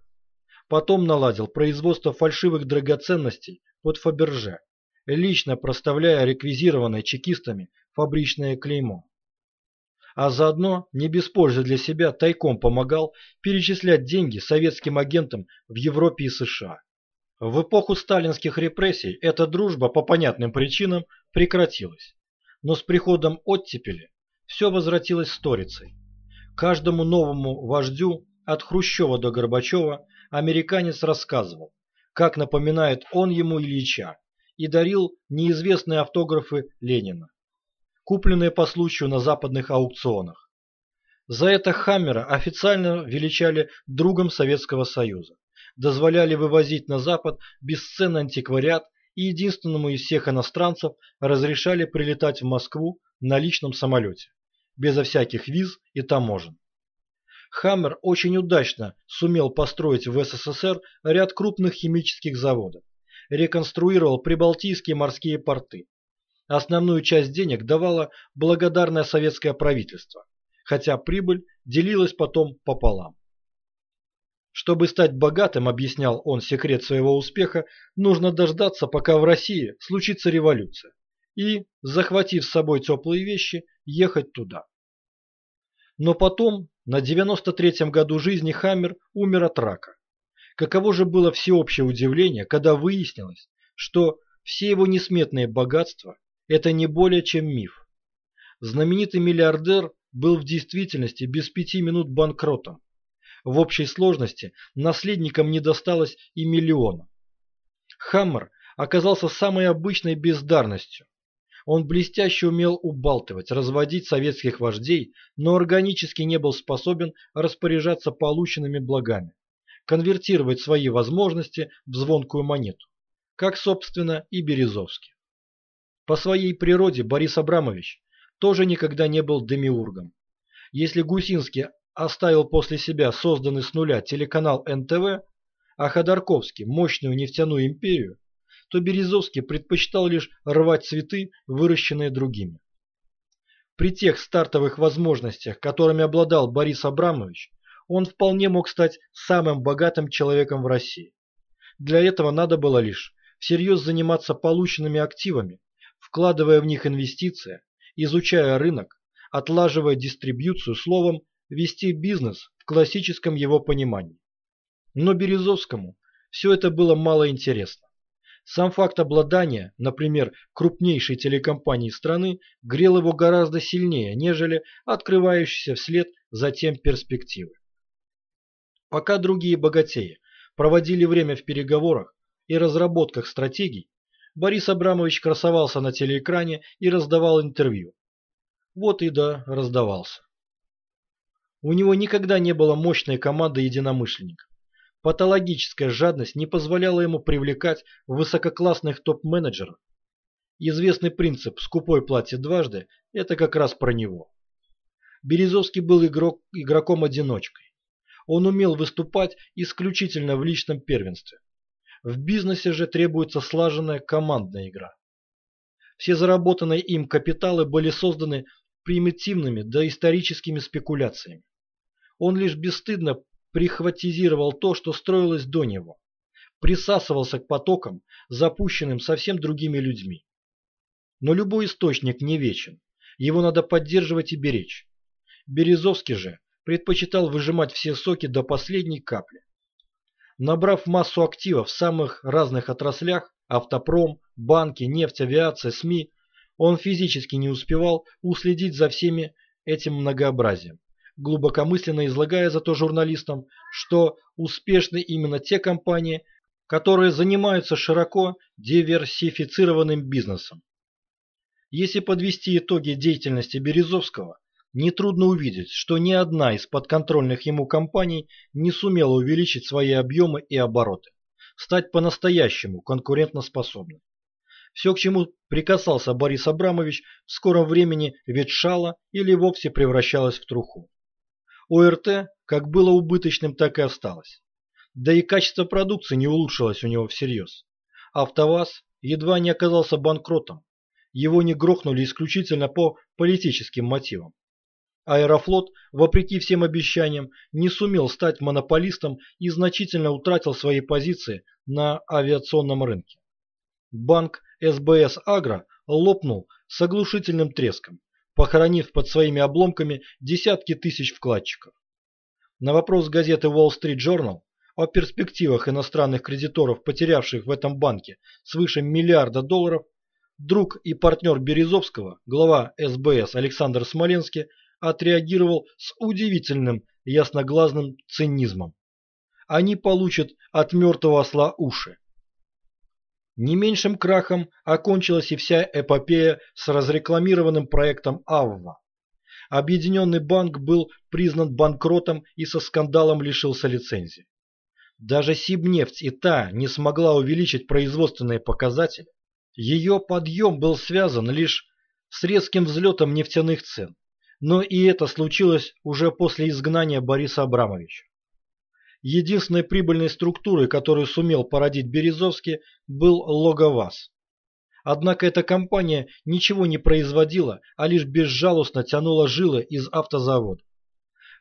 Потом наладил производство фальшивых драгоценностей под Фаберже, лично проставляя реквизированное чекистами фабричное клеймо. А заодно, не без пользы для себя, тайком помогал перечислять деньги советским агентам в Европе и США. В эпоху сталинских репрессий эта дружба по понятным причинам прекратилась. Но с приходом оттепели все возвратилось сторицей. Каждому новому вождю, от Хрущева до Горбачева, американец рассказывал, как напоминает он ему Ильича, и дарил неизвестные автографы Ленина, купленные по случаю на западных аукционах. За это Хаммера официально величали другом Советского Союза дозволяли вывозить на Запад бесценный антиквариат и единственному из всех иностранцев разрешали прилетать в Москву на личном самолете, безо всяких виз и таможен. Хаммер очень удачно сумел построить в СССР ряд крупных химических заводов, реконструировал прибалтийские морские порты. Основную часть денег давало благодарное советское правительство, хотя прибыль делилась потом пополам. Чтобы стать богатым, объяснял он секрет своего успеха, нужно дождаться, пока в России случится революция, и, захватив с собой теплые вещи, ехать туда. Но потом, на 93-м году жизни Хаммер умер от рака. Каково же было всеобщее удивление, когда выяснилось, что все его несметные богатства – это не более чем миф. Знаменитый миллиардер был в действительности без пяти минут банкротом. В общей сложности наследникам не досталось и миллиона. Хаммер оказался самой обычной бездарностью. Он блестяще умел убалтывать, разводить советских вождей, но органически не был способен распоряжаться полученными благами, конвертировать свои возможности в звонкую монету, как, собственно, и Березовский. По своей природе Борис Абрамович тоже никогда не был демиургом. Если Гусинский оставил после себя созданный с нуля телеканал НТВ, а Ходорковский – мощную нефтяную империю, то Березовский предпочитал лишь рвать цветы, выращенные другими. При тех стартовых возможностях, которыми обладал Борис Абрамович, он вполне мог стать самым богатым человеком в России. Для этого надо было лишь всерьез заниматься полученными активами, вкладывая в них инвестиции, изучая рынок, отлаживая дистрибьюцию, словом, вести бизнес в классическом его понимании. Но Березовскому все это было мало интересно. Сам факт обладания, например, крупнейшей телекомпанией страны, грел его гораздо сильнее, нежели открывающиеся вслед за тем перспективы. Пока другие богатеи проводили время в переговорах и разработках стратегий, Борис Абрамович красовался на телеэкране и раздавал интервью. Вот и да, раздавался. У него никогда не было мощной команды единомышленников. Патологическая жадность не позволяла ему привлекать высококлассных топ-менеджеров. Известный принцип «скупой платье дважды» – это как раз про него. Березовский был игрок, игроком-одиночкой. Он умел выступать исключительно в личном первенстве. В бизнесе же требуется слаженная командная игра. Все заработанные им капиталы были созданы примитивными доисторическими спекуляциями. Он лишь бесстыдно прихватизировал то, что строилось до него, присасывался к потокам, запущенным совсем другими людьми. Но любой источник не вечен, его надо поддерживать и беречь. Березовский же предпочитал выжимать все соки до последней капли. Набрав массу активов в самых разных отраслях – автопром, банки, нефть, авиация, СМИ – он физически не успевал уследить за всеми этим многообразием глубокомысленно излагая зато журналистам, что успешны именно те компании, которые занимаются широко диверсифицированным бизнесом. Если подвести итоги деятельности Березовского, нетрудно увидеть, что ни одна из подконтрольных ему компаний не сумела увеличить свои объемы и обороты, стать по-настоящему конкурентоспособной. Все, к чему прикасался Борис Абрамович, в скором времени ветшало или вовсе превращалось в труху. ОРТ как было убыточным, так и осталось. Да и качество продукции не улучшилось у него всерьез. АвтоВАЗ едва не оказался банкротом. Его не грохнули исключительно по политическим мотивам. Аэрофлот, вопреки всем обещаниям, не сумел стать монополистом и значительно утратил свои позиции на авиационном рынке. Банк СБС Агро лопнул с оглушительным треском похоронив под своими обломками десятки тысяч вкладчиков. На вопрос газеты Wall Street Journal о перспективах иностранных кредиторов, потерявших в этом банке свыше миллиарда долларов, друг и партнер Березовского, глава СБС Александр Смоленский, отреагировал с удивительным ясноглазным цинизмом. Они получат от мертвого осла уши. Не меньшим крахом окончилась и вся эпопея с разрекламированным проектом «Авва». Объединенный банк был признан банкротом и со скандалом лишился лицензии. Даже Сибнефть и та не смогла увеличить производственные показатели. Ее подъем был связан лишь с резким взлетом нефтяных цен. Но и это случилось уже после изгнания Бориса Абрамовича. Единственной прибыльной структурой, которую сумел породить Березовский, был Логоваз. Однако эта компания ничего не производила, а лишь безжалостно тянула жилы из автозавода.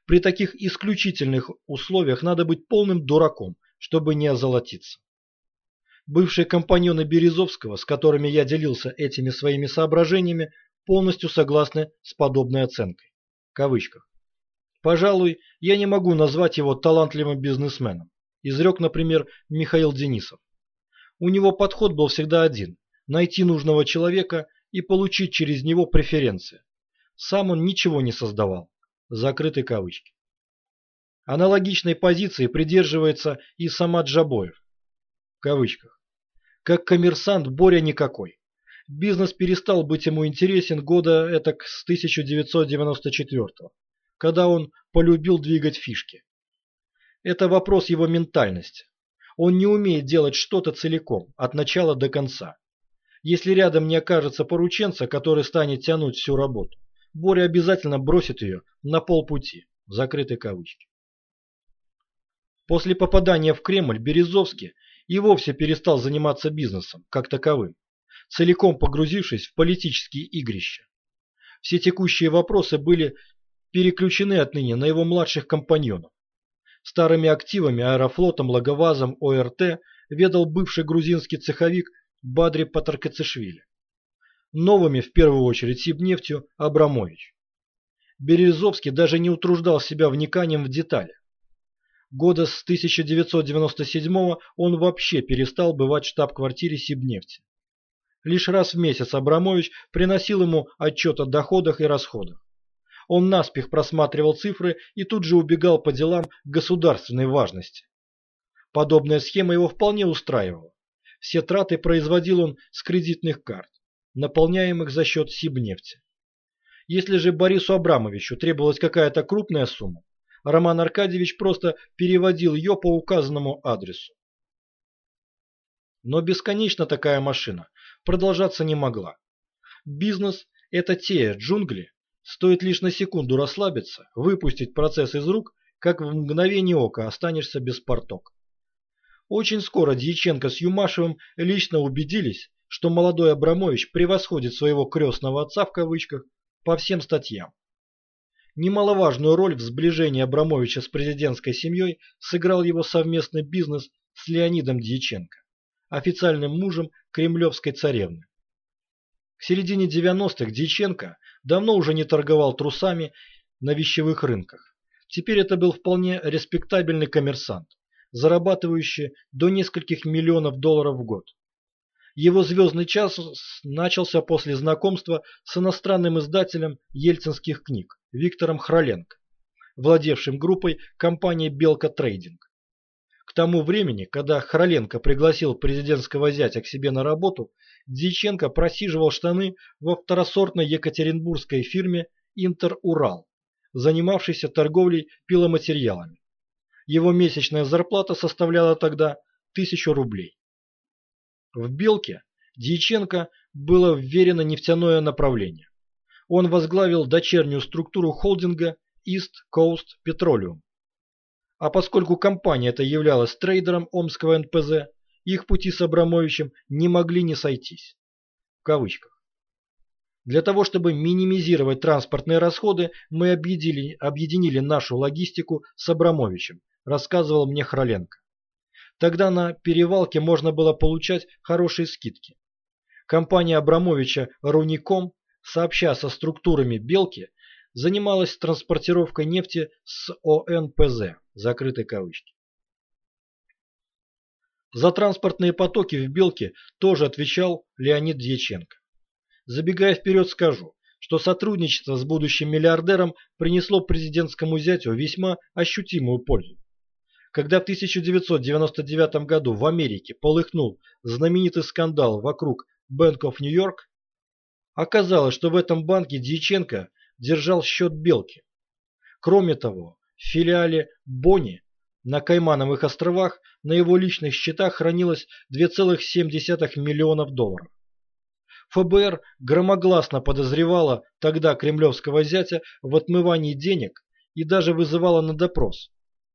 При таких исключительных условиях надо быть полным дураком, чтобы не озолотиться. Бывшие компаньоны Березовского, с которыми я делился этими своими соображениями, полностью согласны с подобной оценкой. В кавычках. Пожалуй, я не могу назвать его талантливым бизнесменом, изрек, например, Михаил Денисов. У него подход был всегда один – найти нужного человека и получить через него преференции. Сам он ничего не создавал. Закрыты кавычки. Аналогичной позиции придерживается и сама Джабоев. В кавычках. Как коммерсант Боря никакой. Бизнес перестал быть ему интересен года этак с 1994 -го когда он полюбил двигать фишки. Это вопрос его ментальности. Он не умеет делать что-то целиком, от начала до конца. Если рядом не окажется порученца, который станет тянуть всю работу, Боря обязательно бросит ее на полпути, в закрытой кавычки. После попадания в Кремль Березовский и вовсе перестал заниматься бизнесом, как таковым, целиком погрузившись в политические игрища. Все текущие вопросы были переключены отныне на его младших компаньонов. Старыми активами Аэрофлотом, Логовазом, ОРТ ведал бывший грузинский цеховик Бадри Патаркацишвили. Новыми, в первую очередь, Сибнефтью Абрамович. Березовский даже не утруждал себя вниканием в детали. Года с 1997 он вообще перестал бывать в штаб-квартире Сибнефти. Лишь раз в месяц Абрамович приносил ему отчет о доходах и расходах. Он наспех просматривал цифры и тут же убегал по делам государственной важности. Подобная схема его вполне устраивала. Все траты производил он с кредитных карт, наполняемых за счет Сибнефти. Если же Борису Абрамовичу требовалась какая-то крупная сумма, Роман Аркадьевич просто переводил ее по указанному адресу. Но бесконечно такая машина продолжаться не могла. Бизнес – это те джунгли, стоит лишь на секунду расслабиться, выпустить процесс из рук, как в мгновение ока останешься без порток. Очень скоро Дьяченко с Юмашевым лично убедились, что молодой Абрамович превосходит своего крестного отца в кавычках по всем статьям. Немаловажную роль в сближении Абрамовича с президентской семьей сыграл его совместный бизнес с Леонидом Дьяченко, официальным мужем кремлевской царевны. К середине 90-х Дьяченко давно уже не торговал трусами на вещевых рынках. Теперь это был вполне респектабельный коммерсант, зарабатывающий до нескольких миллионов долларов в год. Его звездный час начался после знакомства с иностранным издателем ельцинских книг Виктором Хроленко, владевшим группой компании «Белка Трейдинг». Тому времени, когда Хроленко пригласил президентского зятя к себе на работу, Дьяченко просиживал штаны во второсортной екатеринбургской фирме «Интер-Урал», занимавшейся торговлей пиломатериалами. Его месячная зарплата составляла тогда тысячу рублей. В Белке Дьяченко было вверено нефтяное направление. Он возглавил дочернюю структуру холдинга East Coast Petroleum. А поскольку компания эта являлась трейдером Омского НПЗ, их пути с Абрамовичем не могли не сойтись. В кавычках. Для того, чтобы минимизировать транспортные расходы, мы объединили, объединили нашу логистику с Абрамовичем, рассказывал мне Хроленко. Тогда на перевалке можно было получать хорошие скидки. Компания Абрамовича «Руником», сообща со структурами «Белки», занималась транспортировкой нефти с ОНПЗ, закрытой кавычки. За транспортные потоки в Белке тоже отвечал Леонид Дьяченко. Забегая вперед скажу, что сотрудничество с будущим миллиардером принесло президентскому зятю весьма ощутимую пользу. Когда в 1999 году в Америке полыхнул знаменитый скандал вокруг Bank of New York, оказалось, что в этом банке Дьяченко держал счет Белки. Кроме того, в филиале Бонни на Каймановых островах на его личных счетах хранилось 2,7 миллионов долларов. ФБР громогласно подозревало тогда кремлевского зятя в отмывании денег и даже вызывало на допрос.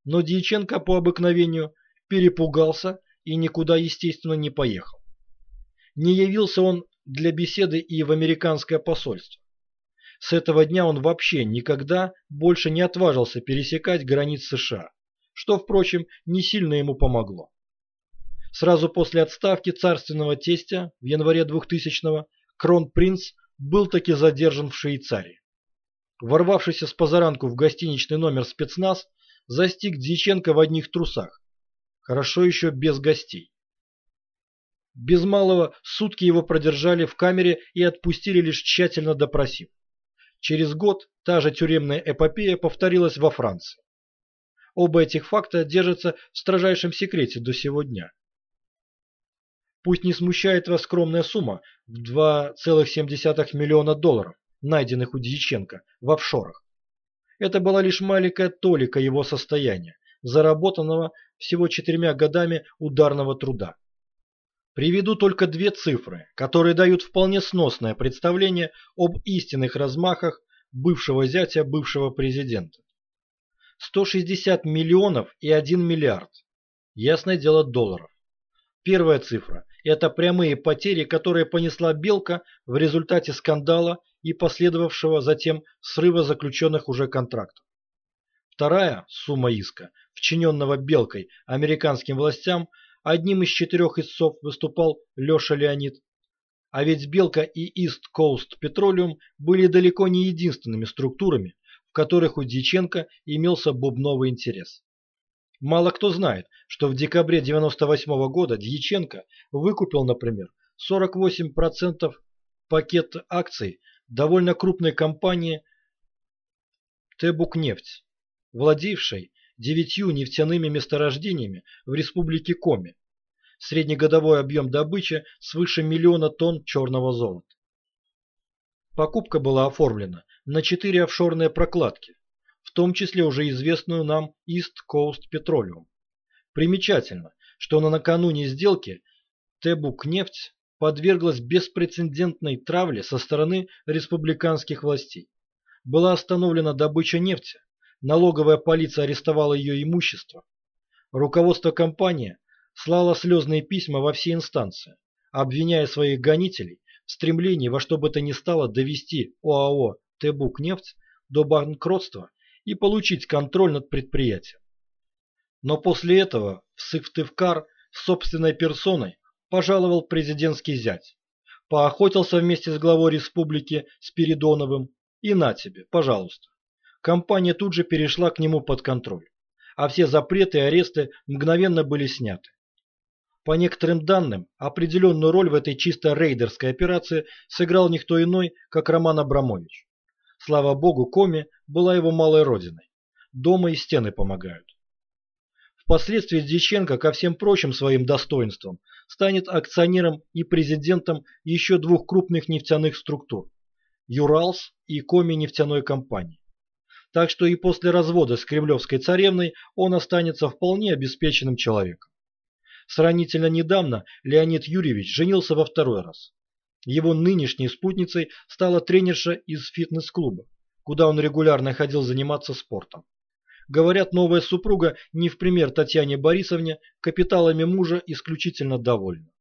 Но Дьяченко по обыкновению перепугался и никуда, естественно, не поехал. Не явился он для беседы и в американское посольство. С этого дня он вообще никогда больше не отважился пересекать границ США, что, впрочем, не сильно ему помогло. Сразу после отставки царственного тестя в январе 2000-го кронпринц был таки задержан в Швейцарии. Ворвавшийся с позаранку в гостиничный номер спецназ застиг Дьяченко в одних трусах. Хорошо еще без гостей. Без малого сутки его продержали в камере и отпустили лишь тщательно допросив. Через год та же тюремная эпопея повторилась во Франции. Оба этих факта держатся в строжайшем секрете до сего дня. Пусть не смущает вас скромная сумма в 2,7 миллиона долларов, найденных у Дьяченко в офшорах. Это была лишь маленькая толика его состояния, заработанного всего четырьмя годами ударного труда. Приведу только две цифры, которые дают вполне сносное представление об истинных размахах бывшего зятя бывшего президента. 160 миллионов и 1 миллиард. Ясное дело долларов. Первая цифра – это прямые потери, которые понесла Белка в результате скандала и последовавшего затем срыва заключенных уже контрактов. Вторая сумма иска, вчиненного Белкой американским властям, одним из четырех истцов выступал Леша Леонид. А ведь Белка и East Coast Petroleum были далеко не единственными структурами, в которых у Дьяченко имелся бубновый интерес. Мало кто знает, что в декабре 1998 -го года Дьяченко выкупил, например, 48% пакет акций довольно крупной компании Тебукнефть, владевшей девятью нефтяными месторождениями в республике Коми, среднегодовой объем добычи свыше миллиона тонн черного золота. Покупка была оформлена на четыре офшорные прокладки, в том числе уже известную нам East Coast Petroleum. Примечательно, что на накануне сделки Тебук-нефть подверглась беспрецедентной травле со стороны республиканских властей. Была остановлена добыча нефти, налоговая полиция арестовала ее имущество. Руководство компании слало слезные письма во все инстанции, обвиняя своих гонителей в стремлении во что бы то ни стало довести ОАО «Тебук-нефть» до банкротства и получить контроль над предприятием. Но после этого в Сыктывкар собственной персоной пожаловал президентский зять, поохотился вместе с главой республики Спиридоновым и на тебе, пожалуйста. Компания тут же перешла к нему под контроль, а все запреты и аресты мгновенно были сняты. По некоторым данным, определенную роль в этой чисто рейдерской операции сыграл никто иной, как Роман Абрамович. Слава богу, Коми была его малой родиной. Дома и стены помогают. Впоследствии Дьяченко ко всем прочим своим достоинствам станет акционером и президентом еще двух крупных нефтяных структур – Юралс и Коми нефтяной компании. Так что и после развода с Кремлевской царевной он останется вполне обеспеченным человеком. Сравнительно недавно Леонид Юрьевич женился во второй раз. Его нынешней спутницей стала тренерша из фитнес-клуба, куда он регулярно ходил заниматься спортом. Говорят, новая супруга, не в пример Татьяне Борисовне, капиталами мужа исключительно довольна.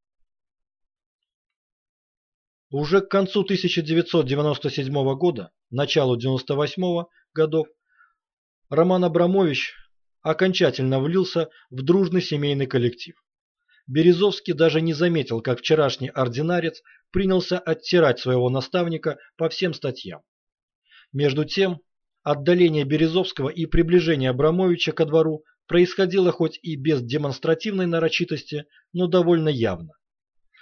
Уже к концу 1997 года, началу 1998 годов, Роман Абрамович окончательно влился в дружный семейный коллектив. Березовский даже не заметил, как вчерашний ординарец принялся оттирать своего наставника по всем статьям. Между тем, Отдаление Березовского и приближение Абрамовича ко двору происходило хоть и без демонстративной нарочитости, но довольно явно.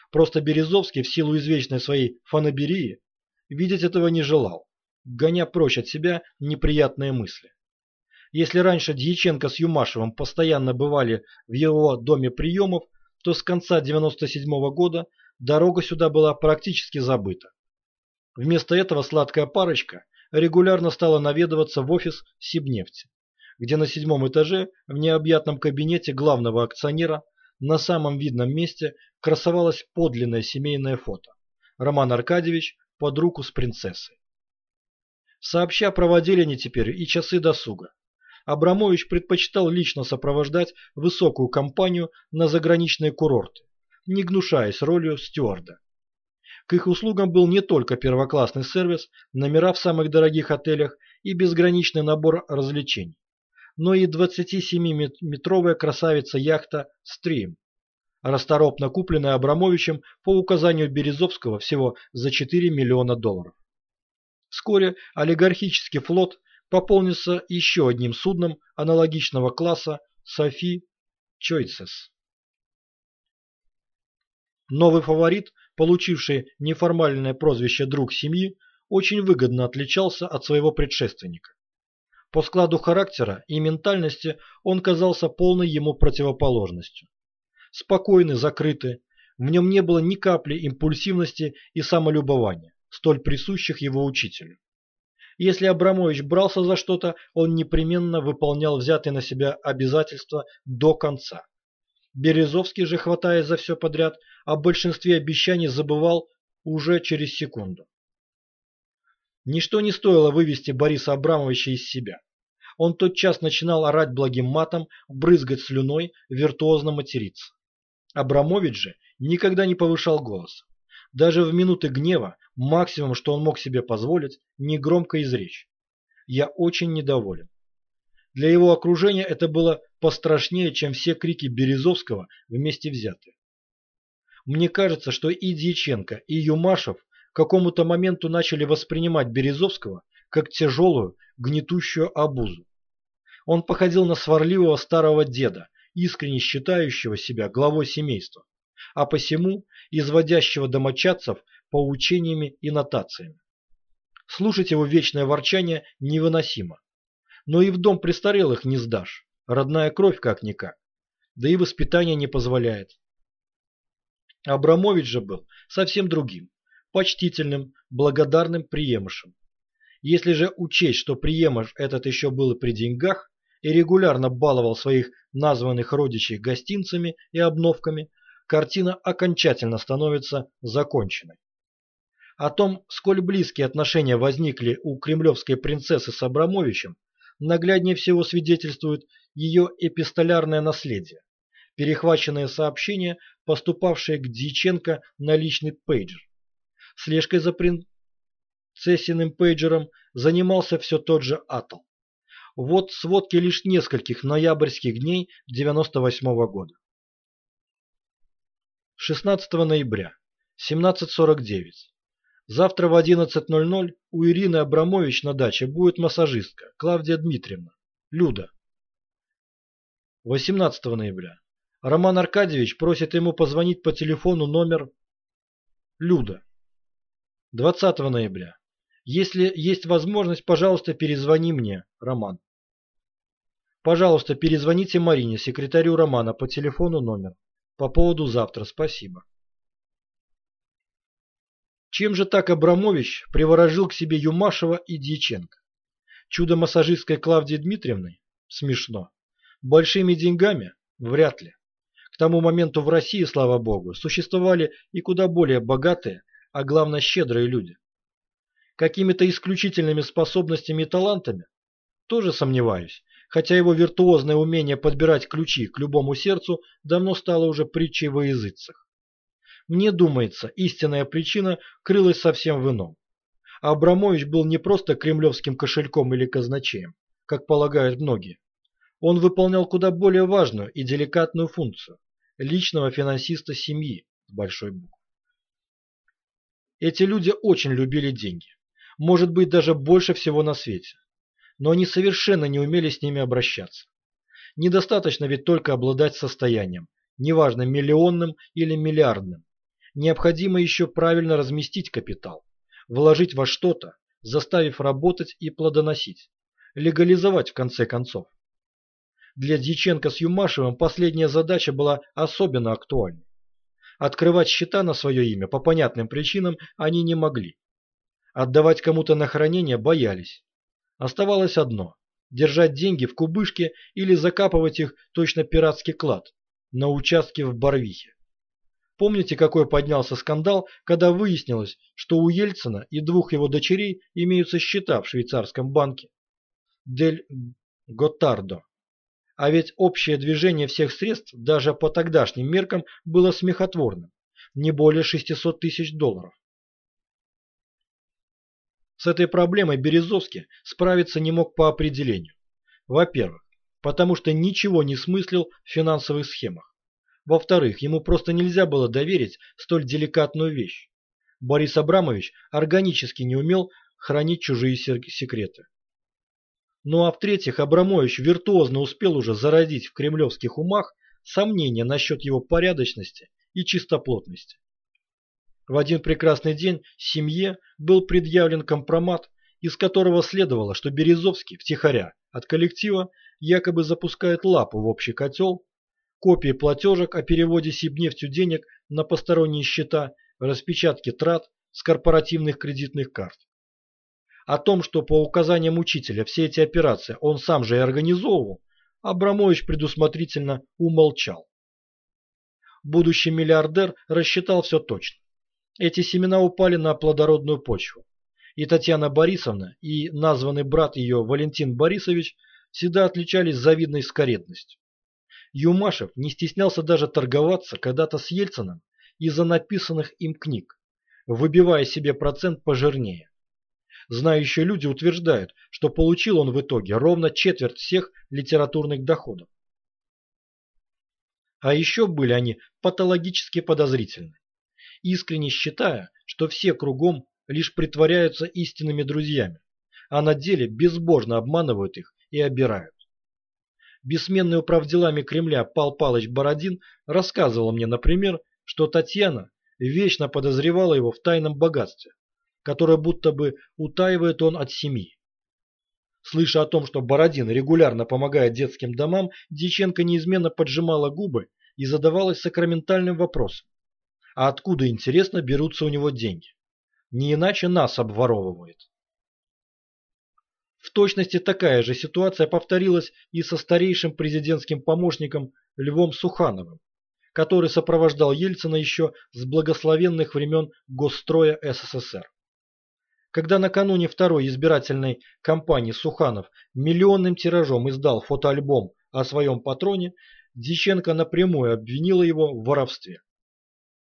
Просто Березовский в силу извечной своей фанаберии видеть этого не желал, гоня прочь от себя неприятные мысли. Если раньше Дьяченко с Юмашевым постоянно бывали в его доме приемов, то с конца 97 -го года дорога сюда была практически забыта. Вместо этого сладкая парочка регулярно стала наведываться в офис Сибнефти, где на седьмом этаже в необъятном кабинете главного акционера на самом видном месте красовалось подлинное семейное фото. Роман Аркадьевич под руку с принцессой. Сообща проводили они теперь и часы досуга. Абрамович предпочитал лично сопровождать высокую компанию на заграничные курорты, не гнушаясь ролью стюарда. К их услугам был не только первоклассный сервис, номера в самых дорогих отелях и безграничный набор развлечений, но и 27-метровая красавица-яхта «Стрим», расторопно купленная Абрамовичем по указанию Березовского всего за 4 миллиона долларов. Вскоре олигархический флот пополнится еще одним судном аналогичного класса «Софи Чойцес». Новый фаворит получивший неформальное прозвище «друг семьи», очень выгодно отличался от своего предшественника. По складу характера и ментальности он казался полной ему противоположностью. Спокойный, закрытый, в нем не было ни капли импульсивности и самолюбования, столь присущих его учителю. Если Абрамович брался за что-то, он непременно выполнял взятые на себя обязательства до конца. Березовский же, хватая за все подряд, о большинстве обещаний забывал уже через секунду. Ничто не стоило вывести Бориса Абрамовича из себя. Он тотчас начинал орать благим матом, брызгать слюной, виртуозно материться. Абрамович же никогда не повышал голос. Даже в минуты гнева максимум, что он мог себе позволить, негромко изречь. «Я очень недоволен». Для его окружения это было пострашнее, чем все крики Березовского вместе взятые. Мне кажется, что и Дьяченко, и Юмашев к какому-то моменту начали воспринимать Березовского как тяжелую, гнетущую обузу. Он походил на сварливого старого деда, искренне считающего себя главой семейства, а посему изводящего домочадцев поучениями и нотациями. Слушать его вечное ворчание невыносимо. Но и в дом престарелых не сдашь, родная кровь как-никак, да и воспитание не позволяет. Абрамович же был совсем другим, почтительным, благодарным приемышем. Если же учесть, что приемыш этот еще был и при деньгах, и регулярно баловал своих названных родичей гостинцами и обновками, картина окончательно становится законченной. О том, сколь близкие отношения возникли у кремлевской принцессы с Абрамовичем, нагляднее всего свидетельствует ее эпистолярное наследие, перехваченные сообщения, поступавшие к Дьяченко на личный пейджер. Слежкой за принцессиным пейджером занимался все тот же Атл. Вот сводки лишь нескольких ноябрьских дней 98 -го года. 16 ноября, 17.49. Завтра в 11.00 у Ирины Абрамович на даче будет массажистка Клавдия Дмитриевна, Люда. 18 ноября. Роман Аркадьевич просит ему позвонить по телефону номер Люда. 20 ноября. Если есть возможность, пожалуйста, перезвони мне, Роман. Пожалуйста, перезвоните Марине, секретарю Романа, по телефону номер. По поводу завтра, спасибо. Чем же так Абрамович приворожил к себе Юмашева и Дьяченко? Чудо-массажисткой Клавдии Дмитриевной? Смешно. Большими деньгами? Вряд ли. К тому моменту в России, слава богу, существовали и куда более богатые, а главное щедрые люди. Какими-то исключительными способностями и талантами? Тоже сомневаюсь, хотя его виртуозное умение подбирать ключи к любому сердцу давно стало уже притчей во языцах. Мне думается, истинная причина крылась совсем в ином. Абрамович был не просто кремлевским кошельком или казначеем, как полагают многие. Он выполнял куда более важную и деликатную функцию – личного финансиста семьи с большой буквы. Эти люди очень любили деньги, может быть даже больше всего на свете, но они совершенно не умели с ними обращаться. Недостаточно ведь только обладать состоянием, неважно миллионным или миллиардным необходимо еще правильно разместить капитал, вложить во что-то, заставив работать и плодоносить, легализовать в конце концов. Для Дьяченко с Юмашевым последняя задача была особенно актуальной. Открывать счета на свое имя по понятным причинам они не могли. Отдавать кому-то на хранение боялись. Оставалось одно – держать деньги в кубышке или закапывать их точно пиратский клад на участке в Барвихе. Помните, какой поднялся скандал, когда выяснилось, что у Ельцина и двух его дочерей имеются счета в швейцарском банке? Дель Готардо. А ведь общее движение всех средств, даже по тогдашним меркам, было смехотворным. Не более 600 тысяч долларов. С этой проблемой Березовский справиться не мог по определению. Во-первых, потому что ничего не смыслил в финансовых схемах. Во-вторых, ему просто нельзя было доверить столь деликатную вещь. Борис Абрамович органически не умел хранить чужие секреты. Ну а в-третьих, Абрамович виртуозно успел уже зародить в кремлевских умах сомнения насчет его порядочности и чистоплотности. В один прекрасный день семье был предъявлен компромат, из которого следовало, что Березовский втихаря от коллектива якобы запускает лапу в общий котел копии платежек о переводе Сибнефтью денег на посторонние счета, распечатки трат с корпоративных кредитных карт. О том, что по указаниям учителя все эти операции он сам же и организовывал, Абрамович предусмотрительно умолчал. Будущий миллиардер рассчитал все точно. Эти семена упали на плодородную почву. И Татьяна Борисовна, и названный брат ее Валентин Борисович всегда отличались завидной скоредностью. Юмашев не стеснялся даже торговаться когда-то с Ельцином из-за написанных им книг, выбивая себе процент пожирнее. Знающие люди утверждают, что получил он в итоге ровно четверть всех литературных доходов. А еще были они патологически подозрительны, искренне считая, что все кругом лишь притворяются истинными друзьями, а на деле безбожно обманывают их и обирают. Бессменный управделами Кремля Пал Палыч Бородин рассказывал мне, например, что Татьяна вечно подозревала его в тайном богатстве, которое будто бы утаивает он от семьи. Слыша о том, что Бородин регулярно помогает детским домам, Дьяченко неизменно поджимала губы и задавалась сакраментальным вопросом. А откуда, интересно, берутся у него деньги? Не иначе нас обворовывает. В точности такая же ситуация повторилась и со старейшим президентским помощником Львом Сухановым, который сопровождал Ельцина еще с благословенных времен Госстроя СССР. Когда накануне второй избирательной кампании Суханов миллионным тиражом издал фотоальбом о своем патроне, Диченко напрямую обвинила его в воровстве.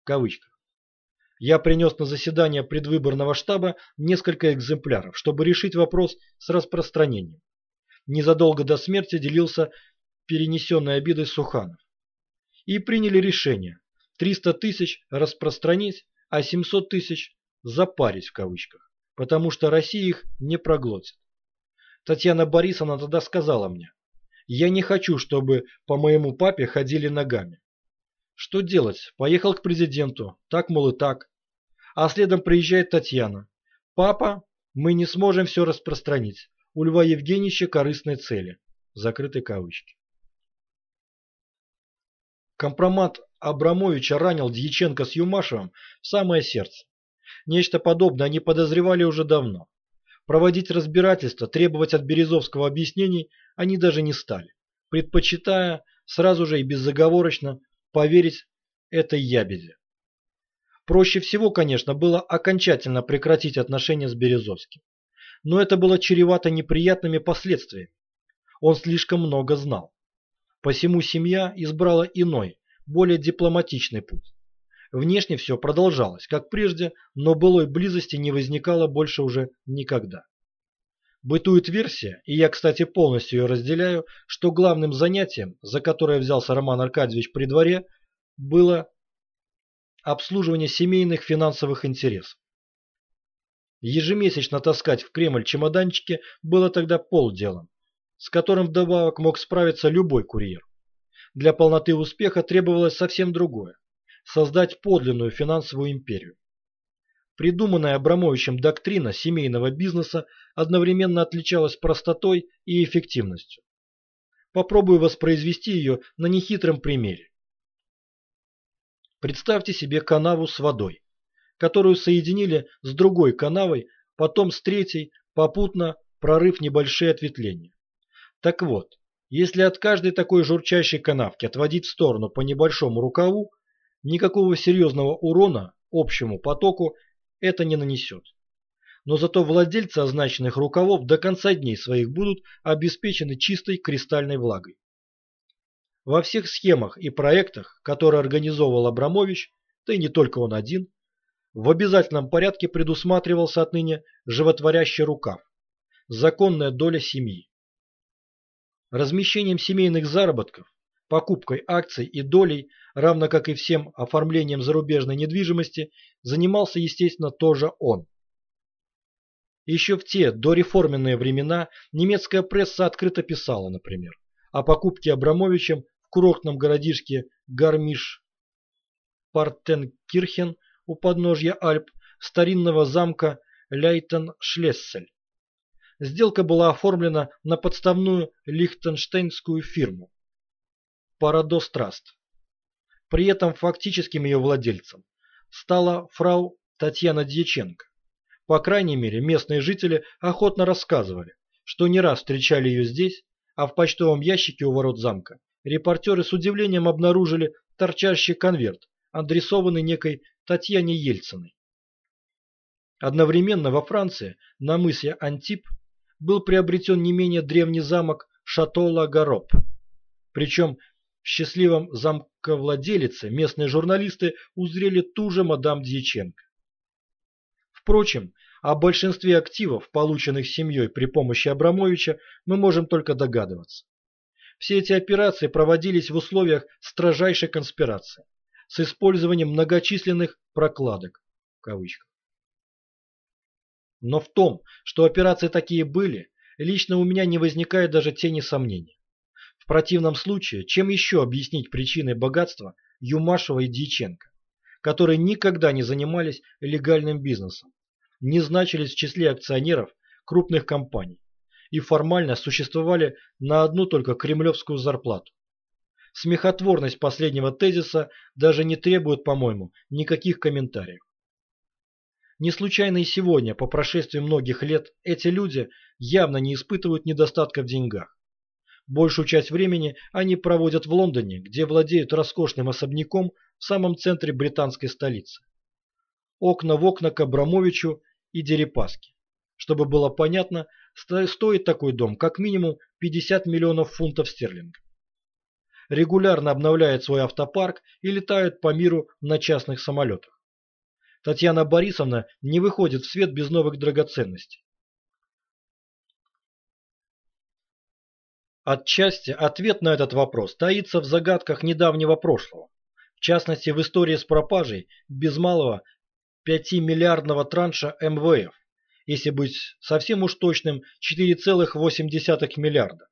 Кавычках. Я принес на заседание предвыборного штаба несколько экземпляров, чтобы решить вопрос с распространением. Незадолго до смерти делился перенесенной обидой Суханов. И приняли решение 300 тысяч распространить, а 700 тысяч запарить в кавычках, потому что Россия их не проглотит. Татьяна Борисовна тогда сказала мне, я не хочу, чтобы по моему папе ходили ногами. Что делать? Поехал к президенту. Так, мол, и так. А следом приезжает Татьяна. Папа, мы не сможем все распространить. У Льва Евгеньевича корыстной цели. Закрытой кавычки. Компромат Абрамовича ранил Дьяченко с Юмашевым в самое сердце. Нечто подобное они подозревали уже давно. Проводить разбирательство, требовать от Березовского объяснений они даже не стали, предпочитая сразу же и безоговорочно поверить этой ябеде. Проще всего, конечно, было окончательно прекратить отношения с Березовским. Но это было чревато неприятными последствиями. Он слишком много знал. Посему семья избрала иной, более дипломатичный путь. Внешне все продолжалось, как прежде, но былой близости не возникало больше уже никогда. Бытует версия, и я, кстати, полностью ее разделяю, что главным занятием, за которое взялся Роман Аркадьевич при дворе, было обслуживание семейных финансовых интересов. Ежемесячно таскать в Кремль чемоданчики было тогда полделом, с которым вдобавок мог справиться любой курьер. Для полноты успеха требовалось совсем другое – создать подлинную финансовую империю. Придуманная Абрамовичем доктрина семейного бизнеса одновременно отличалась простотой и эффективностью. Попробую воспроизвести ее на нехитром примере. Представьте себе канаву с водой, которую соединили с другой канавой, потом с третьей, попутно прорыв небольшие ответвления. Так вот, если от каждой такой журчащей канавки отводить в сторону по небольшому рукаву, никакого серьезного урона общему потоку это не нанесет. Но зато владельцы означенных рукавов до конца дней своих будут обеспечены чистой кристальной влагой. Во всех схемах и проектах, которые организовывал Абрамович, да и не только он один, в обязательном порядке предусматривался отныне животворящий рукав, законная доля семьи. Размещением семейных заработков, покупкой акций и долей, равно как и всем оформлением зарубежной недвижимости, занимался, естественно, тоже он. Еще в те дореформенные времена немецкая пресса открыто писала, например, о покупке Абрамовичем в курортном городишке Гармиш Партенкирхен у подножья Альп старинного замка Ляйтен-Шлессель. Сделка была оформлена на подставную лихтенштейнскую фирму Парадос Траст. При этом фактическим ее владельцем стала фрау Татьяна Дьяченко. По крайней мере, местные жители охотно рассказывали, что не раз встречали ее здесь, а в почтовом ящике у ворот замка репортеры с удивлением обнаружили торчащий конверт, адресованный некой Татьяне Ельциной. Одновременно во Франции, на мысе Антип, был приобретен не менее древний замок Шато-Ла-Гароп. Причем счастливом замковладелице местные журналисты узрели ту же мадам Дьяченко. Впрочем, О большинстве активов, полученных семьей при помощи Абрамовича, мы можем только догадываться. Все эти операции проводились в условиях строжайшей конспирации, с использованием многочисленных «прокладок». В кавычках. Но в том, что операции такие были, лично у меня не возникает даже тени сомнений. Противном случае, чем еще объяснить причины богатства Юмашева и Дьяченко, которые никогда не занимались легальным бизнесом, не значились в числе акционеров крупных компаний и формально существовали на одну только кремлевскую зарплату. Смехотворность последнего тезиса даже не требует, по-моему, никаких комментариев. Не случайно и сегодня, по прошествии многих лет, эти люди явно не испытывают недостатка в деньгах. Большую часть времени они проводят в Лондоне, где владеют роскошным особняком в самом центре британской столицы. Окна в окна к Абрамовичу и Дерипаске. Чтобы было понятно, стоит такой дом как минимум 50 миллионов фунтов стерлингов. Регулярно обновляет свой автопарк и летает по миру на частных самолетах. Татьяна Борисовна не выходит в свет без новых драгоценностей. Отчасти ответ на этот вопрос таится в загадках недавнего прошлого, в частности в истории с пропажей без малого 5-миллиардного транша МВФ, если быть совсем уж точным 4,8 миллиарда.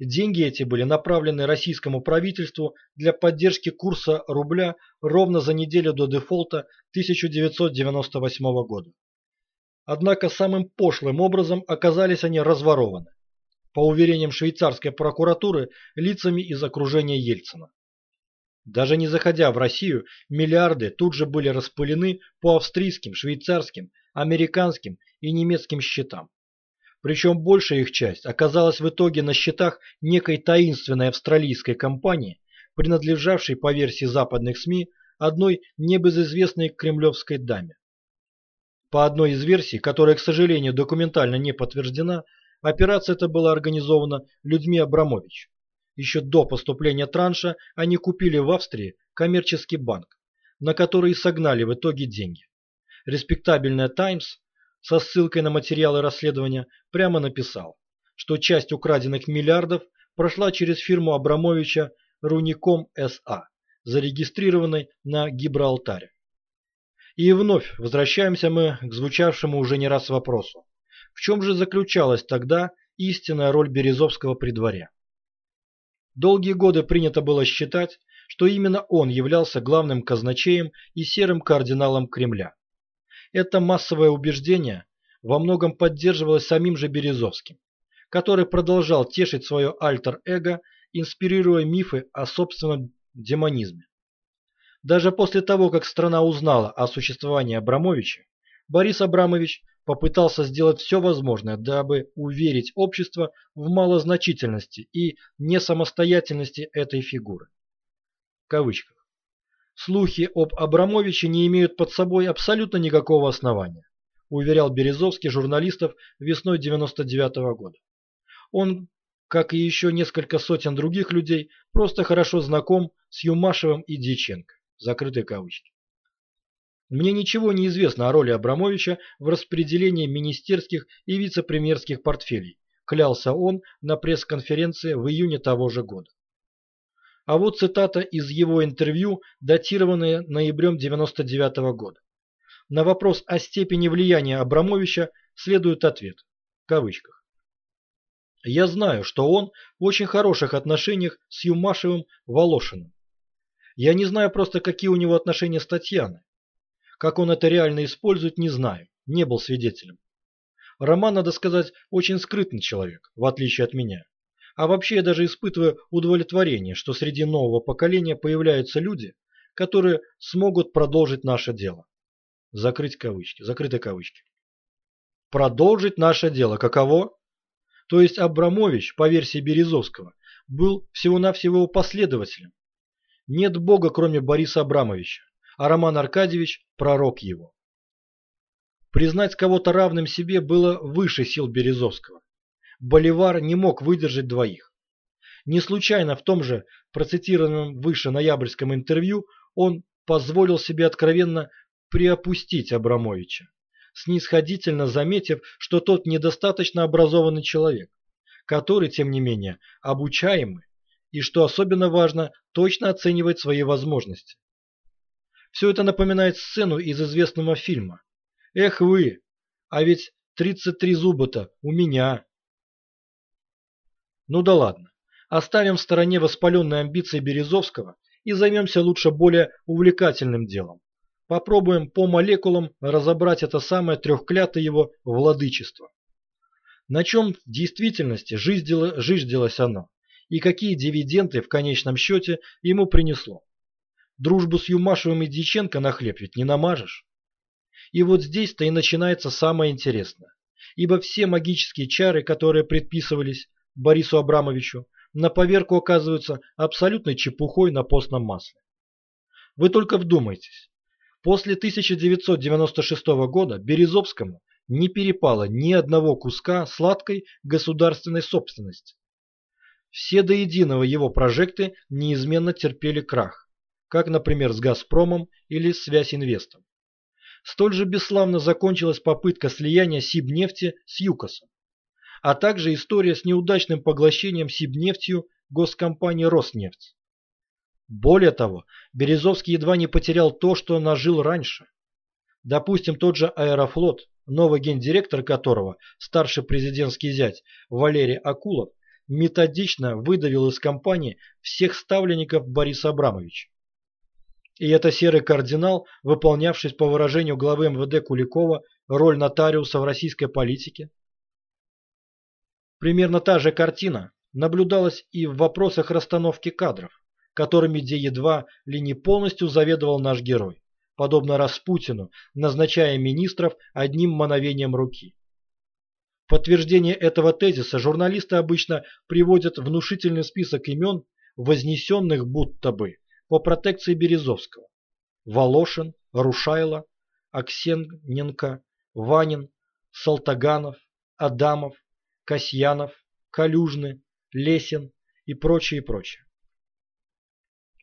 Деньги эти были направлены российскому правительству для поддержки курса рубля ровно за неделю до дефолта 1998 года. Однако самым пошлым образом оказались они разворованы, по уверениям швейцарской прокуратуры, лицами из окружения Ельцина. Даже не заходя в Россию, миллиарды тут же были распылены по австрийским, швейцарским, американским и немецким счетам. Причем большая их часть оказалась в итоге на счетах некой таинственной австралийской компании, принадлежавшей, по версии западных СМИ, одной небезызвестной кремлевской даме. По одной из версий, которая, к сожалению, документально не подтверждена, операция эта была организована людьми Абрамович. Еще до поступления транша они купили в Австрии коммерческий банк, на который и согнали в итоге деньги. Респектабельная «Таймс» со ссылкой на материалы расследования прямо написал, что часть украденных миллиардов прошла через фирму Абрамовича Руником СА, зарегистрированной на Гибралтаре. И вновь возвращаемся мы к звучавшему уже не раз вопросу. В чем же заключалась тогда истинная роль Березовского при дворе? Долгие годы принято было считать, что именно он являлся главным казначеем и серым кардиналом Кремля. Это массовое убеждение во многом поддерживалось самим же Березовским, который продолжал тешить свое альтер-эго, инспирируя мифы о собственном демонизме. Даже после того, как страна узнала о существовании Абрамовича, Борис Абрамович попытался сделать все возможное, дабы уверить общество в малозначительности и несамостоятельности этой фигуры. В кавычках. Слухи об Абрамовиче не имеют под собой абсолютно никакого основания, уверял Березовский журналистов весной 99 -го года. Он, как и еще несколько сотен других людей, просто хорошо знаком с Юмашевым и Дьяченко. Закрытые кавычки. Мне ничего не известно о роли Абрамовича в распределении министерских и вице-премьерских портфелей, клялся он на пресс-конференции в июне того же года. А вот цитата из его интервью, датированная ноябрем 99 -го года. На вопрос о степени влияния Абрамовича следует ответ. В кавычках. Я знаю, что он в очень хороших отношениях с Юмашевым Волошиным. Я не знаю просто, какие у него отношения с Татьяной. Как он это реально использует, не знаю, не был свидетелем. Роман, надо сказать, очень скрытный человек, в отличие от меня. А вообще я даже испытываю удовлетворение, что среди нового поколения появляются люди, которые смогут продолжить наше дело. Закрыть кавычки, закрыты кавычки. Продолжить наше дело. Каково? То есть Абрамович, по версии Березовского, был всего-навсего последователем. Нет Бога, кроме Бориса Абрамовича, а Роман Аркадьевич – пророк его. Признать кого-то равным себе было выше сил Березовского. Боливар не мог выдержать двоих. Не случайно в том же процитированном выше ноябрьском интервью он позволил себе откровенно приопустить Абрамовича, снисходительно заметив, что тот недостаточно образованный человек, который, тем не менее, обучаемый и, что особенно важно, точно оценивает свои возможности. Все это напоминает сцену из известного фильма. Эх вы, а ведь 33 зуба-то у меня. Ну да ладно, оставим в стороне воспаленные амбиции Березовского и займемся лучше более увлекательным делом. Попробуем по молекулам разобрать это самое трехклятое его владычество. На чем в действительности жиздило, жиждилось оно, и какие дивиденды в конечном счете ему принесло. Дружбу с Юмашевым и Дьяченко на хлеб ведь не намажешь. И вот здесь-то и начинается самое интересное. Ибо все магические чары, которые предписывались Борису Абрамовичу, на поверку оказываются абсолютной чепухой на постном масле. Вы только вдумайтесь. После 1996 года Березовскому не перепало ни одного куска сладкой государственной собственности. Все до единого его прожекты неизменно терпели крах, как, например, с «Газпромом» или «Связь Инвестом». Столь же бесславно закончилась попытка слияния Сибнефти с ЮКОСом, а также история с неудачным поглощением Сибнефтью госкомпании «Роснефть». Более того, Березовский едва не потерял то, что нажил раньше. Допустим, тот же Аэрофлот, новый гендиректор которого, старший президентский зять Валерий Акулов, методично выдавил из компании всех ставленников Бориса Абрамовича. И это серый кардинал, выполнявший по выражению главы МВД Куликова роль нотариуса в российской политике. Примерно та же картина наблюдалась и в вопросах расстановки кадров, которыми где едва ли не полностью заведовал наш герой, подобно Распутину, назначая министров одним мановением руки. В подтверждение этого тезиса журналисты обычно приводят внушительный список имен, вознесенных будто бы по протекции Березовского. Волошин, Рушайло, Аксененко, Ванин, Салтаганов, Адамов, Касьянов, Калюжный, Лесин и прочее, прочее.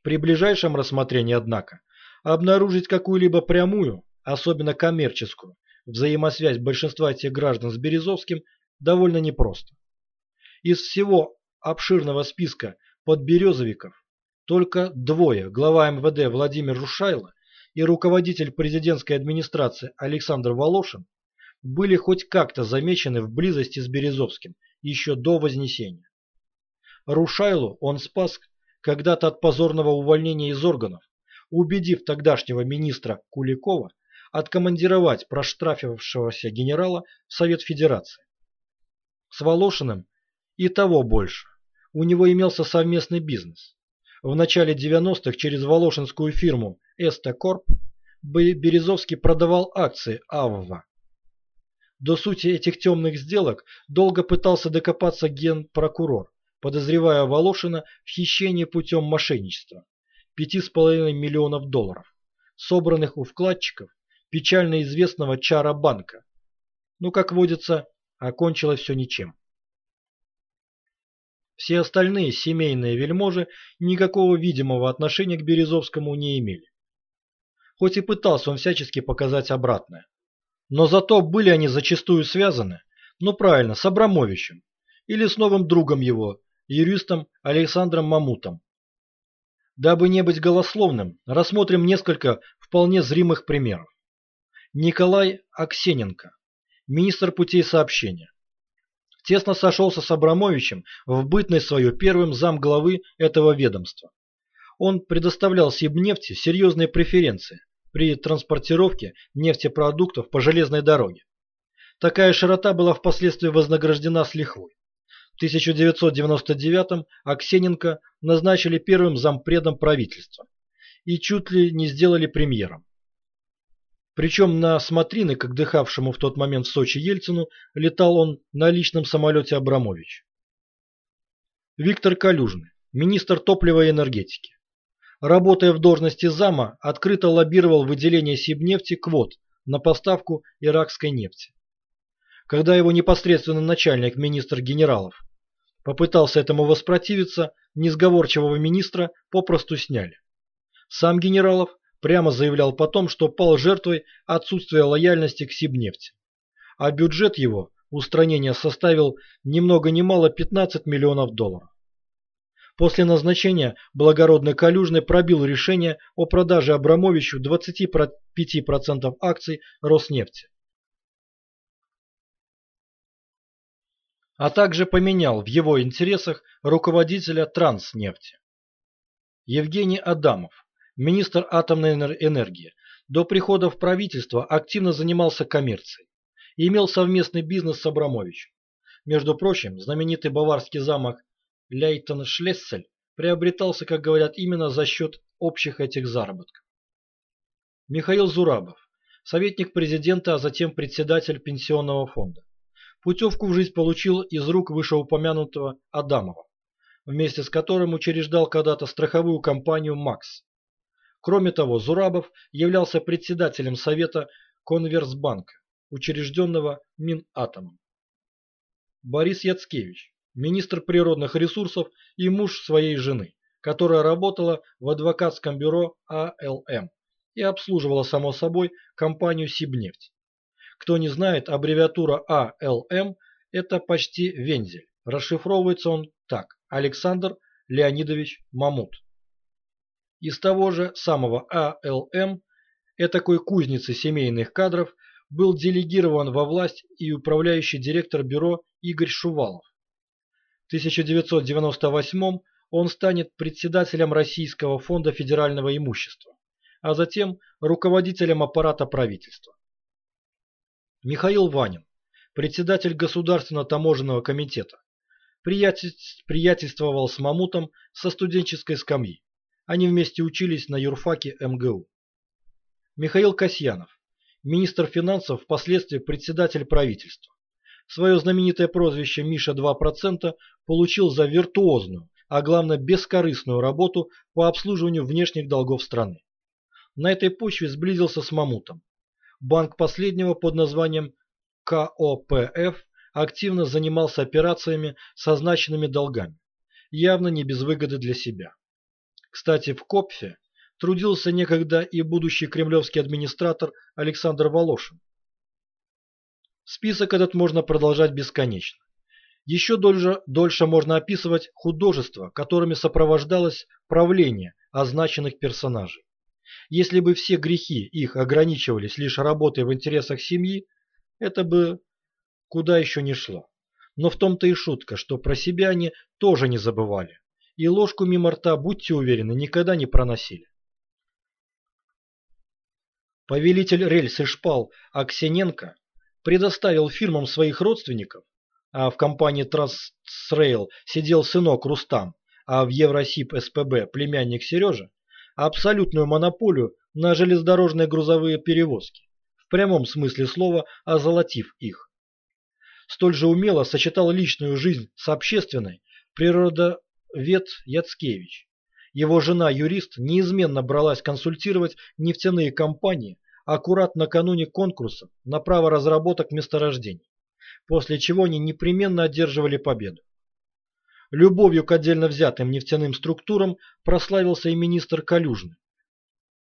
При ближайшем рассмотрении, однако, обнаружить какую-либо прямую, особенно коммерческую, взаимосвязь большинства этих граждан с Березовским довольно непросто. Из всего обширного списка подберезовиков только двое, глава МВД Владимир Рушайло и руководитель президентской администрации Александр Волошин, были хоть как-то замечены в близости с Березовским еще до Вознесения. Рушайлу он спас когда-то от позорного увольнения из органов, убедив тогдашнего министра Куликова откомандировать проштрафившегося генерала в Совет Федерации. С Волошиным и того больше. У него имелся совместный бизнес. В начале 90-х через волошинскую фирму Эста Корп Березовский продавал акции АВВА. До сути этих темных сделок долго пытался докопаться генпрокурор, подозревая Волошина в хищении путем мошенничества. 5,5 миллионов долларов, собранных у вкладчиков печально известного Чара банка. Но, как водится, окончилось все ничем. Все остальные семейные вельможи никакого видимого отношения к Березовскому не имели. Хоть и пытался он всячески показать обратное. Но зато были они зачастую связаны, ну правильно, с Абрамовичем или с новым другом его, юристом Александром Мамутом. Дабы не быть голословным, рассмотрим несколько вполне зримых примеров. Николай Аксененко, министр путей сообщения. Тесно сошелся с Абрамовичем в бытность свою первым замглавы этого ведомства. Он предоставлял Сибнефти серьезные преференции при транспортировке нефтепродуктов по железной дороге. Такая широта была впоследствии вознаграждена с лихвой. В 1999 Аксененко назначили первым зампредом правительства и чуть ли не сделали премьером. Причем на смотрины, как дыхавшему в тот момент в Сочи Ельцину, летал он на личном самолете Абрамович. Виктор Калюжный, министр топлива и энергетики. Работая в должности зама, открыто лоббировал выделение Сибнефти квот на поставку иракской нефти. Когда его непосредственный начальник, министр генералов, попытался этому воспротивиться, несговорчивого министра попросту сняли. Сам генералов прямо заявлял потом, что пал жертвой отсутствия лояльности к Сибнефти. А бюджет его устранения составил ни много ни мало 15 миллионов долларов. После назначения благородный Калюжный пробил решение о продаже Абрамовичу 25% акций Роснефти. А также поменял в его интересах руководителя Транснефти. Евгений Адамов, министр атомной энергии, до прихода в правительство активно занимался коммерцией и имел совместный бизнес с Абрамовичем. Между прочим, знаменитый баварский замок Лейтон-Шлессель приобретался, как говорят, именно за счет общих этих заработков. Михаил Зурабов, советник президента, а затем председатель пенсионного фонда. Путевку в жизнь получил из рук вышеупомянутого Адамова, вместе с которым учреждал когда-то страховую компанию «Макс». Кроме того, Зурабов являлся председателем Совета Конверсбанка, учрежденного Минатомом. Борис Яцкевич, министр природных ресурсов и муж своей жены, которая работала в адвокатском бюро АЛМ и обслуживала, само собой, компанию Сибнефть. Кто не знает, аббревиатура АЛМ – это почти вензель. Расшифровывается он так – Александр Леонидович Мамут. Из того же самого АЛМ, этакой кузницы семейных кадров, был делегирован во власть и управляющий директор бюро Игорь Шувалов. 1998 он станет председателем Российского фонда федерального имущества, а затем руководителем аппарата правительства. Михаил Ванин, председатель Государственного таможенного комитета, приятельствовал с Мамутом со студенческой скамьи. Они вместе учились на юрфаке МГУ. Михаил Касьянов, министр финансов, впоследствии председатель правительства. Свое знаменитое прозвище «Миша 2%» получил за виртуозную, а главное бескорыстную работу по обслуживанию внешних долгов страны. На этой почве сблизился с Мамутом. Банк последнего под названием КОПФ активно занимался операциями с означенными долгами, явно не без выгоды для себя. Кстати, в КОПФе трудился некогда и будущий кремлевский администратор Александр Волошин. Список этот можно продолжать бесконечно. Еще дольше, дольше можно описывать художества, которыми сопровождалось правление означенных персонажей. Если бы все грехи их ограничивались лишь работой в интересах семьи, это бы куда еще не шло. Но в том-то и шутка, что про себя они тоже не забывали. И ложку мимо рта, будьте уверены, никогда не проносили. Повелитель рельс и шпал Аксененко предоставил фирмам своих родственников, а в компании Трансрейл сидел сынок Рустам, а в Евросип СПБ племянник Сережа, абсолютную монополию на железнодорожные грузовые перевозки, в прямом смысле слова озолотив их. Столь же умело сочетал личную жизнь с общественной природовед Яцкевич. Его жена-юрист неизменно бралась консультировать нефтяные компании аккурат накануне конкурса на право разработок месторождений, после чего они непременно одерживали победу. Любовью к отдельно взятым нефтяным структурам прославился и министр Калюжный.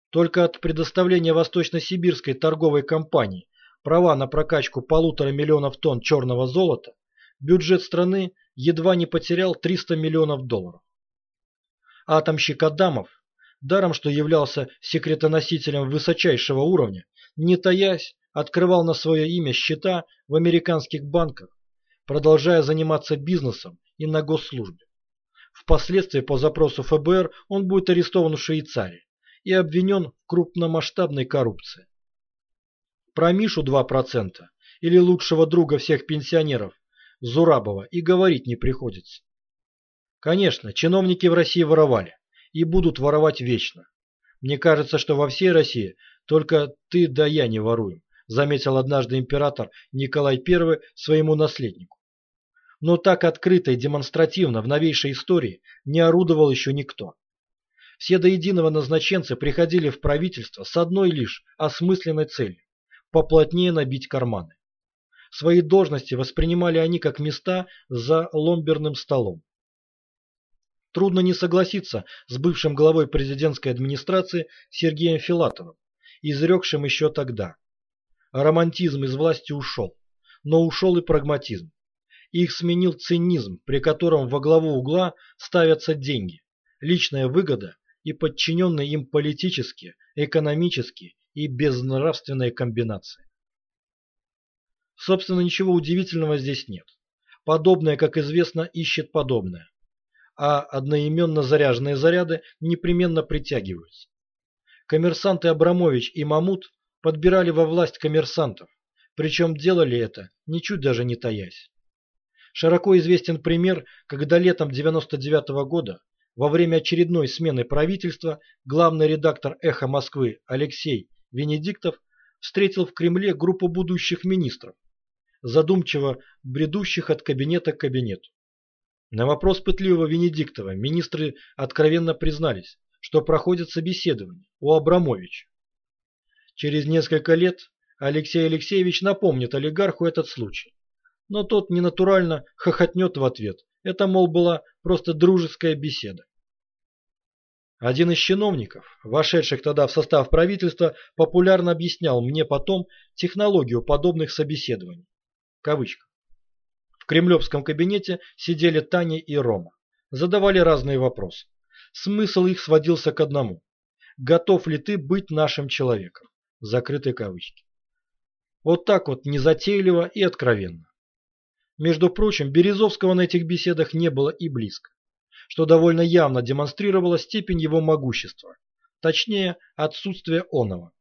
Только от предоставления Восточно-Сибирской торговой компании права на прокачку полутора миллионов тонн черного золота бюджет страны едва не потерял 300 миллионов долларов. Атомщик Адамов даром что являлся секретоносителем высочайшего уровня, не таясь, открывал на свое имя счета в американских банках, продолжая заниматься бизнесом и на госслужбе. Впоследствии по запросу ФБР он будет арестован в Швейцарии и обвинен в крупномасштабной коррупции. Про Мишу 2% или лучшего друга всех пенсионеров Зурабова и говорить не приходится. Конечно, чиновники в России воровали и будут воровать вечно. Мне кажется, что во всей России только ты да я не воруем, заметил однажды император Николай I своему наследнику. Но так открыто и демонстративно в новейшей истории не орудовал еще никто. Все до единого назначенцы приходили в правительство с одной лишь осмысленной целью – поплотнее набить карманы. Свои должности воспринимали они как места за ломберным столом. Трудно не согласиться с бывшим главой президентской администрации Сергеем Филатовым, изрекшим еще тогда. Романтизм из власти ушел, но ушел и прагматизм. Их сменил цинизм, при котором во главу угла ставятся деньги, личная выгода и подчиненные им политические, экономические и безнравственные комбинации. Собственно, ничего удивительного здесь нет. Подобное, как известно, ищет подобное. А одноименно заряженные заряды непременно притягиваются. Коммерсанты Абрамович и Мамут подбирали во власть коммерсантов, причем делали это, ничуть даже не таясь. Широко известен пример, когда летом 99 -го года, во время очередной смены правительства, главный редактор «Эхо Москвы» Алексей Венедиктов встретил в Кремле группу будущих министров, задумчиво бредущих от кабинета к кабинету. На вопрос пытливого Венедиктова министры откровенно признались, что проходят собеседование у Абрамовича. Через несколько лет Алексей Алексеевич напомнит олигарху этот случай, но тот ненатурально хохотнет в ответ. Это, мол, была просто дружеская беседа. Один из чиновников, вошедших тогда в состав правительства, популярно объяснял мне потом технологию подобных собеседований. Кавычка. В кремлевском кабинете сидели Таня и Рома. Задавали разные вопросы. Смысл их сводился к одному. Готов ли ты быть нашим человеком? Закрытые кавычки. Вот так вот незатейливо и откровенно. Между прочим, Березовского на этих беседах не было и близко, что довольно явно демонстрировало степень его могущества, точнее, отсутствие оного.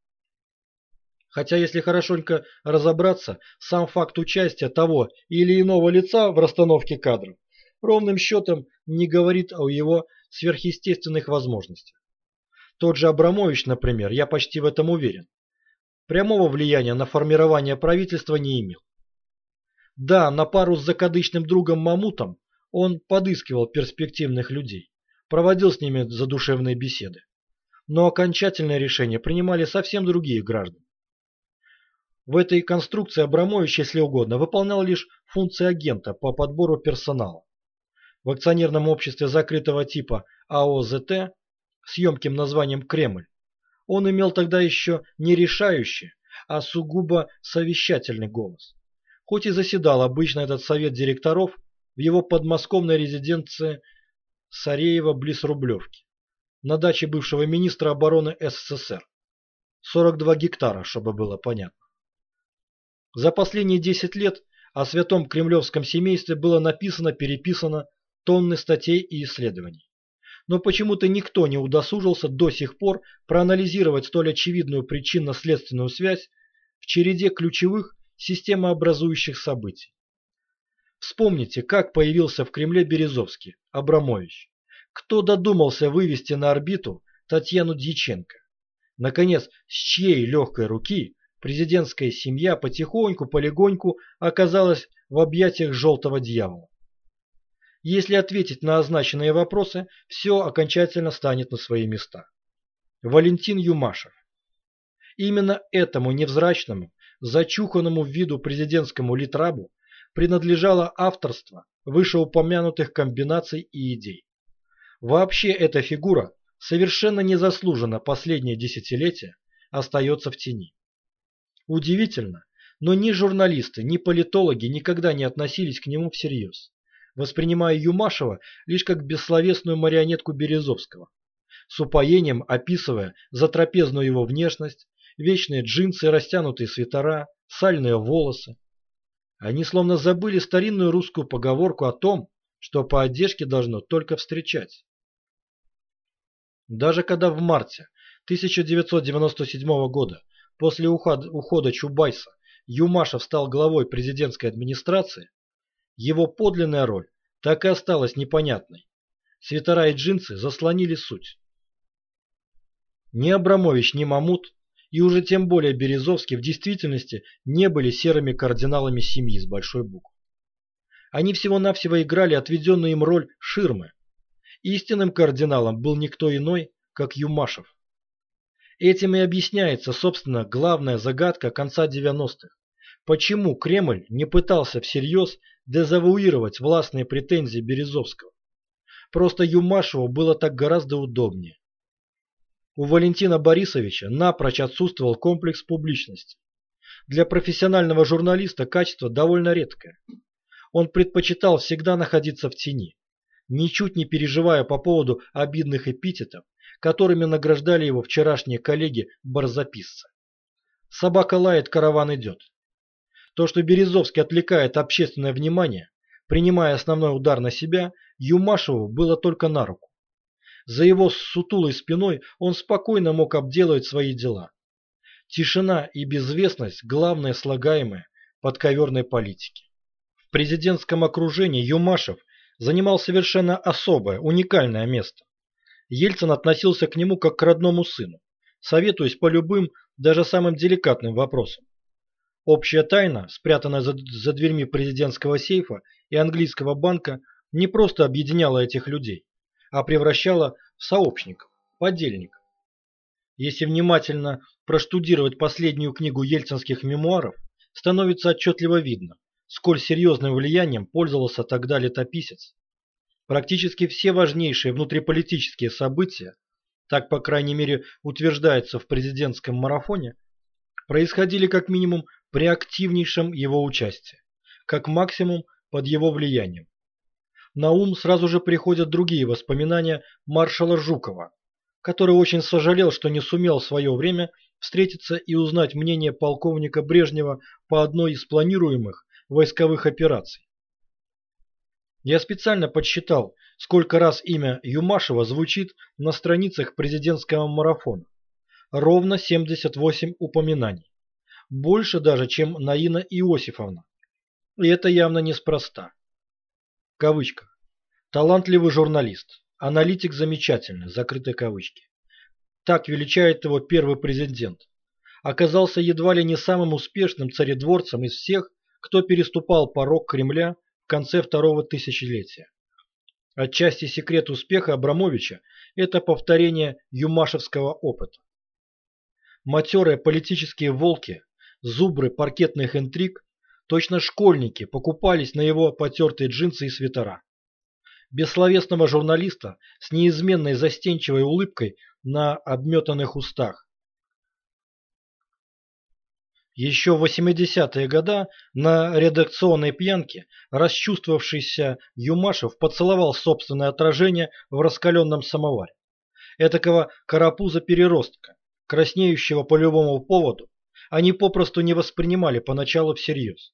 Хотя, если хорошенько разобраться, сам факт участия того или иного лица в расстановке кадров ровным счетом не говорит о его сверхъестественных возможностях. Тот же Абрамович, например, я почти в этом уверен, прямого влияния на формирование правительства не имел. Да, на пару с закадычным другом Мамутом он подыскивал перспективных людей, проводил с ними задушевные беседы. Но окончательное решение принимали совсем другие граждане. В этой конструкции Абрамович, если угодно, выполнял лишь функции агента по подбору персонала. В акционерном обществе закрытого типа АОЗТ с емким названием «Кремль» он имел тогда еще не решающий, а сугубо совещательный голос. Хоть и заседал обычно этот совет директоров в его подмосковной резиденции Сареева близ Рублевки, на даче бывшего министра обороны СССР. 42 гектара, чтобы было понятно. За последние 10 лет о святом кремлевском семействе было написано, переписано тонны статей и исследований. Но почему-то никто не удосужился до сих пор проанализировать столь очевидную причинно-следственную связь в череде ключевых системообразующих событий. Вспомните, как появился в Кремле Березовский, Абрамович. Кто додумался вывести на орбиту Татьяну Дьяченко? Наконец, с чьей легкой руки президентская семья потихоньку-полегоньку оказалась в объятиях желтого дьявола. Если ответить на означенные вопросы, все окончательно станет на свои места. Валентин Юмашев. Именно этому невзрачному, зачуханному в виду президентскому литрабу принадлежало авторство вышеупомянутых комбинаций и идей. Вообще эта фигура совершенно незаслуженно последнее десятилетие остается в тени. Удивительно, но ни журналисты, ни политологи никогда не относились к нему всерьез, воспринимая Юмашева лишь как бессловесную марионетку Березовского, с упоением описывая затрапезную его внешность, вечные джинсы, растянутые свитера, сальные волосы. Они словно забыли старинную русскую поговорку о том, что по одежке должно только встречать. Даже когда в марте 1997 года После ухода, Чубайса Юмашев стал главой президентской администрации, его подлинная роль так и осталась непонятной. Свитера и джинсы заслонили суть. Ни Абрамович, ни Мамут, и уже тем более Березовский в действительности не были серыми кардиналами семьи с большой буквы. Они всего-навсего играли отведенную им роль ширмы. Истинным кардиналом был никто иной, как Юмашев. Этим и объясняется, собственно, главная загадка конца 90-х. Почему Кремль не пытался всерьез дезавуировать властные претензии Березовского? Просто Юмашеву было так гораздо удобнее. У Валентина Борисовича напрочь отсутствовал комплекс публичности. Для профессионального журналиста качество довольно редкое. Он предпочитал всегда находиться в тени, ничуть не переживая по поводу обидных эпитетов, которыми награждали его вчерашние коллеги-барзаписцы. Собака лает, караван идет. То, что Березовский отвлекает общественное внимание, принимая основной удар на себя, Юмашеву было только на руку. За его сутулой спиной он спокойно мог обделывать свои дела. Тишина и безвестность – главное слагаемое подковерной политики. В президентском окружении Юмашев занимал совершенно особое, уникальное место. Ельцин относился к нему как к родному сыну, советуясь по любым, даже самым деликатным вопросам. Общая тайна, спрятанная за, за дверьми президентского сейфа и английского банка, не просто объединяла этих людей, а превращала в сообщников, подельников. Если внимательно проштудировать последнюю книгу ельцинских мемуаров, становится отчетливо видно, сколь серьезным влиянием пользовался тогда летописец. Практически все важнейшие внутриполитические события, так по крайней мере утверждается в президентском марафоне, происходили как минимум при активнейшем его участии, как максимум под его влиянием. На ум сразу же приходят другие воспоминания маршала Жукова, который очень сожалел, что не сумел в свое время встретиться и узнать мнение полковника Брежнева по одной из планируемых войсковых операций. Я специально подсчитал, сколько раз имя Юмашева звучит на страницах президентского марафона. Ровно 78 упоминаний. Больше даже, чем Наина Иосифовна. И это явно неспроста. В кавычках. Талантливый журналист. Аналитик замечательный. Закрытые кавычки. Так величает его первый президент. Оказался едва ли не самым успешным царедворцем из всех, кто переступал порог Кремля в конце второго тысячелетия. Отчасти секрет успеха Абрамовича – это повторение юмашевского опыта. Матерые политические волки, зубры паркетных интриг, точно школьники покупались на его потертые джинсы и свитера. Бессловесного журналиста с неизменной застенчивой улыбкой на обметанных устах, еще в 80-е годы на редакционной пьянке расчувствовавшийся Юмашев поцеловал собственное отражение в раскаленном самоваре. Этакого карапуза-переростка, краснеющего по любому поводу, они попросту не воспринимали поначалу всерьез.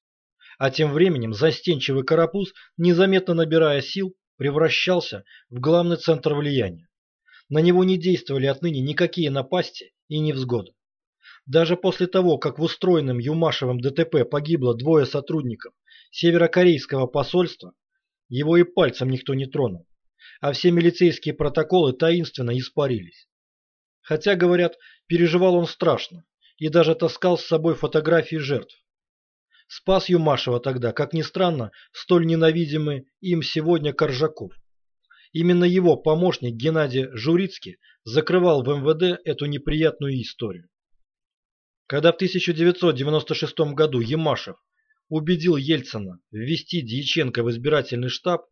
А тем временем застенчивый карапуз, незаметно набирая сил, превращался в главный центр влияния. На него не действовали отныне никакие напасти и невзгоды. Даже после того, как в устроенном Юмашевом ДТП погибло двое сотрудников северокорейского посольства, его и пальцем никто не тронул, а все милицейские протоколы таинственно испарились. Хотя, говорят, переживал он страшно и даже таскал с собой фотографии жертв. Спас Юмашева тогда, как ни странно, столь ненавидимый им сегодня Коржаков. Именно его помощник Геннадий Журицкий закрывал в МВД эту неприятную историю. Когда в 1996 году Емашев убедил Ельцина ввести Дьяченко в избирательный штаб,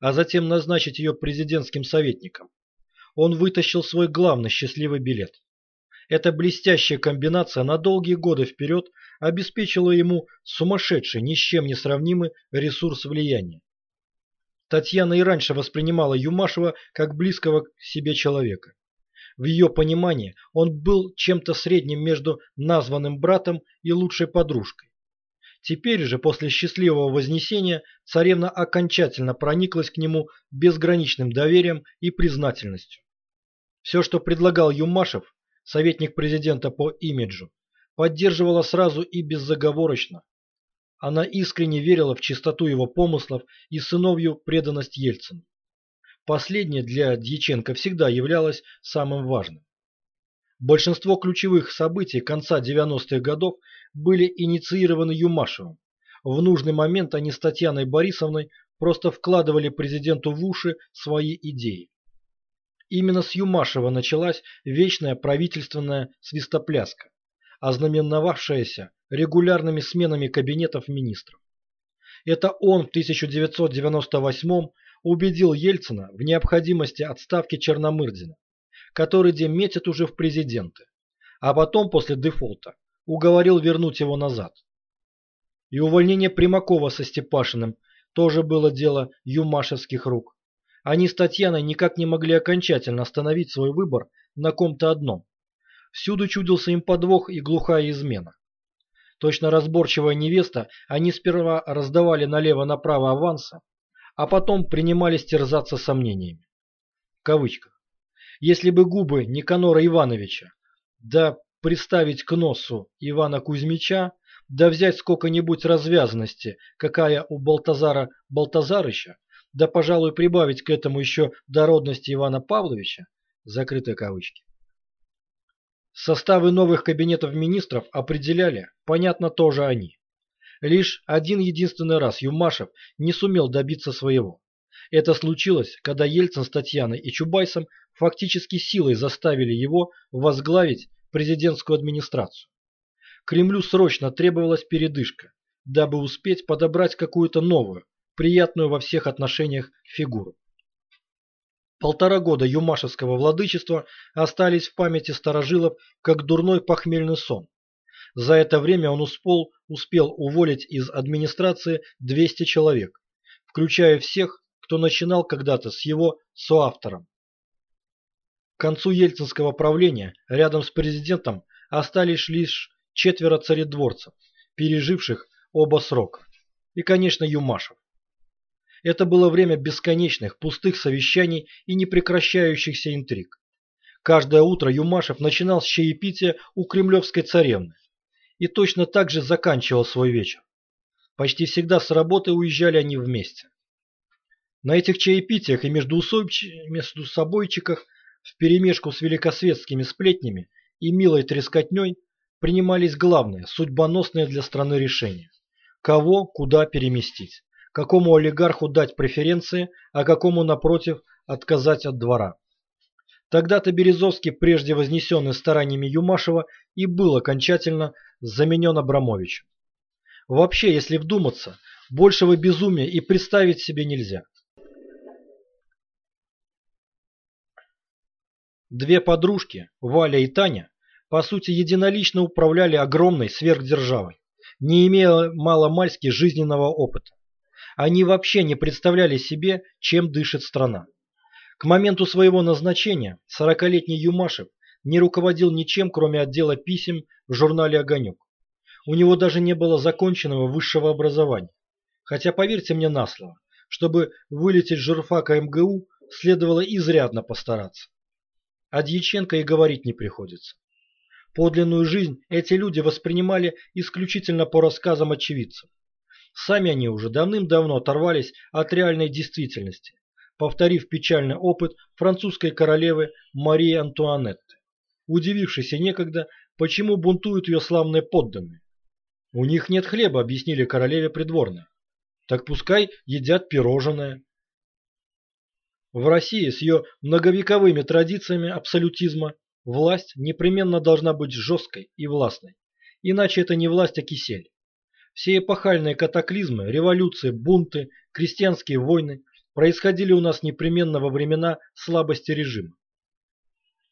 а затем назначить ее президентским советником, он вытащил свой главный счастливый билет. Эта блестящая комбинация на долгие годы вперед обеспечила ему сумасшедший, ни с чем не сравнимый ресурс влияния. Татьяна и раньше воспринимала Юмашева как близкого к себе человека. В ее понимании он был чем-то средним между названным братом и лучшей подружкой. Теперь же, после счастливого вознесения, царевна окончательно прониклась к нему безграничным доверием и признательностью. Все, что предлагал Юмашев, советник президента по имиджу, поддерживала сразу и беззаговорочно. Она искренне верила в чистоту его помыслов и сыновью преданность Ельцину. Последнее для Дьяченко всегда являлось самым важным. Большинство ключевых событий конца 90-х годов были инициированы Юмашевым. В нужный момент они с Татьяной Борисовной просто вкладывали президенту в уши свои идеи. Именно с Юмашева началась вечная правительственная свистопляска, ознаменовавшаяся регулярными сменами кабинетов министров. Это он в 1998 убедил Ельцина в необходимости отставки Черномырдина, который дем метит уже в президенты, а потом после дефолта уговорил вернуть его назад. И увольнение Примакова со Степашиным тоже было дело юмашевских рук. Они с Татьяной никак не могли окончательно остановить свой выбор на ком-то одном. Всюду чудился им подвох и глухая измена. Точно разборчивая невеста, они сперва раздавали налево-направо аванса, а потом принимались терзаться сомнениями. В кавычках. Если бы губы Никанора Ивановича, да приставить к носу Ивана Кузьмича, да взять сколько-нибудь развязанности, какая у Балтазара Балтазарыча, да, пожалуй, прибавить к этому еще дородности Ивана Павловича, закрытые кавычки. Составы новых кабинетов министров определяли, понятно, тоже они. Лишь один единственный раз Юмашев не сумел добиться своего. Это случилось, когда Ельцин с Татьяной и Чубайсом фактически силой заставили его возглавить президентскую администрацию. Кремлю срочно требовалась передышка, дабы успеть подобрать какую-то новую, приятную во всех отношениях фигуру. Полтора года юмашевского владычества остались в памяти старожилов как дурной похмельный сон. За это время он успел, успел уволить из администрации 200 человек, включая всех, кто начинал когда-то с его соавтором. К концу ельцинского правления рядом с президентом остались лишь четверо царедворцев, переживших оба срока. И, конечно, Юмашев. Это было время бесконечных, пустых совещаний и непрекращающихся интриг. Каждое утро Юмашев начинал с чаепития у кремлевской царевны и точно так же заканчивал свой вечер. Почти всегда с работы уезжали они вместе. На этих чаепитиях и между, между собойчиках вперемешку с великосветскими сплетнями и милой трескотней принимались главные, судьбоносные для страны решения. Кого куда переместить какому олигарху дать преференции, а какому, напротив, отказать от двора. Тогда-то Березовский, прежде вознесенный стараниями Юмашева, и был окончательно заменен Абрамовичем. Вообще, если вдуматься, большего безумия и представить себе нельзя. Две подружки, Валя и Таня, по сути единолично управляли огромной сверхдержавой, не имея маломальски жизненного опыта. Они вообще не представляли себе, чем дышит страна. К моменту своего назначения 40-летний Юмашев не руководил ничем, кроме отдела писем в журнале «Огонек». У него даже не было законченного высшего образования. Хотя, поверьте мне на слово, чтобы вылететь с журфака МГУ, следовало изрядно постараться. О Дьяченко и говорить не приходится. Подлинную жизнь эти люди воспринимали исключительно по рассказам очевидцев. Сами они уже давным-давно оторвались от реальной действительности, повторив печальный опыт французской королевы Марии Антуанетты, удивившейся некогда, почему бунтуют ее славные подданные. У них нет хлеба, объяснили королеве придворные. Так пускай едят пирожное. В России с ее многовековыми традициями абсолютизма власть непременно должна быть жесткой и властной, иначе это не власть, а кисель. Все эпохальные катаклизмы, революции, бунты, крестьянские войны происходили у нас непременно во времена слабости режима.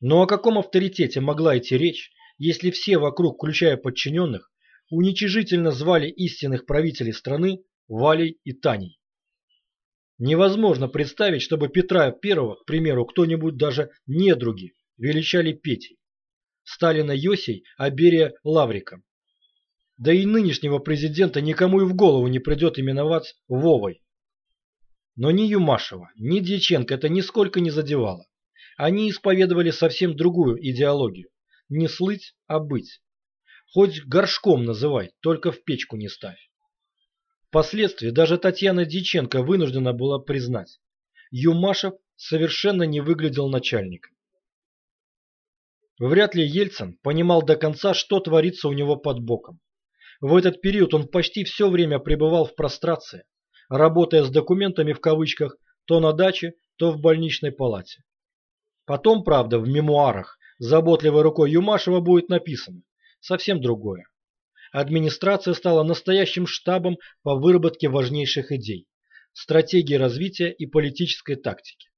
Но о каком авторитете могла идти речь, если все вокруг, включая подчиненных, уничижительно звали истинных правителей страны Валей и Таней? Невозможно представить, чтобы Петра I, к примеру, кто-нибудь даже недруги величали Петей. Сталина Йосей, а Берия Лавриком. Да и нынешнего президента никому и в голову не придет именовать Вовой. Но ни Юмашева, ни Дьяченко это нисколько не задевало. Они исповедовали совсем другую идеологию. Не слыть, а быть. Хоть горшком называй, только в печку не ставь. Впоследствии даже Татьяна Дьяченко вынуждена была признать. Юмашев совершенно не выглядел начальником. Вряд ли Ельцин понимал до конца, что творится у него под боком. В этот период он почти все время пребывал в прострации, работая с документами в кавычках то на даче, то в больничной палате. Потом, правда, в мемуарах заботливой рукой Юмашева будет написано совсем другое. Администрация стала настоящим штабом по выработке важнейших идей. стратегии развития и политической тактики.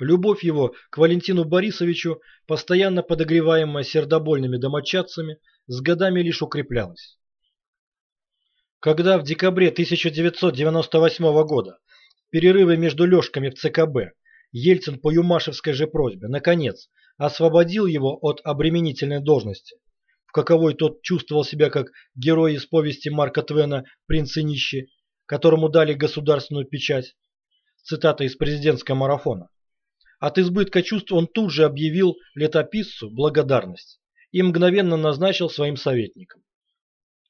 Любовь его к Валентину Борисовичу, постоянно подогреваемая сердобольными домочадцами, с годами лишь укреплялась. Когда в декабре 1998 года, в перерыве между лёжками в ЦКБ, Ельцин по Юмашевской же просьбе, наконец, освободил его от обременительной должности, в каковой тот чувствовал себя как герой из повести Марка Твена «Принц и нищий», которому дали государственную печать, цитата из президентского марафона. От избытка чувств он тут же объявил летописцу благодарность и мгновенно назначил своим советником.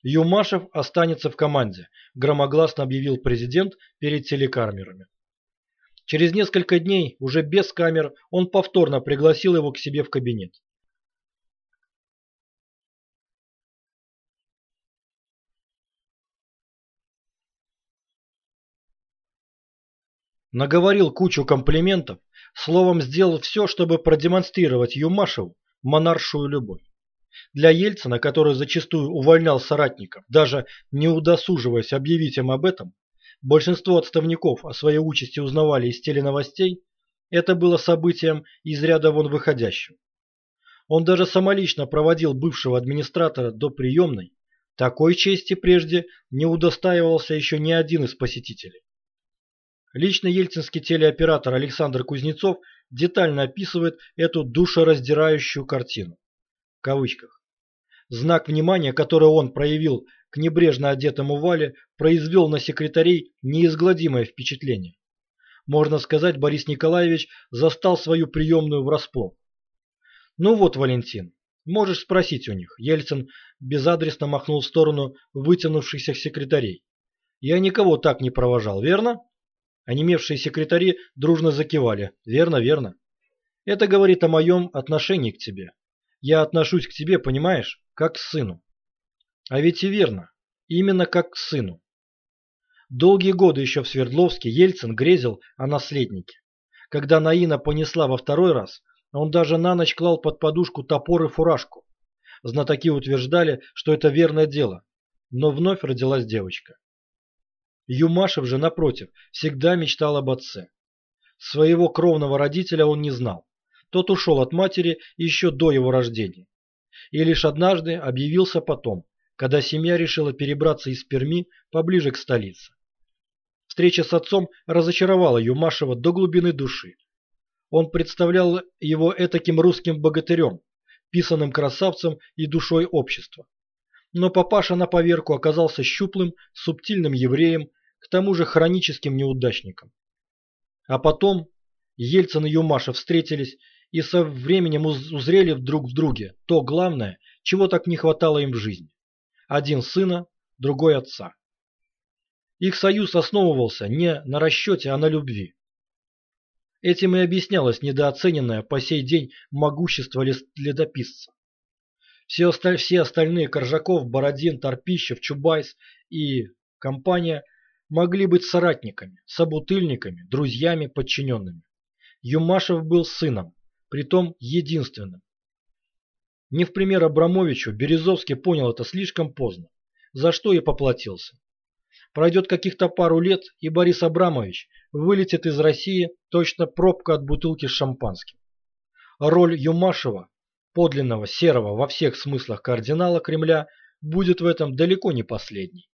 Юмашев останется в команде, громогласно объявил президент перед телекамерами. Через несколько дней, уже без камер, он повторно пригласил его к себе в кабинет. Наговорил кучу комплиментов, словом сделал все, чтобы продемонстрировать Юмашеву монаршую любовь. Для Ельцина, который зачастую увольнял соратников, даже не удосуживаясь объявить им об этом, большинство отставников о своей участи узнавали из теленовостей, это было событием из ряда вон выходящим. Он даже самолично проводил бывшего администратора до приемной, такой чести прежде не удостаивался еще ни один из посетителей. Лично ельцинский телеоператор Александр Кузнецов детально описывает эту душераздирающую картину. В кавычках. Знак внимания, который он проявил к небрежно одетому Вале, произвел на секретарей неизгладимое впечатление. Можно сказать, Борис Николаевич застал свою приемную врасплох. «Ну вот, Валентин, можешь спросить у них». Ельцин безадресно махнул в сторону вытянувшихся секретарей. «Я никого так не провожал, верно?» Онемевшие секретари дружно закивали. Верно, верно. Это говорит о моем отношении к тебе. Я отношусь к тебе, понимаешь, как к сыну. А ведь и верно. Именно как к сыну. Долгие годы еще в Свердловске Ельцин грезил о наследнике. Когда Наина понесла во второй раз, он даже на ночь клал под подушку топор и фуражку. Знатоки утверждали, что это верное дело. Но вновь родилась девочка. Юмашев же, напротив, всегда мечтал об отце. Своего кровного родителя он не знал. Тот ушел от матери еще до его рождения. И лишь однажды объявился потом, когда семья решила перебраться из Перми поближе к столице. Встреча с отцом разочаровала Юмашева до глубины души. Он представлял его этаким русским богатырем, писанным красавцем и душой общества. Но папаша на поверку оказался щуплым, субтильным евреем, к тому же хроническим неудачником. А потом Ельцин и Юмаша встретились и со временем узрели друг в друге то главное, чего так не хватало им в жизни. Один сына, другой отца. Их союз основывался не на расчете, а на любви. Этим и объяснялось недооцененное по сей день могущество ледописца. Все, осталь, все остальные Коржаков, Бородин, Торпищев, Чубайс и компания – могли быть соратниками, собутыльниками, друзьями, подчиненными. Юмашев был сыном, притом единственным. Не в пример Абрамовичу, Березовский понял это слишком поздно, за что и поплатился. Пройдет каких-то пару лет, и Борис Абрамович вылетит из России точно пробка от бутылки с шампанским. Роль Юмашева, подлинного серого во всех смыслах кардинала Кремля, будет в этом далеко не последней.